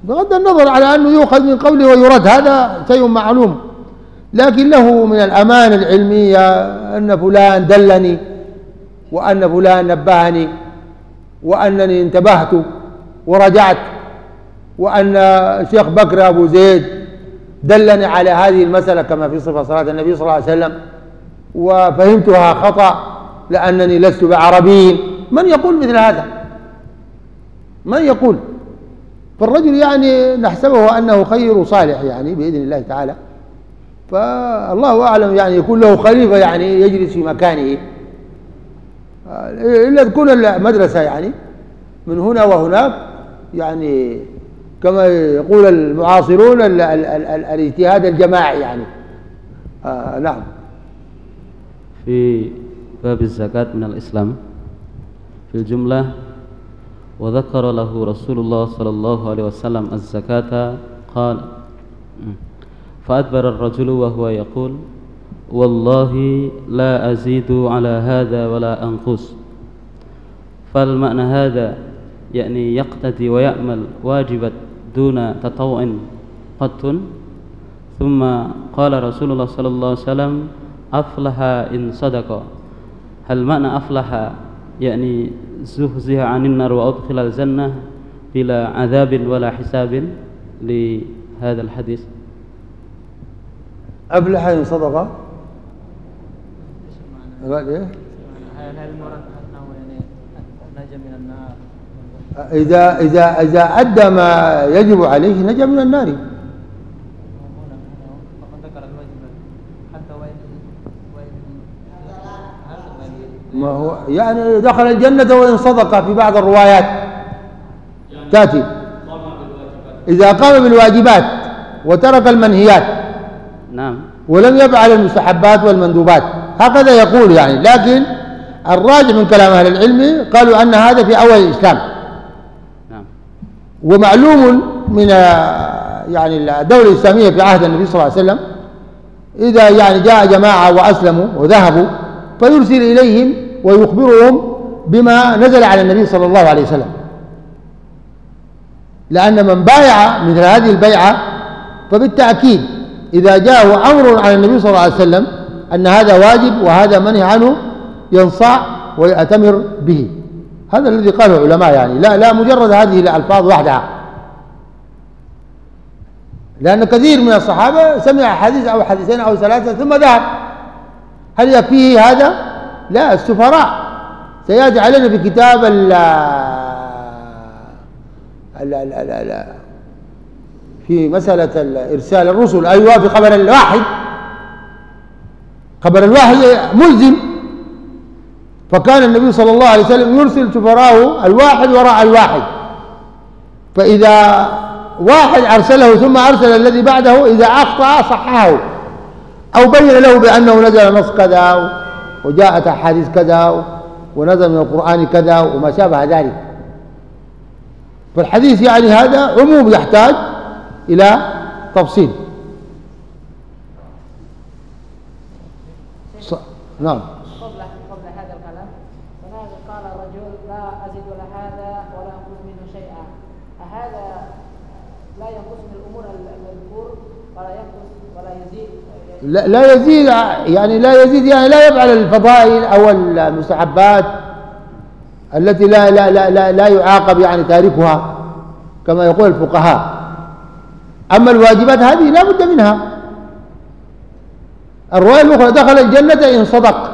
بغض النظر على أنه يؤخذ من قوله ويرد هذا شيء معلوم. لكن له من الأمانة العلمية أن فلان دلني وأن فلان نبهني وأنني انتبهت ورجعت وأن الشيخ بكر أبو زيد دلني على هذه المسألة كما في صفة صلاة النبي صلى الله عليه وسلم. وفهمتها خطأ لأنني لست بعربي من يقول مثل هذا؟ من يقول؟ فالرجل يعني نحسبه أنه خير صالح يعني بإذن الله تعالى. فالله أعلم يعني يكون له خليفة يعني يجلس في مكانه. إلا تكون المدرسة يعني من هنا وهناك يعني كما يقول المعاصرون الاجتهاد الجماعي يعني. آه نعم. في باب الزكاة من الإسلام. في الجملة وذكر له رسول الله صلى الله عليه وسلم الزكاة قال فأدبر الرجل وهو يقول والله لا أزيد على هذا ولا أنقص. فالمعنى هذا يعني يقتدي ويأمل واجبة دون تطوع قط. ثم قال رسول الله صلى الله عليه وسلم أفلح إن صدق. هل معنى أفلح؟ يعني زهزه عن النار وأدخل الجنة بلا عذاب ولا حساب لهذا الحديث. أفلح إن صدق. قال إيه؟ إذا إذا إذا أدى ما يجب عليه نجا من النار. ما هو يعني دخل الجنة وإن صدق في بعض الروايات. تأتي. إذا قام بالواجبات وترك المنهيات. نعم. ولم يفعل المستحبات والمندوبات. هكذا يقول يعني. لكن الراجع من كلام أهل العلم قالوا أن هذا في أول الإسلام. نعم. ومعلوم من يعني الدولة الإسلامية في عهد النبي صلى الله عليه وسلم إذا يعني جاء جماعة وأسلموا وذهبوا فيرسل إليهم ويخبرهم بما نزل على النبي صلى الله عليه وسلم. لأن من بايع مثل هذه البيعة فبالتأكيد إذا جاءه أمر على النبي صلى الله عليه وسلم أن هذا واجب وهذا منهي عنه ينصاع ويأتمر به. هذا الذي قاله العلماء يعني. لا لا مجرد هذه الألفاظ وحدها. لأن كثير من الصحابة سمع حديث أو حديثين أو ثلاثة ثم ذهب. هل يكفيه هذا؟ لا السفراء سيأتي علينا في كتاب ال ال في مسألة إرسال الرسل. أيوة في خبر الواحد. خبر الواحد ملزم. فكان النبي صلى الله عليه وسلم يرسل سفراه الواحد وراء الواحد. فإذا واحد أرسله ثم أرسل الذي بعده إذا أخطأ صححه أو بين له بأنه نزل نص كذا. وجاءت أحاديث كذا ونزل من القرآن كذا وما شابه ذلك فالحديث يعني هذا عموم يحتاج إلى تفصيل. نعم قبل قبل هذا الكلام هناك قال الرجل لا أزيد ولا هذا ولا أنقص منه شيئا هذا لا ينقص من الأمور المذكور ولا ينقص ولا يزيد لا, لا يزيد يعني لا يزيد يعني لا يفعل الفضائل أو المستحبات التي لا لا لا لا, لا يعاقب يعني تاركها كما يقول الفقهاء. أما الواجبات هذه لا بد منها. الرواية الأخرى دخل الجنة إن صدق.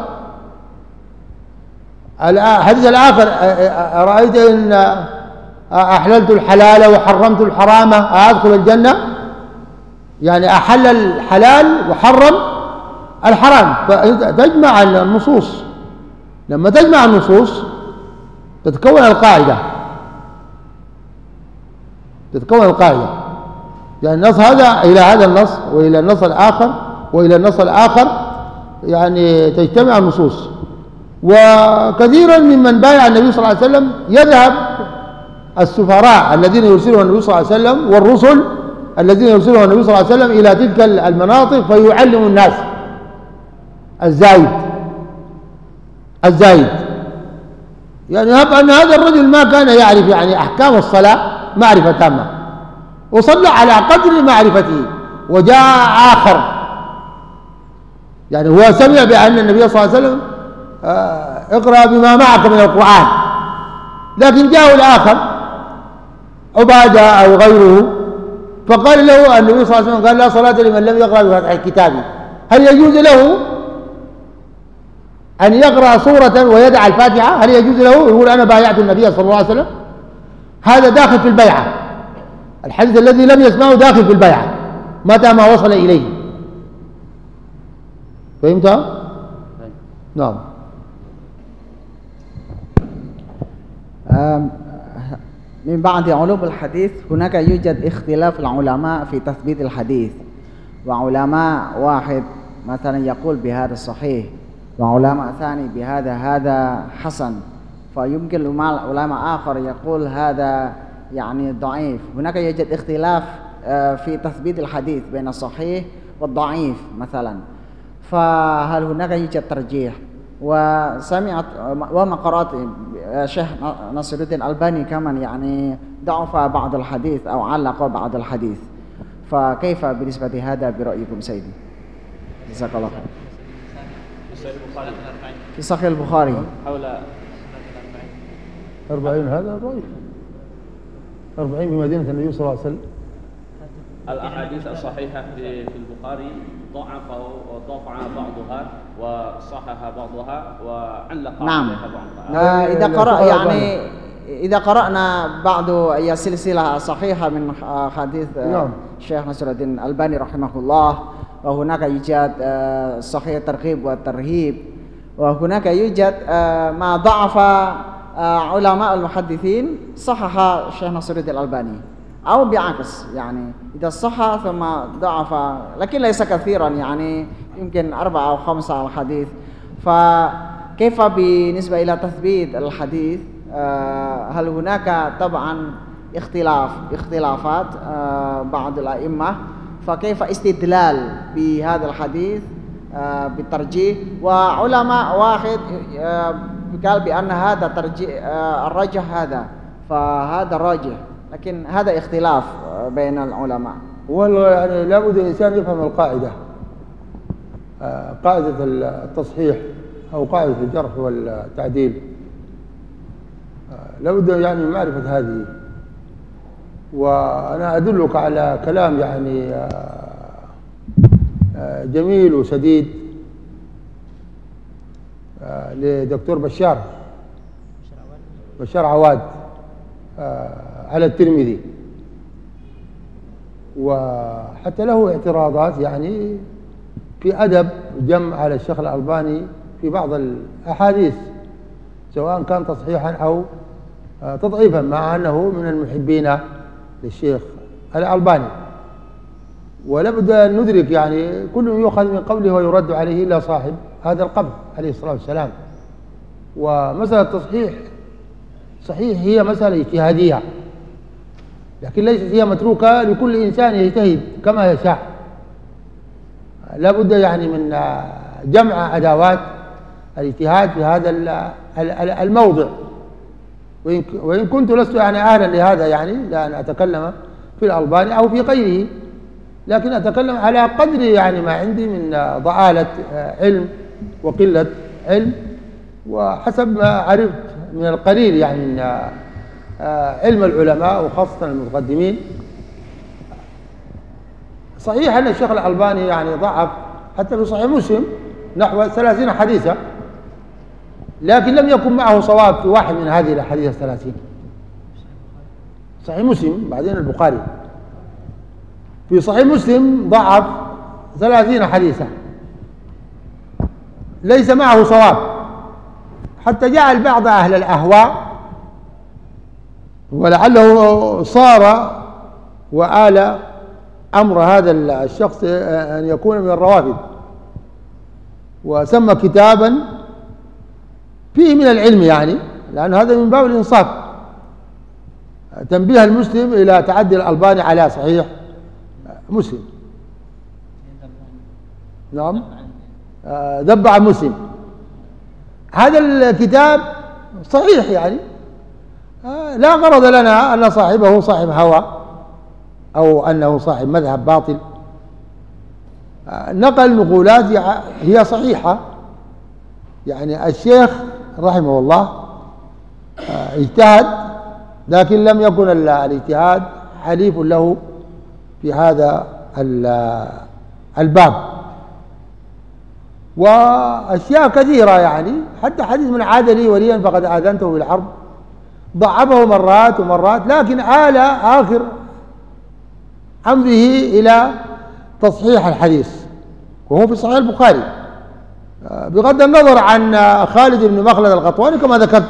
الحديث الآخر أرأيت إن أحللت الحلال وحرمت الحرام أدخل الجنة؟ يعني أحل الحلال وحرم الحرام. فتجمع النصوص. لما تجمع النصوص تتكون القاعدة. تتكون القاعدة. يعني النص هذا إلى هذا النص وإلى النص الآخر وإلى النص الآخر يعني تجتمع النصوص. وكثيرا ممن بايع النبي صلى الله عليه وسلم يذهب السفراء الذين يرسلهم النبي صلى الله عليه وسلم والرسل الذين يرسلهم النبي صلى الله عليه وسلم إلى تلك المناطق فيعلم الناس. الزايد. الزايد. يعني أن هذا الرجل ما كان يعرف يعني أحكام الصلاة معرفة تامة وصلى على قدر معرفته. وجاء آخر. يعني هو سمع بأن النبي صلى الله عليه وسلم آه، اقرأ بما معك من القرآن. لكن جاءه الآخر. عبادة أو غيره. فقال له النبي صلى الله عليه وسلم قال لا صلاة لمن لم يقرأ بفتح الكتاب. هل يجوز له أن يقرأ سورة ويدع الفاتحة؟ هل يجوز له؟ يقول أنا بايعت النبي صلى الله عليه وسلم. هذا داخل في البيعة. الحديث الذي لم يسمعه داخل في البيعة. متى ما وصل إليه. فهمت؟ نعم. من بعد علوم الحديث هناك يوجد اختلاف العلماء في تثبيت الحديث. وعلماء واحد مثلا يقول بهذا صحيح وعلماء ثاني بهذا هذا حسن. فيمكن علماء آخر يقول هذا يعني ضعيف. هناك يوجد اختلاف آه، في تثبيت الحديث بين الصحيح والضعيف مثلا. فهل هناك يوجد ترجيح؟ وسمعت وما قرأت شيخ نصر الدين الألباني كمان يعني ضعف بعض الحديث أو علق بعض الحديث. فكيف بالنسبة هذا برأيكم سيدي؟ جزاك الله خير. في صحيح البخاري. حول أربعين هذا ضعيف أربعين في مدينة النبي صلى الله عليه وسلم. الأحاديث الصحيحة في البخاري ضعفه وضعف بعضها وصحح بعضها وعلق نعم. بعضها. آه إذا قرأ يعني إذا قرأنا بعض أي سلسلة صحيحة من حديث نعم. الشيخ نصر الدين الألباني رحمه الله. وهناك يوجد آه، صحيح الترغيب والترهيب. وهناك يوجد آه، ما ضعف آه، علماء المحدثين صحح الشيخ نصر الدين الألباني. أو بعكس يعني إذا صح ثم ضعف لكن ليس كثيرا يعني يمكن أربعة أو خمسة على الحديث. فكيف بالنسبة إلى تثبيت الحديث؟ آه، هل هناك طبعا اختلاف اختلافات آه، بعض الأئمة؟ فكيف استدلال بهذا الحديث؟ آه، بالترجيح. وعلماء واحد قال بأن هذا ترجيح الرجح هذا فهذا راجح لكن هذا اختلاف بين العلماء. والله يعني لابد الإنسان يفهم القاعدة. آه، قاعدة التصحيح أو قاعدة الجرح والتعديل. آه، لابد يعني معرفة هذه. وأنا أدلك على كلام يعني آه، جميل وسديد لدكتور بشار. بشار عواد. على الترمذي. وحتى له اعتراضات يعني في أدب جمع على الشيخ الألباني في بعض الأحاديث سواء كان تصحيحا أو آه، تضعيفا مع أنه من المحبين للشيخ الألباني. ولابد أن ندرك يعني كل يؤخذ من قوله ويرد عليه إلا صاحب هذا القبر عليه الصلاة والسلام. ومسألة التصحيح صحيح هي مسألة اجتهادية. لكن ليست هي متروكة لكل إنسان يجتهد كما يشاء. لابد يعني من جمع أدوات الاجتهاد في هذا الموضع. وإن كنت لست يعني أهلا لهذا يعني لأن أتكلم في الألباني أو في غيره لكن أتكلم على قدر يعني ما عندي من ضآلة علم وقلة علم وحسب ما عرفت من القليل يعني من علم العلماء وخاصة المتقدمين. صحيح أن الشيخ الألباني يعني ضعف حتى في صحيح مسلم نحو ثلاثين حديثا لكن لم يكن معه صواب في واحد من هذه الأحاديث الثلاثين. صحيح مسلم بعدين البخاري. في صحيح مسلم ضعف ثلاثين حديثا. ليس معه صواب. حتى جعل بعض أهل الأهواء ولعله صار وآل أمر هذا الشخص أن يكون من الروافد. وسمى كتابا فيه من العلم يعني لأن هذا من باب الإنصاف. تنبيه المسلم إلى تعدي الألباني على صحيح مسلم. نعم. ذب عن مسلم. هذا الكتاب صحيح يعني. لا غرض لنا أن صاحبه صاحب هوى أو أنه صاحب مذهب باطل. نقل نقولات هي صحيحة. يعني الشيخ رحمه الله اجتهد لكن لم يكن الاجتهاد حليف له في هذا الباب. وأشياء كثيرة يعني حتى حديث من عاد لي وليا فقد آذنته بالحرب. ضعفه مرات ومرات لكن آل آخر أمره إلى تصحيح الحديث وهو في صحيح البخاري. بغض النظر عن خالد بن مخلد القطواني كما ذكرت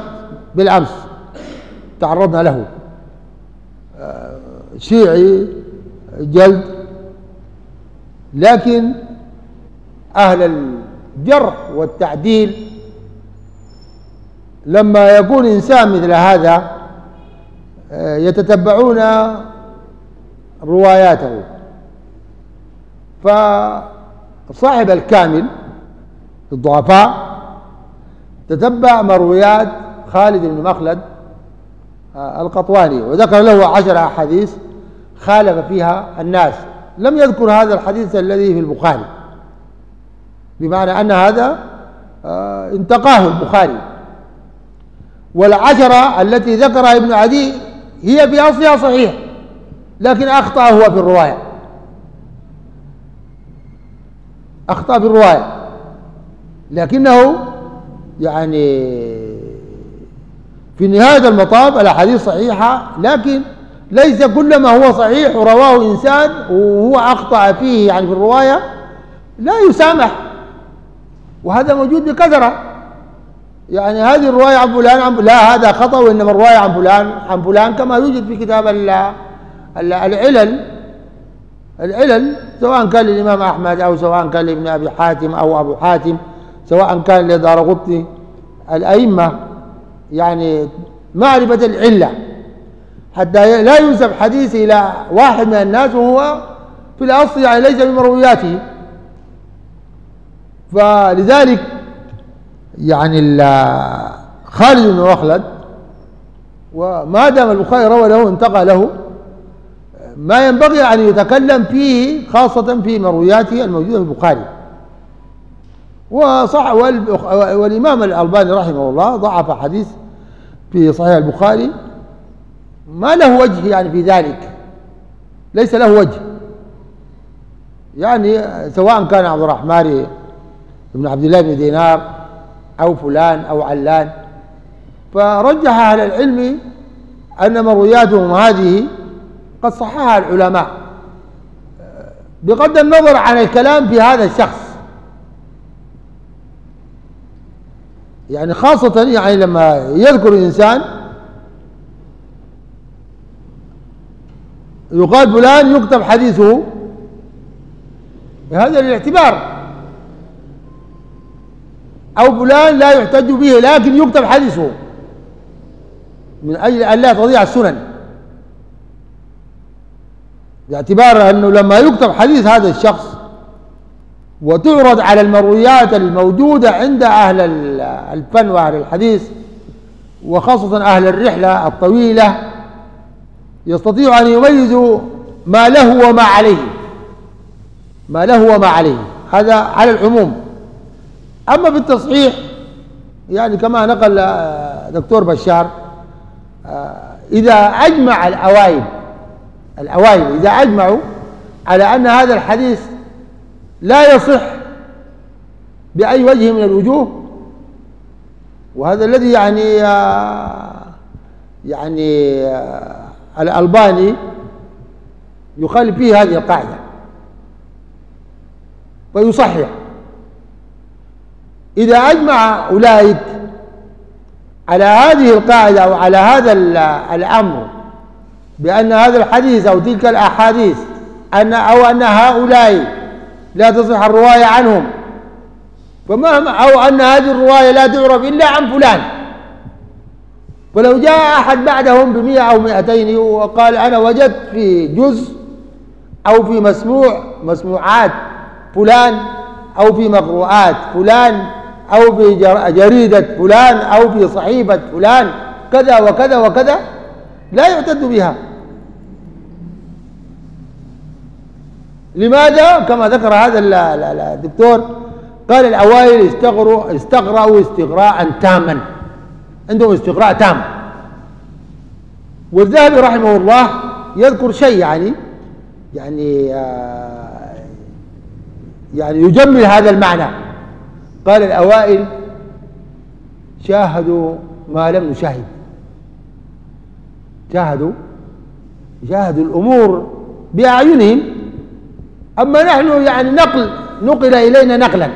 بالأمس تعرضنا له. شيعي جلد لكن أهل الجرح والتعديل لما يكون إنسان مثل هذا آه، يتتبعون رواياته. فصاحب الكامل الضعفاء تتبع مرويات خالد بن مخلد آه، القطواني. وذكر له عشر أحاديث خالف فيها الناس. لم يذكر هذا الحديث الذي في البخاري بمعنى أن هذا آه، انتقاه البخاري. والعشرة التي ذكرها ابن عدي هي في أصلها صحيح لكن أخطأ هو في الرواية. أخطأ في الرواية. لكنه يعني في نهاية المطاف الأحاديث صحيحة لكن ليس كل ما هو صحيح ورواه إنسان وهو أخطأ فيه يعني في الرواية لا يسامح. وهذا موجود بكثرة. يعني هذه الرواية عن فلان عن لا هذا خطأ وإنما الرواية عن فلان عن فلان كما يوجد في كتاب العلل العلل سواء كان للإمام أحمد أو سواء كان لابن أبي حاتم أو أبو حاتم سواء كان لدار قطني الأئمة يعني معرفة العلة حتى لا ينسب حديث إلى واحد من الناس وهو في الأصل يعني ليس من مروياته فلذلك يعني خالد بن مخلد وما دام البخاري روى له انتقى له. ما ينبغي أن يتكلم فيه خاصة في مروياته الموجودة في البخاري. وصح والإمام الألباني رحمه الله ضعف حديث في صحيح البخاري. ما له وجه يعني في ذلك. ليس له وجه. يعني سواء كان عبد الرحمن بن عبد الله بن دينار أو فلان أو علان. فرجح أهل العلم أن مروياتهم هذه قد صححها العلماء. بغض النظر عن الكلام في هذا الشخص. يعني خاصة يعني لما يذكر الإنسان يقال فلان يكتب حديثه هذا الاعتبار أو فلان لا يحتج به لكن يكتب حديثه. من أجل أن لا تضيع السنن. باعتبار أنه لما يكتب حديث هذا الشخص وتعرض على المرويات الموجودة عند أهل الفن وأهل الحديث وخاصة أهل الرحلة الطويلة يستطيع أن يميزوا ما له وما عليه. ما له وما عليه. هذا على العموم. أما في التصحيح يعني كما نقل آه، دكتور بشار آه، إذا أجمع الأوائل الأوائل إذا أجمعوا على أن هذا الحديث لا يصح بأي وجه من الوجوه وهذا الذي يعني آه، يعني الألباني يخالف فيه هذه القاعدة ويصحح. إذا أجمع أولئك على هذه القاعدة أو على هذا الأمر بأن هذا الحديث أو تلك الأحاديث أن أو أن هؤلاء لا تصح الرواية عنهم فمهما أو أن هذه الرواية لا تعرف إلا عن فلان. ولو جاء أحد بعدهم بمئة أو مئتين وقال أنا وجدت في جزء أو في مسموع مسموعات فلان أو في مقروءات فلان أو في جريدة فلان أو في صحيفة فلان كذا وكذا وكذا لا يعتد بها. لماذا؟ كما ذكر هذا الدكتور قال الأوائل استغروا استغرأوا استغراء تاما. عندهم استغراء تام. والذهبي رحمه الله يذكر شيء يعني يعني آه يعني يجمل هذا المعنى. قال الأوائل شاهدوا ما لم نشاهد. شاهدوا شاهدوا الأمور بأعينهم. أما نحن يعني نقل نقل إلينا نقلا.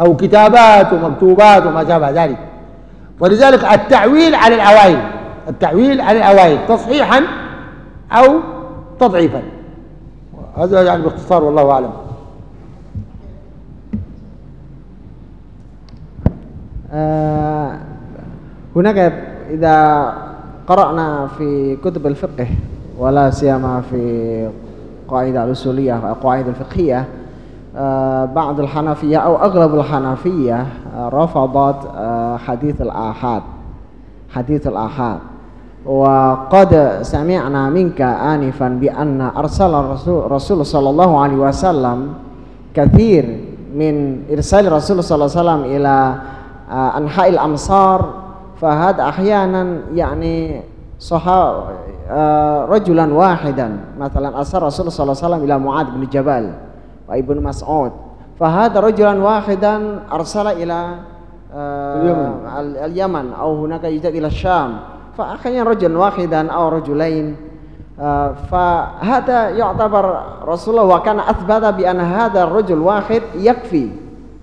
أو كتابات ومكتوبات وما شابه ذلك. ولذلك التعويل على الأوائل التعويل على الأوائل تصحيحا أو تضعيفا. هذا يعني باختصار والله أعلم. هناك إذا قرأنا في كتب الفقه ولا سيما في قاعدة الأصولية قاعدة الفقهية آه، بعض الحنفية أو أغلب الحنفية آه، رفضت حديث الآحاد حديث الآحاد. وقد سمعنا منك آنفا بأن أرسل الرسول رسول صلى الله عليه وسلم كثير من إرسال الرسول صلى الله عليه وسلم إلى أنحاء الأمصار فهذا أحيانا يعني صحا رجلا واحدا مثلا أرسل الرسول صلى الله عليه وسلم إلى معاذ بن جبل وابن مسعود فهذا رجلا واحدا أرسل إلى اليمن اليمن أو هناك يوجد إلى الشام فأحيانا رجلا واحدا أو رجلين فهذا يعتبر رسول الله وكان أثبت بأن هذا الرجل واحد يكفي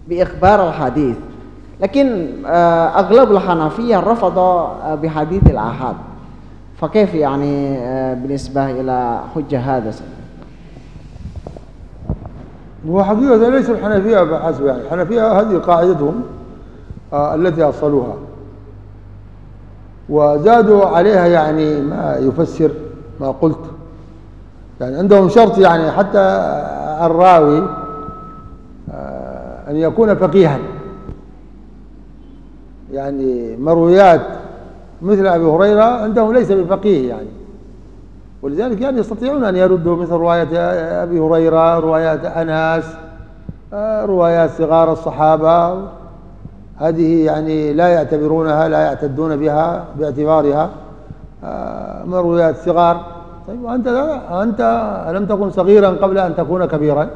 بإخبار الحديث لكن آه، أغلب الحنفية رفضوا آه، بحديث الآحاد. فكيف يعني آه، بالنسبة إلى حجة هذا؟ هو حقيقة ليس الحنفية بحسب يعني الحنفية هذه قاعدتهم التي أصلوها. وزادوا عليها يعني ما يفسر ما قلت. يعني عندهم شرط يعني حتى الراوي أن يكون فقيها. يعني مرويات مثل أبي هريرة عندهم ليس بفقيه يعني. ولذلك يعني يستطيعون أن يردوا مثل رواية أبي هريرة روايات أناس روايات صغار الصحابة. هذه يعني لا يعتبرونها لا يعتدون بها باعتبارها مرويات صغار. طيب وأنت أنت لم تكن صغيرا قبل أن تكون كبيرا.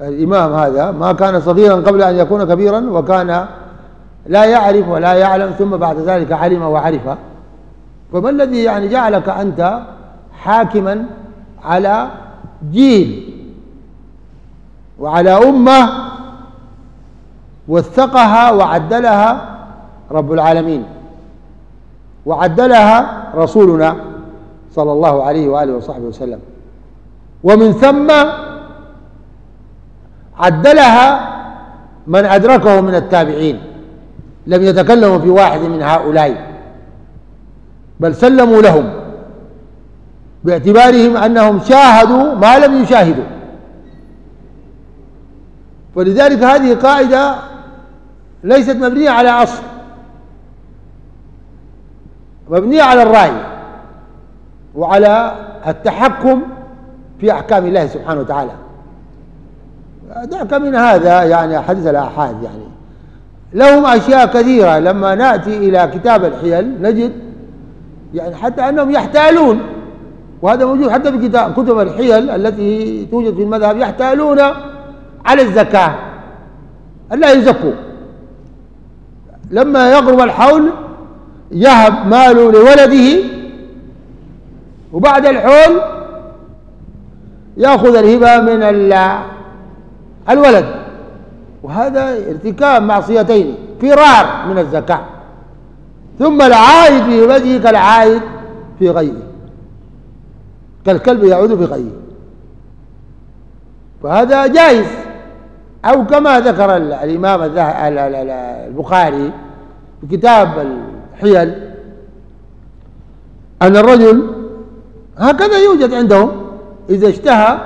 الإمام هذا ما كان صغيرا قبل أن يكون كبيرا وكان لا يعرف ولا يعلم ثم بعد ذلك علم وعرف. فما الذي يعني جعلك أنت حاكما على جيل وعلى أمة وثقها وعدلها رب العالمين وعدلها رسولنا صلى الله عليه وآله وصحبه وسلم. ومن ثم عدلها من أدركه من التابعين. لم يتكلموا في واحد من هؤلاء بل سلموا لهم باعتبارهم أنهم شاهدوا ما لم يشاهدوا. ولذلك هذه قاعدة ليست مبنية على أصل مبنية على الرأي وعلى التحكم في أحكام الله سبحانه وتعالى. دعك من هذا يعني حديث الآحاد يعني. لهم أشياء كثيرة. لما نأتي إلى كتاب الحيل نجد يعني حتى أنهم يحتالون وهذا موجود حتى في كتب الحيل التي توجد في المذهب يحتالون على الزكاة. ألا يزكوا لما يقرب الحول يهب ماله لولده وبعد الحول يأخذ الهبة من الولد. وهذا ارتكاب معصيتين فرار من الزكاة. ثم العائد في هبته كالعائد في غيره. كالكلب يعود في غيره. فهذا جائز. أو كما ذكر الإمام البخاري في كتاب الحيل أن الرجل هكذا يوجد عندهم إذا اشتهى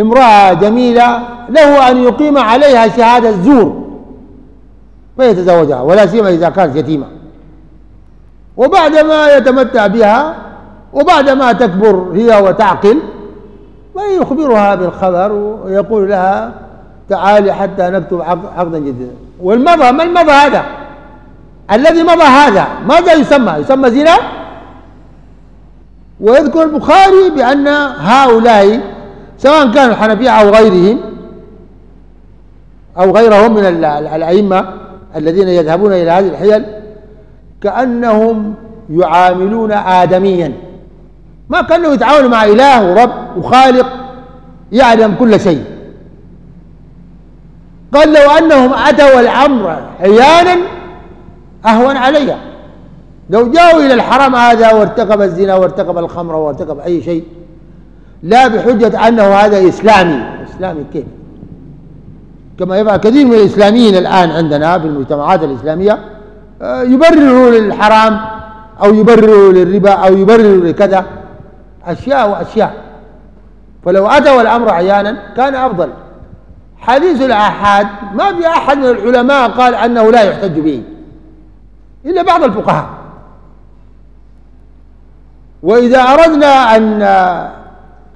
امرأة جميلة له أن يقيم عليها شهادة زور فيتزوجها ولا سيما إذا كانت يتيمة. وبعدما يتمتع بها وبعدما تكبر هي وتعقل ويخبرها بالخبر ويقول لها تعالي حتى نكتب عقدا جديدا. والمضى ما المضى هذا؟ الذي مضى هذا ماذا يسمى؟ يسمى زنا؟ ويذكر البخاري بأن هؤلاء سواء كانوا الحنفية أو غيرهم أو غيرهم من الأئمة الذين يذهبون إلى هذه الحيل كأنهم يعاملون آدميا. ما كانوا يتعاونوا مع إله ورب وخالق يعلم كل شيء. قال لو أنهم أتوا الأمر عيانا أهون علي لو جاءوا إلى الحرم هذا وارتكب الزنا وارتكب الخمر وارتكب أي شيء لا بحجة أنه هذا إسلامي. إسلامي كيف؟ كما يفعل كثير من الإسلاميين الآن عندنا في المجتمعات الإسلامية آه، يبرروا للحرام أو يبرروا للربا أو يبرروا لكذا. أشياء وأشياء. فلو أتوا الأمر عيانا كان أفضل. حديث الآحاد ما في أحد من العلماء قال أنه لا يحتج به. إلا بعض الفقهاء. وإذا أردنا أن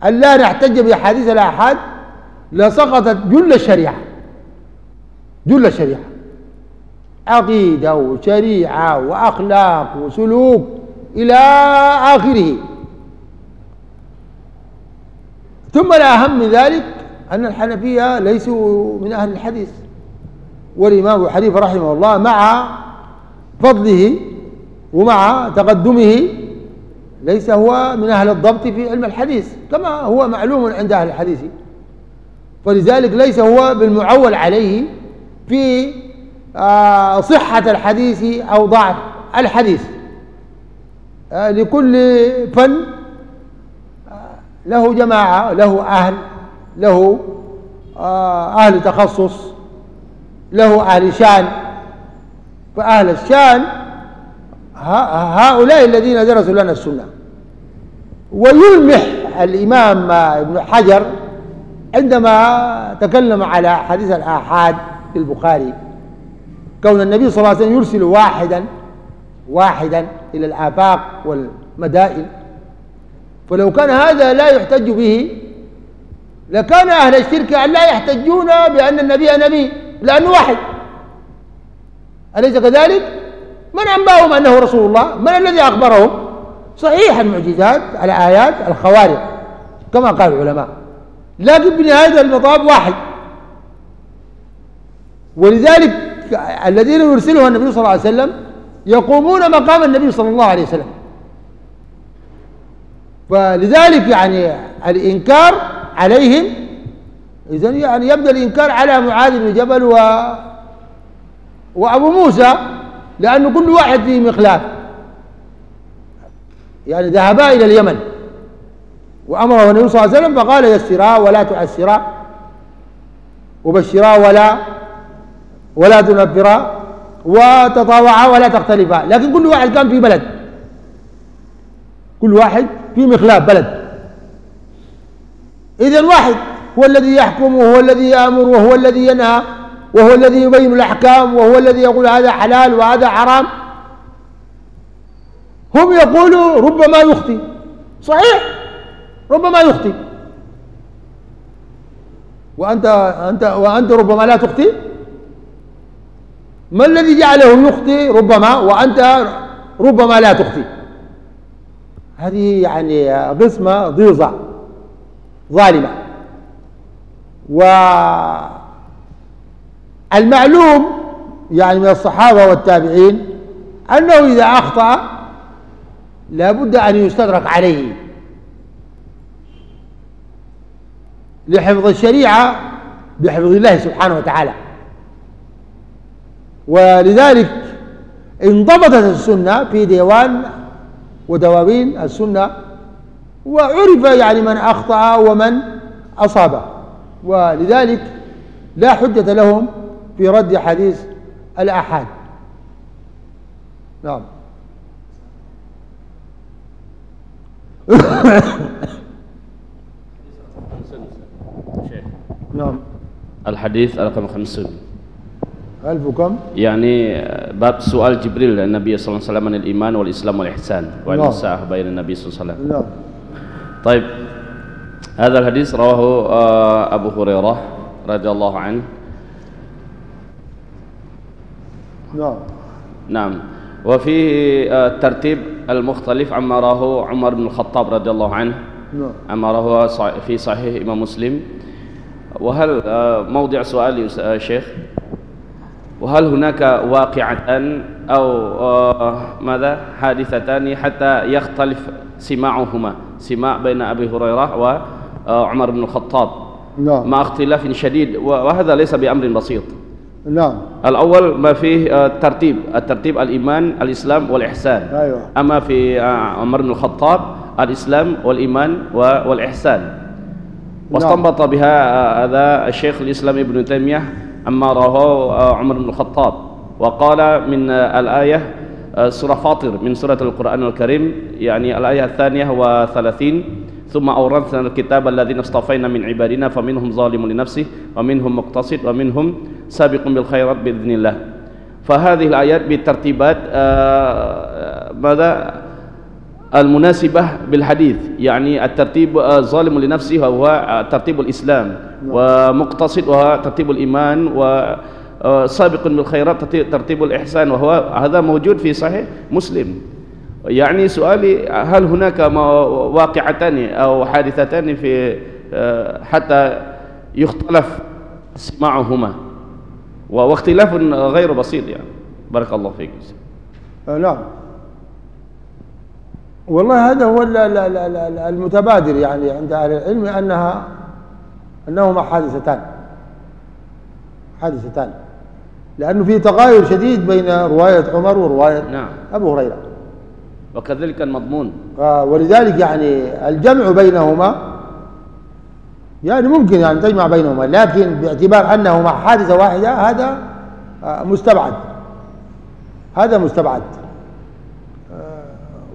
أن لا نحتج بأحاديث الآحاد لسقطت جل الشريعة. جل الشريعة. عقيدة وشريعة وأخلاق وسلوك إلى آخره. ثم الأهم من ذلك أن الحنفية ليسوا من أهل الحديث. والإمام حنيفة رحمه الله مع فضله ومع تقدمه ليس هو من أهل الضبط في علم الحديث كما هو معلوم عند أهل الحديث. فلذلك ليس هو بالمعول عليه في آه، صحة الحديث أو ضعف الحديث. آه، لكل فن آه، له جماعة له أهل له أهل تخصص له أهل شان. فأهل الشان هؤلاء الذين درسوا لنا السنة. ويلمح الإمام ابن حجر عندما تكلم على حديث الآحاد في البخاري. كون النبي صلى الله عليه وسلم يرسل واحدا واحدا إلى الآفاق والمدائن. فلو كان هذا لا يحتج به لكان أهل الشرك أن لا يحتجون بأن النبي نبي لأنه واحد. أليس كذلك؟ من أنبأهم أنه رسول الله؟ من الذي أخبرهم؟ صحيح المعجزات الآيات الخوارق كما قال العلماء لكن بنهاية المطاف واحد ولذلك الذين يرسلها النبي صلى الله عليه وسلم يقومون مقام النبي صلى الله عليه وسلم فلذلك يعني الإنكار عليهم إذا يعني يبدأ الإنكار على معاذ بن جبل و وأبو موسى لأنه كل واحد فيه مخلاف. يعني ذهبا إلى اليمن وأمره النبي صلى الله عليه وسلم فقال يسرا ولا تعسرا وبشرا ولا ولا تنفرا وتطاوعا ولا تختلفا. لكن كل واحد كان في بلد. كل واحد في مخلاف بلد. إذا واحد هو الذي يحكم وهو الذي يأمر وهو الذي ينهى. وهو الذي يبين الأحكام وهو الذي يقول هذا حلال وهذا حرام. هم يقولوا ربما يخطي صحيح؟ ربما يخطي وأنت أنت وأنت ربما لا تخطي ما الذي جعله يخطي ربما وأنت ربما لا تخطي هذه يعني قسمة ضيظة ظالمة. والمعلوم يعني من الصحابة والتابعين أنه إذا أخطأ لابد أن يستدرك عليه. لحفظ الشريعة بحفظ الله سبحانه وتعالى. ولذلك انضبطت السنة في ديوان ودواوين السنة وعرف يعني من أخطأ ومن أصاب. ولذلك لا حجة لهم في رد حديث الآحاد نعم. نعم. الحديث رقم 50 ألف وكم؟ يعني باب سؤال جبريل النبي صلى الله عليه وسلم عن الإيمان والإسلام والإحسان وعن نعم. الساعة بين النبي صلى الله عليه وسلم. نعم. طيب هذا الحديث رواه آه، أبو هريرة رضي الله عنه. نعم. نعم. وفيه آه، الترتيب المختلف عما راه عمر بن الخطاب رضي الله عنه. نعم. عما راه في صحيح إمام مسلم. وهل آه، موضع سؤالي يا شيخ؟ وهل هناك واقعتان أو آه، ماذا؟ حادثتان حتى يختلف سماعهما سماع بين أبي هريرة وعمر بن الخطاب؟ نعم. مع اختلاف شديد وهذا ليس بأمر بسيط. نعم. الأول ما فيه آه، ترتيب الترتيب الإيمان الإسلام والإحسان. أيوة. أما في آه، عمر بن الخطاب الإسلام والإيمان والإحسان. واستنبط بها آه، هذا الشيخ الإسلام ابن تيمية عما رواه عمر بن الخطاب. وقال من الآية سورة فاطر من سورة القرآن الكريم يعني الآية الثانية وثلاثين. ثم أورثنا الكتاب الذين اصطفينا من عبادنا فمنهم ظالم لنفسه ومنهم مقتصد ومنهم سابق بالخيرات بإذن الله. فهذه الآيات بالترتيبات آه، ماذا؟ المناسبة بالحديث. يعني الترتيب آه، ظالم لنفسه آه، ترتيب الإسلام. ومقتصد وهو ترتيب الإيمان. وسابق بالخيرات ترتيب- الإحسان. وهو هذا موجود في صحيح مسلم. يعني سؤالي هل هناك واقعتان أو حادثتان في آه، حتى يختلف سماعهما؟ واختلاف غير بسيط يعني. بارك الله فيك. آه، نعم. والله هذا هو ال- ال- ال- ال- المتبادر يعني عند أهل العلم أنها أنهما حادثتان. حادثتان. لأنه في تغاير شديد بين رواية عمر ورواية نعم. أبو هريرة. وكذلك المضمون. آه، ولذلك يعني الجمع بينهما يعني ممكن يعني تجمع بينهما لكن باعتبار أنهما حادثة واحدة هذا آه، مستبعد. هذا مستبعد. آه،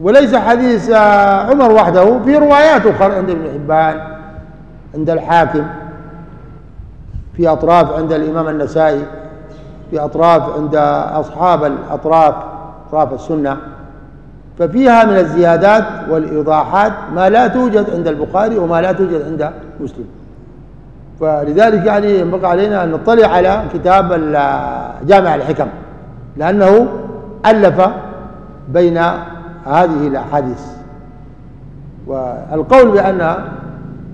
وليس حديث آه، عمر وحده في روايات أخرى عند ابن حبان عند الحاكم في أطراف عند الإمام النسائي في أطراف عند أصحاب الأطراف أطراف السنة. ففيها من الزيادات والإيضاحات ما لا توجد عند البخاري وما لا توجد عند مسلم. فلذلك يعني ينبغي علينا أن نطلع على كتاب جامع الحكم لأنه ألف بين هذه الأحاديث. والقول بأن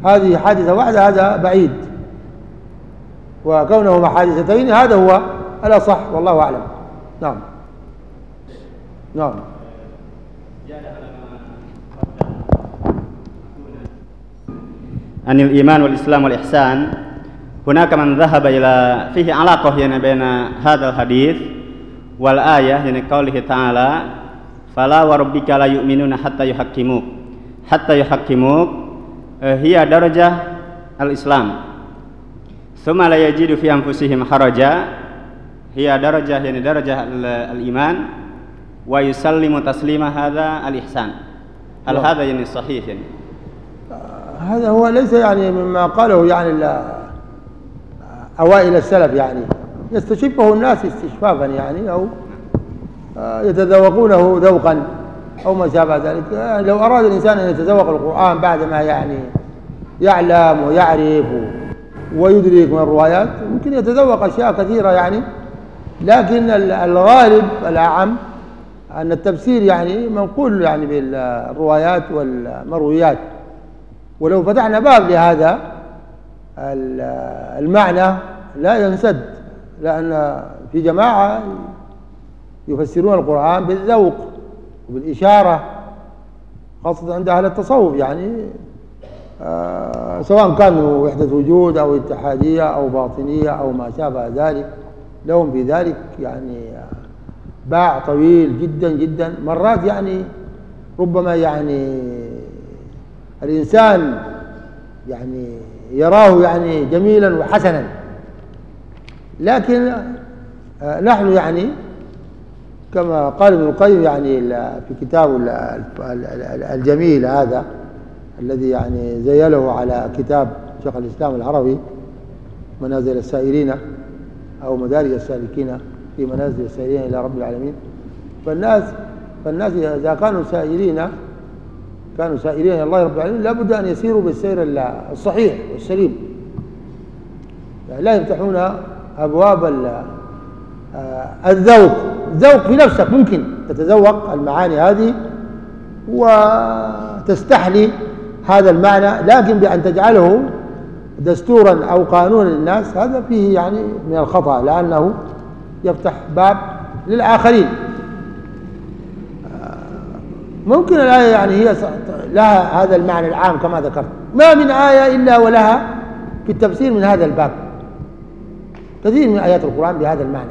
هذه حادثة واحدة هذا بعيد. وكونهما حادثتين هذا هو الأصح والله أعلم. نعم. نعم. عن الإيمان والإسلام والإحسان هناك من ذهب إلى فيه علاقة يعني بين هذا الحديث والآية يعني قوله تعالى فلا وربك لا يؤمنون حتى يحكموك حتى يحكموك هي درجة الإسلام ثم لا يجد في أنفسهم حرجا هي درجة يعني درجة الإيمان ويسلم تسليم هذا الإحسان هل لا. هذا يعني صحيح يعني هذا هو ليس يعني مما قاله يعني أوائل السلف يعني. يستشفه الناس استشفافا يعني أو آه، يتذوقونه ذوقا أو ما شابه ذلك. يعني لو أراد الإنسان أن يتذوق القرآن بعدما يعني يعلم ويعرف ويدرك من الروايات ممكن يتذوق أشياء كثيرة يعني. لكن الغالب الأعم أن التفسير يعني منقول يعني بالروايات والمرويات. ولو فتحنا باب لهذا المعنى لا ينسد لأن في جماعة يفسرون القرآن بالذوق وبالإشارة خاصة عند أهل التصوف يعني آه سواء كانوا وحدة وجود أو اتحادية أو باطنية أو ما شابه ذلك لهم في ذلك يعني باع طويل جدا جدا مرات يعني ربما يعني الإنسان يعني يراه يعني جميلا وحسنا. لكن آه، نحن يعني كما قال ابن القيم يعني في كتابه الجميل هذا الذي يعني زيله على كتاب شيخ الإسلام العربي منازل السائرين أو مدارج السالكين في منازل السائرين إلى رب العالمين. فالناس فالناس إذا كانوا سائرين كانوا سائرين إلى الله رب العالمين لابد أن يسيروا بالسير الصحيح والسليم. يعني لا يفتحون أبواب آه، الذوق. ذوق في نفسك ممكن تتذوق المعاني هذه وتستحلي هذا المعنى لكن بأن تجعله دستورا أو قانونا للناس هذا فيه يعني من الخطأ لأنه يفتح باب للآخرين. ممكن الآية يعني هي لها هذا المعنى العام كما ذكرت. ما من آية إلا ولها في التفسير من هذا الباب. كثير من آيات القرآن بهذا المعنى.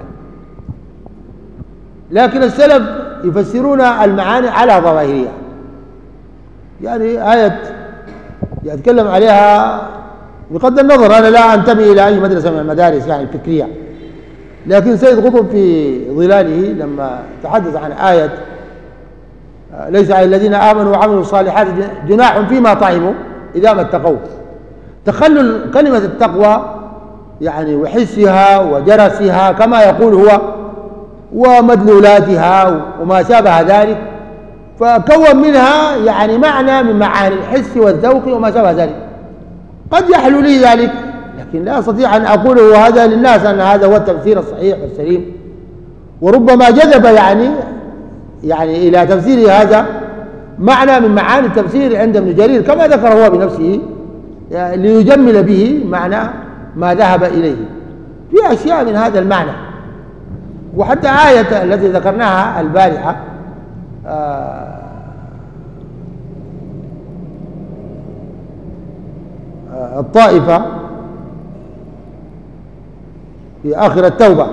لكن السلف يفسرون المعاني على ظواهرها. يعني آية يتكلم عليها بغض النظر أنا لا أنتمي إلى أي مدرسة من المدارس يعني الفكرية. لكن سيد قطب في ظلاله لما تحدث عن آية ليس على الذين آمنوا وعملوا الصالحات جناح فيما طعموا إذا ما اتقوا تخلل كلمة التقوى يعني وحسها وجرسها كما يقول هو ومدلولاتها وما شابه ذلك فكون منها يعني معنى من معاني الحس والذوق وما شابه ذلك. قد يحلو لي ذلك لكن لا أستطيع أن أقوله هذا للناس أن هذا هو التفسير الصحيح والسليم وربما جذب يعني يعني إلى تفسير هذا معنى من معاني التفسير عند ابن جرير كما ذكر هو بنفسه يعني ليجمل به معنى ما ذهب إليه. في أشياء من هذا المعنى. وحتى آية التي ذكرناها البارحة آه، الطائفة في آخر التوبة.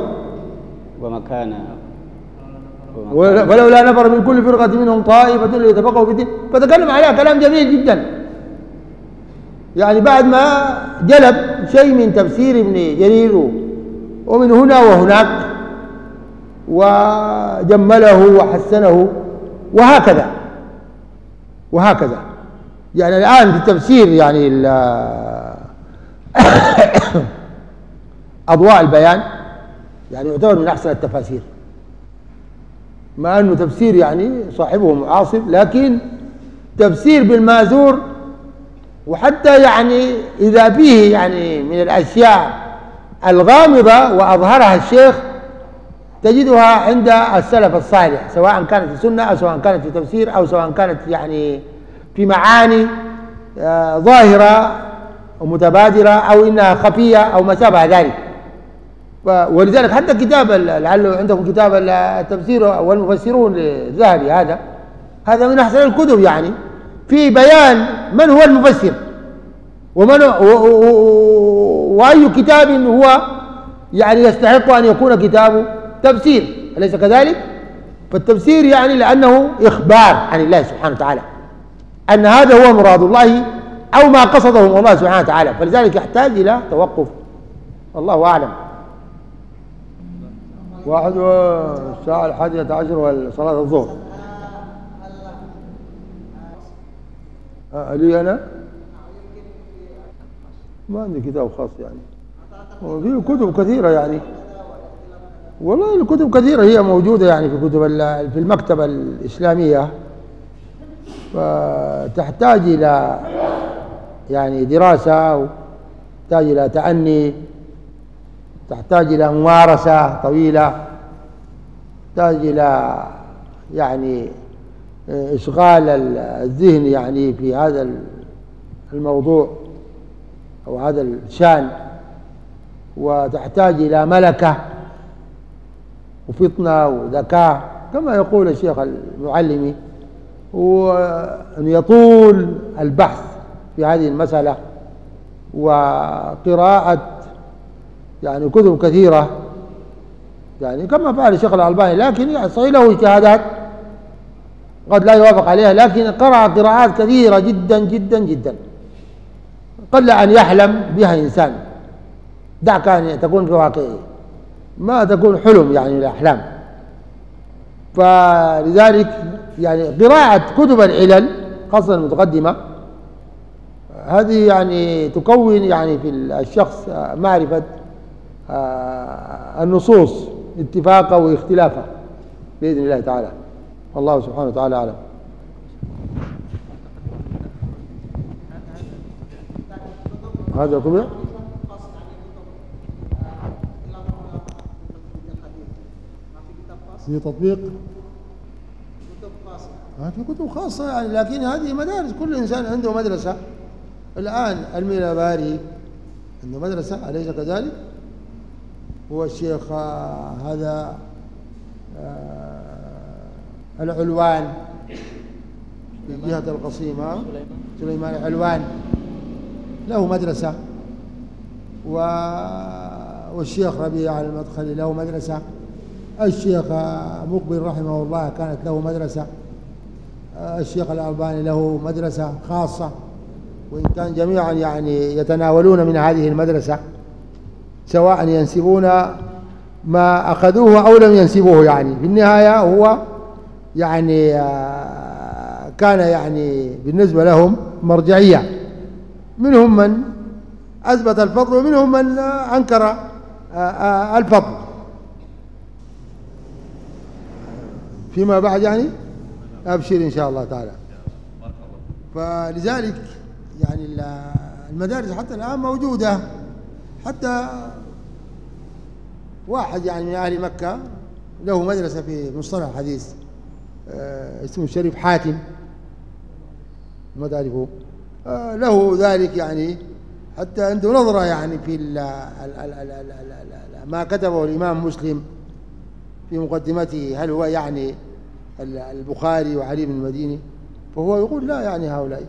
وما كان ولولا نفر من كل فرقة منهم طائفة ليتفقهوا في الدين. فتكلم عليها كلام جميل جدا. يعني بعد ما جلب شيء من تفسير ابن جرير ومن هنا وهناك وجمله وحسنه وهكذا. وهكذا. يعني الآن في التفسير يعني أضواء البيان يعني يعتبر من أحسن التفاسير. مع أنه تفسير يعني صاحبه معاصر لكن تفسير بالمازور وحتى يعني إذا فيه يعني من الأشياء الغامضة وأظهرها الشيخ تجدها عند السلف الصالح سواء كانت في سنة أو سواء كانت في تفسير أو سواء كانت يعني في معاني آه، ظاهرة ومتبادرة أو إنها خفية أو ما شابه ذلك. ولذلك حتى كتاب لعله عندكم كتاب التفسير والمفسرون للذهبي هذا هذا من أحسن الكتب يعني في بيان من هو المفسر ومن وأي كتاب هو يعني يستحق أن يكون كتاب تفسير أليس كذلك؟ فالتفسير يعني لأنه إخبار عن الله سبحانه وتعالى أن هذا هو مراد الله أو ما قصده الله سبحانه وتعالى فلذلك يحتاج إلى توقف الله أعلم واحد الساعة الحادية عشر وصلاة الظهر. آه، لي أنا؟ ما عندي كتاب خاص يعني. وفي كتب كثيرة يعني. والله الكتب كثيرة هي موجودة يعني في كتب في المكتبة الإسلامية. فتحتاج إلى يعني دراسة تحتاج إلى تأني. تحتاج إلى ممارسة طويلة تحتاج إلى يعني إشغال الذهن يعني في هذا الموضوع أو هذا الشأن. وتحتاج إلى ملكة وفطنة وذكاء كما يقول الشيخ المعلمي وأن يطول البحث في هذه المسألة. وقراءة يعني كتب كثيرة يعني كما فعل الشيخ الألباني لكن يعني صحيح له اجتهادات قد لا يوافق عليها لكن قرأ قراءات كثيرة جدا جدا جدا. قل أن يحلم بها إنسان. دعك أن تكون في واقعه ما تكون حلم يعني الأحلام فلذلك يعني قراءة كتب العلل خاصة المتقدمة هذه يعني تكون يعني في الشخص معرفة النصوص اتفاقا واختلافا بإذن الله تعالى. والله سبحانه وتعالى أعلم. هذا كله؟ في تطبيق؟ ما في كتب خاصة يعني لكن هذه مدارس كل إنسان عنده مدرسة. الآن الميلاباري عنده مدرسة أليس كذلك؟ هو الشيخ هذا آه، العلوان في جهة القصيمة سليمان العلوان له مدرسة. والشيخ ربيع المدخلي له مدرسة. الشيخ مقبل رحمه الله كانت له مدرسة. الشيخ الألباني له مدرسة خاصة. وإن كان جميعا يعني يتناولون من هذه المدرسة. سواء ينسبون ما أخذوه أو لم ينسبوه يعني. في النهاية هو يعني آه، كان يعني بالنسبة لهم مرجعية. منهم من أثبت الفضل ومنهم من أنكر آه، آه، الفضل. فيما بعد يعني أبشر إن شاء الله تعالى. فلذلك يعني المدارس حتى الآن موجودة. حتى واحد يعني من أهل مكة له مدرسة في مصطلح الحديث آه، اسمه الشريف حاتم ما تعرفه. آه، له ذلك يعني حتى عنده نظرة يعني في ال ال ال ال ما كتبه الإمام مسلم في مقدمته هل هو يعني البخاري وعلي بن المديني؟ فهو يقول لا يعني هؤلاء.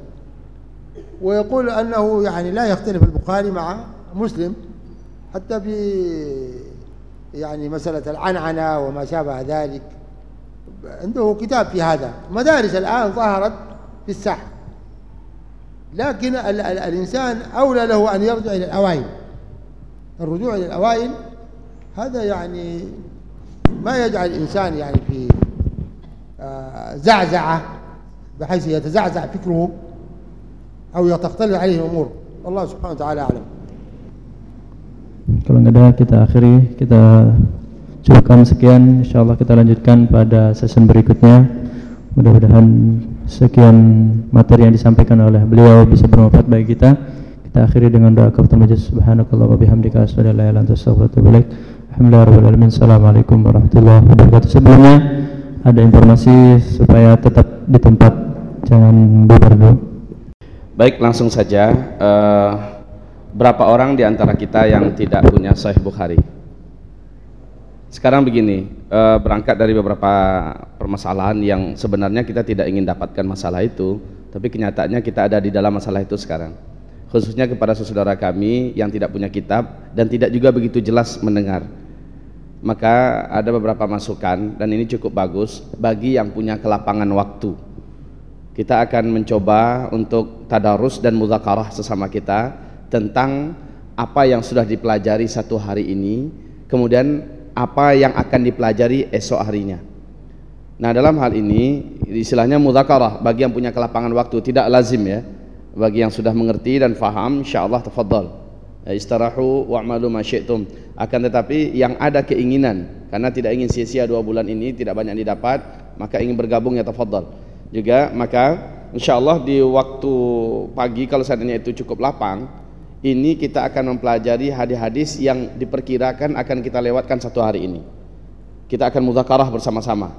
ويقول أنه يعني لا يختلف البخاري مع مسلم حتى في يعني مسألة العنعنة وما شابه ذلك. عنده كتاب في هذا. مدارس الآن ظهرت في الساحة. لكن ال ال الإنسان أولى له أن يرجع إلى الأوائل. الرجوع إلى الأوائل هذا يعني ما يجعل الإنسان يعني في آه، زعزعة بحيث يتزعزع فكره أو تختلف عليه الأمور. الله سبحانه وتعالى أعلم. Nggak ada kita akhiri, kita cukupkan sekian. Insya Allah kita lanjutkan pada season berikutnya. Mudah-mudahan sekian materi yang disampaikan oleh beliau bisa bermanfaat bagi kita. Kita akhiri dengan doa kafatul majlis subhanakallah wa bihamdika asyhadu an la ilaha illa anta astaghfiruka wa atubu Assalamualaikum warahmatullahi wabarakatuh. Sebelumnya ada informasi supaya tetap di tempat jangan bubar dulu. Baik, langsung saja. Uh, berapa orang di antara kita yang tidak punya Sahih Bukhari? Sekarang begini, eh, berangkat dari beberapa permasalahan yang sebenarnya kita tidak ingin dapatkan masalah itu, tapi kenyataannya kita ada di dalam masalah itu sekarang. khususnya kepada saudara kami yang tidak punya kitab dan tidak juga begitu jelas mendengar maka ada beberapa masukan dan ini cukup bagus bagi yang punya kelapangan waktu kita akan mencoba untuk tadarus dan muzakarah sesama kita tentang apa yang sudah dipelajari satu hari ini kemudian apa yang akan dipelajari esok harinya. Nah dalam hal ini istilahnya muzakarah bagi yang punya kelapangan waktu tidak lazim ya. Bagi yang sudah mengerti dan faham insyaallah tafadhal. Ya, istirahu wa'malu ma syi'tum. Akan tetapi yang ada keinginan karena tidak ingin sia-sia dua bulan ini tidak banyak didapat maka ingin bergabung ya tafadhal. Juga maka insyaallah di waktu pagi kalau seandainya itu cukup lapang ini kita akan mempelajari hadis-hadis yang diperkirakan akan kita lewatkan satu hari ini. Kita akan muzakarah bersama-sama.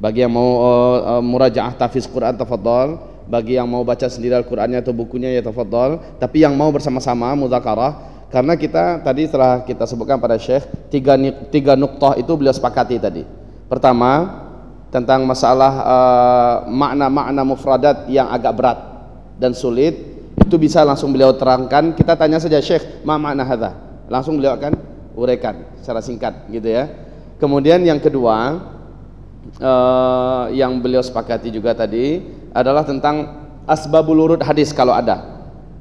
Bagi yang mau uh, murajaah tafiz Quran tafadhal. Bagi yang mau baca sendiri Al-Qur'annya atau bukunya ya tafadhal. Tapi yang mau bersama-sama mudzakarah. Karena kita tadi setelah kita sebutkan pada Syekh tiga tiga nuktah itu beliau sepakati tadi. Pertama tentang masalah uh, makna-makna uh, mufradat yang agak berat dan sulit itu bisa langsung beliau terangkan kita tanya saja Syekh ma makna hadza langsung beliau akan uraikan secara singkat gitu ya kemudian yang kedua uh, yang beliau sepakati juga tadi adalah tentang asbabul urud hadis kalau ada.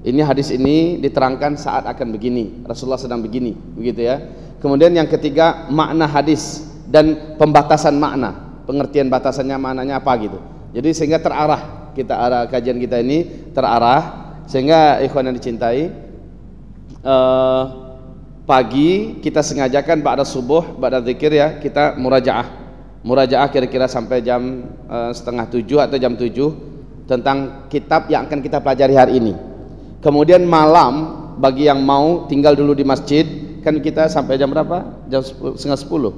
Ini hadis ini diterangkan saat akan begini, Rasulullah sedang begini, begitu ya. Kemudian yang ketiga makna hadis dan pembatasan makna, pengertian batasannya maknanya apa gitu. Jadi sehingga terarah kita arah kajian kita ini terarah sehingga ikhwan yang dicintai uh, pagi kita sengajakan pada subuh, pada zikir ya kita murajaah. Murajaah kira-kira sampai jam uh, setengah tujuh atau jam tujuh tentang kitab yang akan kita pelajari hari ini. Kemudian malam bagi yang mau tinggal dulu di masjid kan kita sampai jam berapa? jam setengah sepuluh.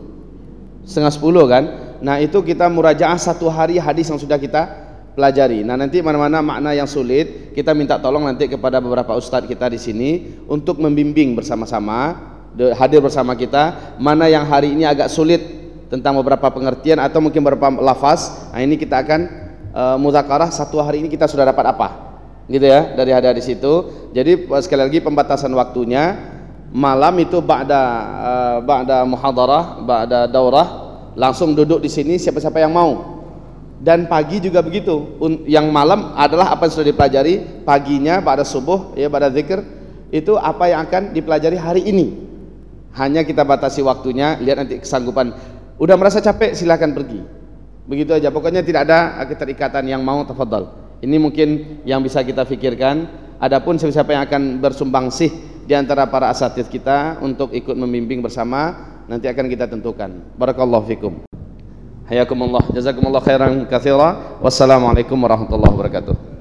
Setengah sepuluh kan? Nah itu kita murajaah satu hari hadis yang sudah kita pelajari. Nah nanti mana-mana makna yang sulit kita minta tolong nanti kepada beberapa ustadz kita di sini untuk membimbing bersama-sama hadir bersama kita mana yang hari ini agak sulit tentang beberapa pengertian atau mungkin beberapa lafaz. Nah ini kita akan uh, muzakarah satu hari ini kita sudah dapat apa? Gitu ya dari hadis itu jadi sekali lagi pembatasan waktunya. Malam itu ba'da uh, ba'da muhadarah ba'da daurah langsung duduk di sini siapa-siapa yang mau dan pagi juga begitu yang malam adalah apa yang sudah dipelajari paginya pada subuh ya pada zikir itu apa yang akan dipelajari hari ini hanya kita batasi waktunya lihat nanti kesanggupan Udah merasa capek silahkan pergi. Begitu aja. Pokoknya tidak ada keterikatan yang mau tafadhal. Ini mungkin yang bisa kita fikirkan. Adapun siapa yang akan bersumbang sih di antara para asatid kita untuk ikut membimbing bersama nanti akan kita tentukan. Barakallahu fikum. Hayakumullah. Jazakumullah khairan katsira. Wassalamualaikum warahmatullahi wabarakatuh.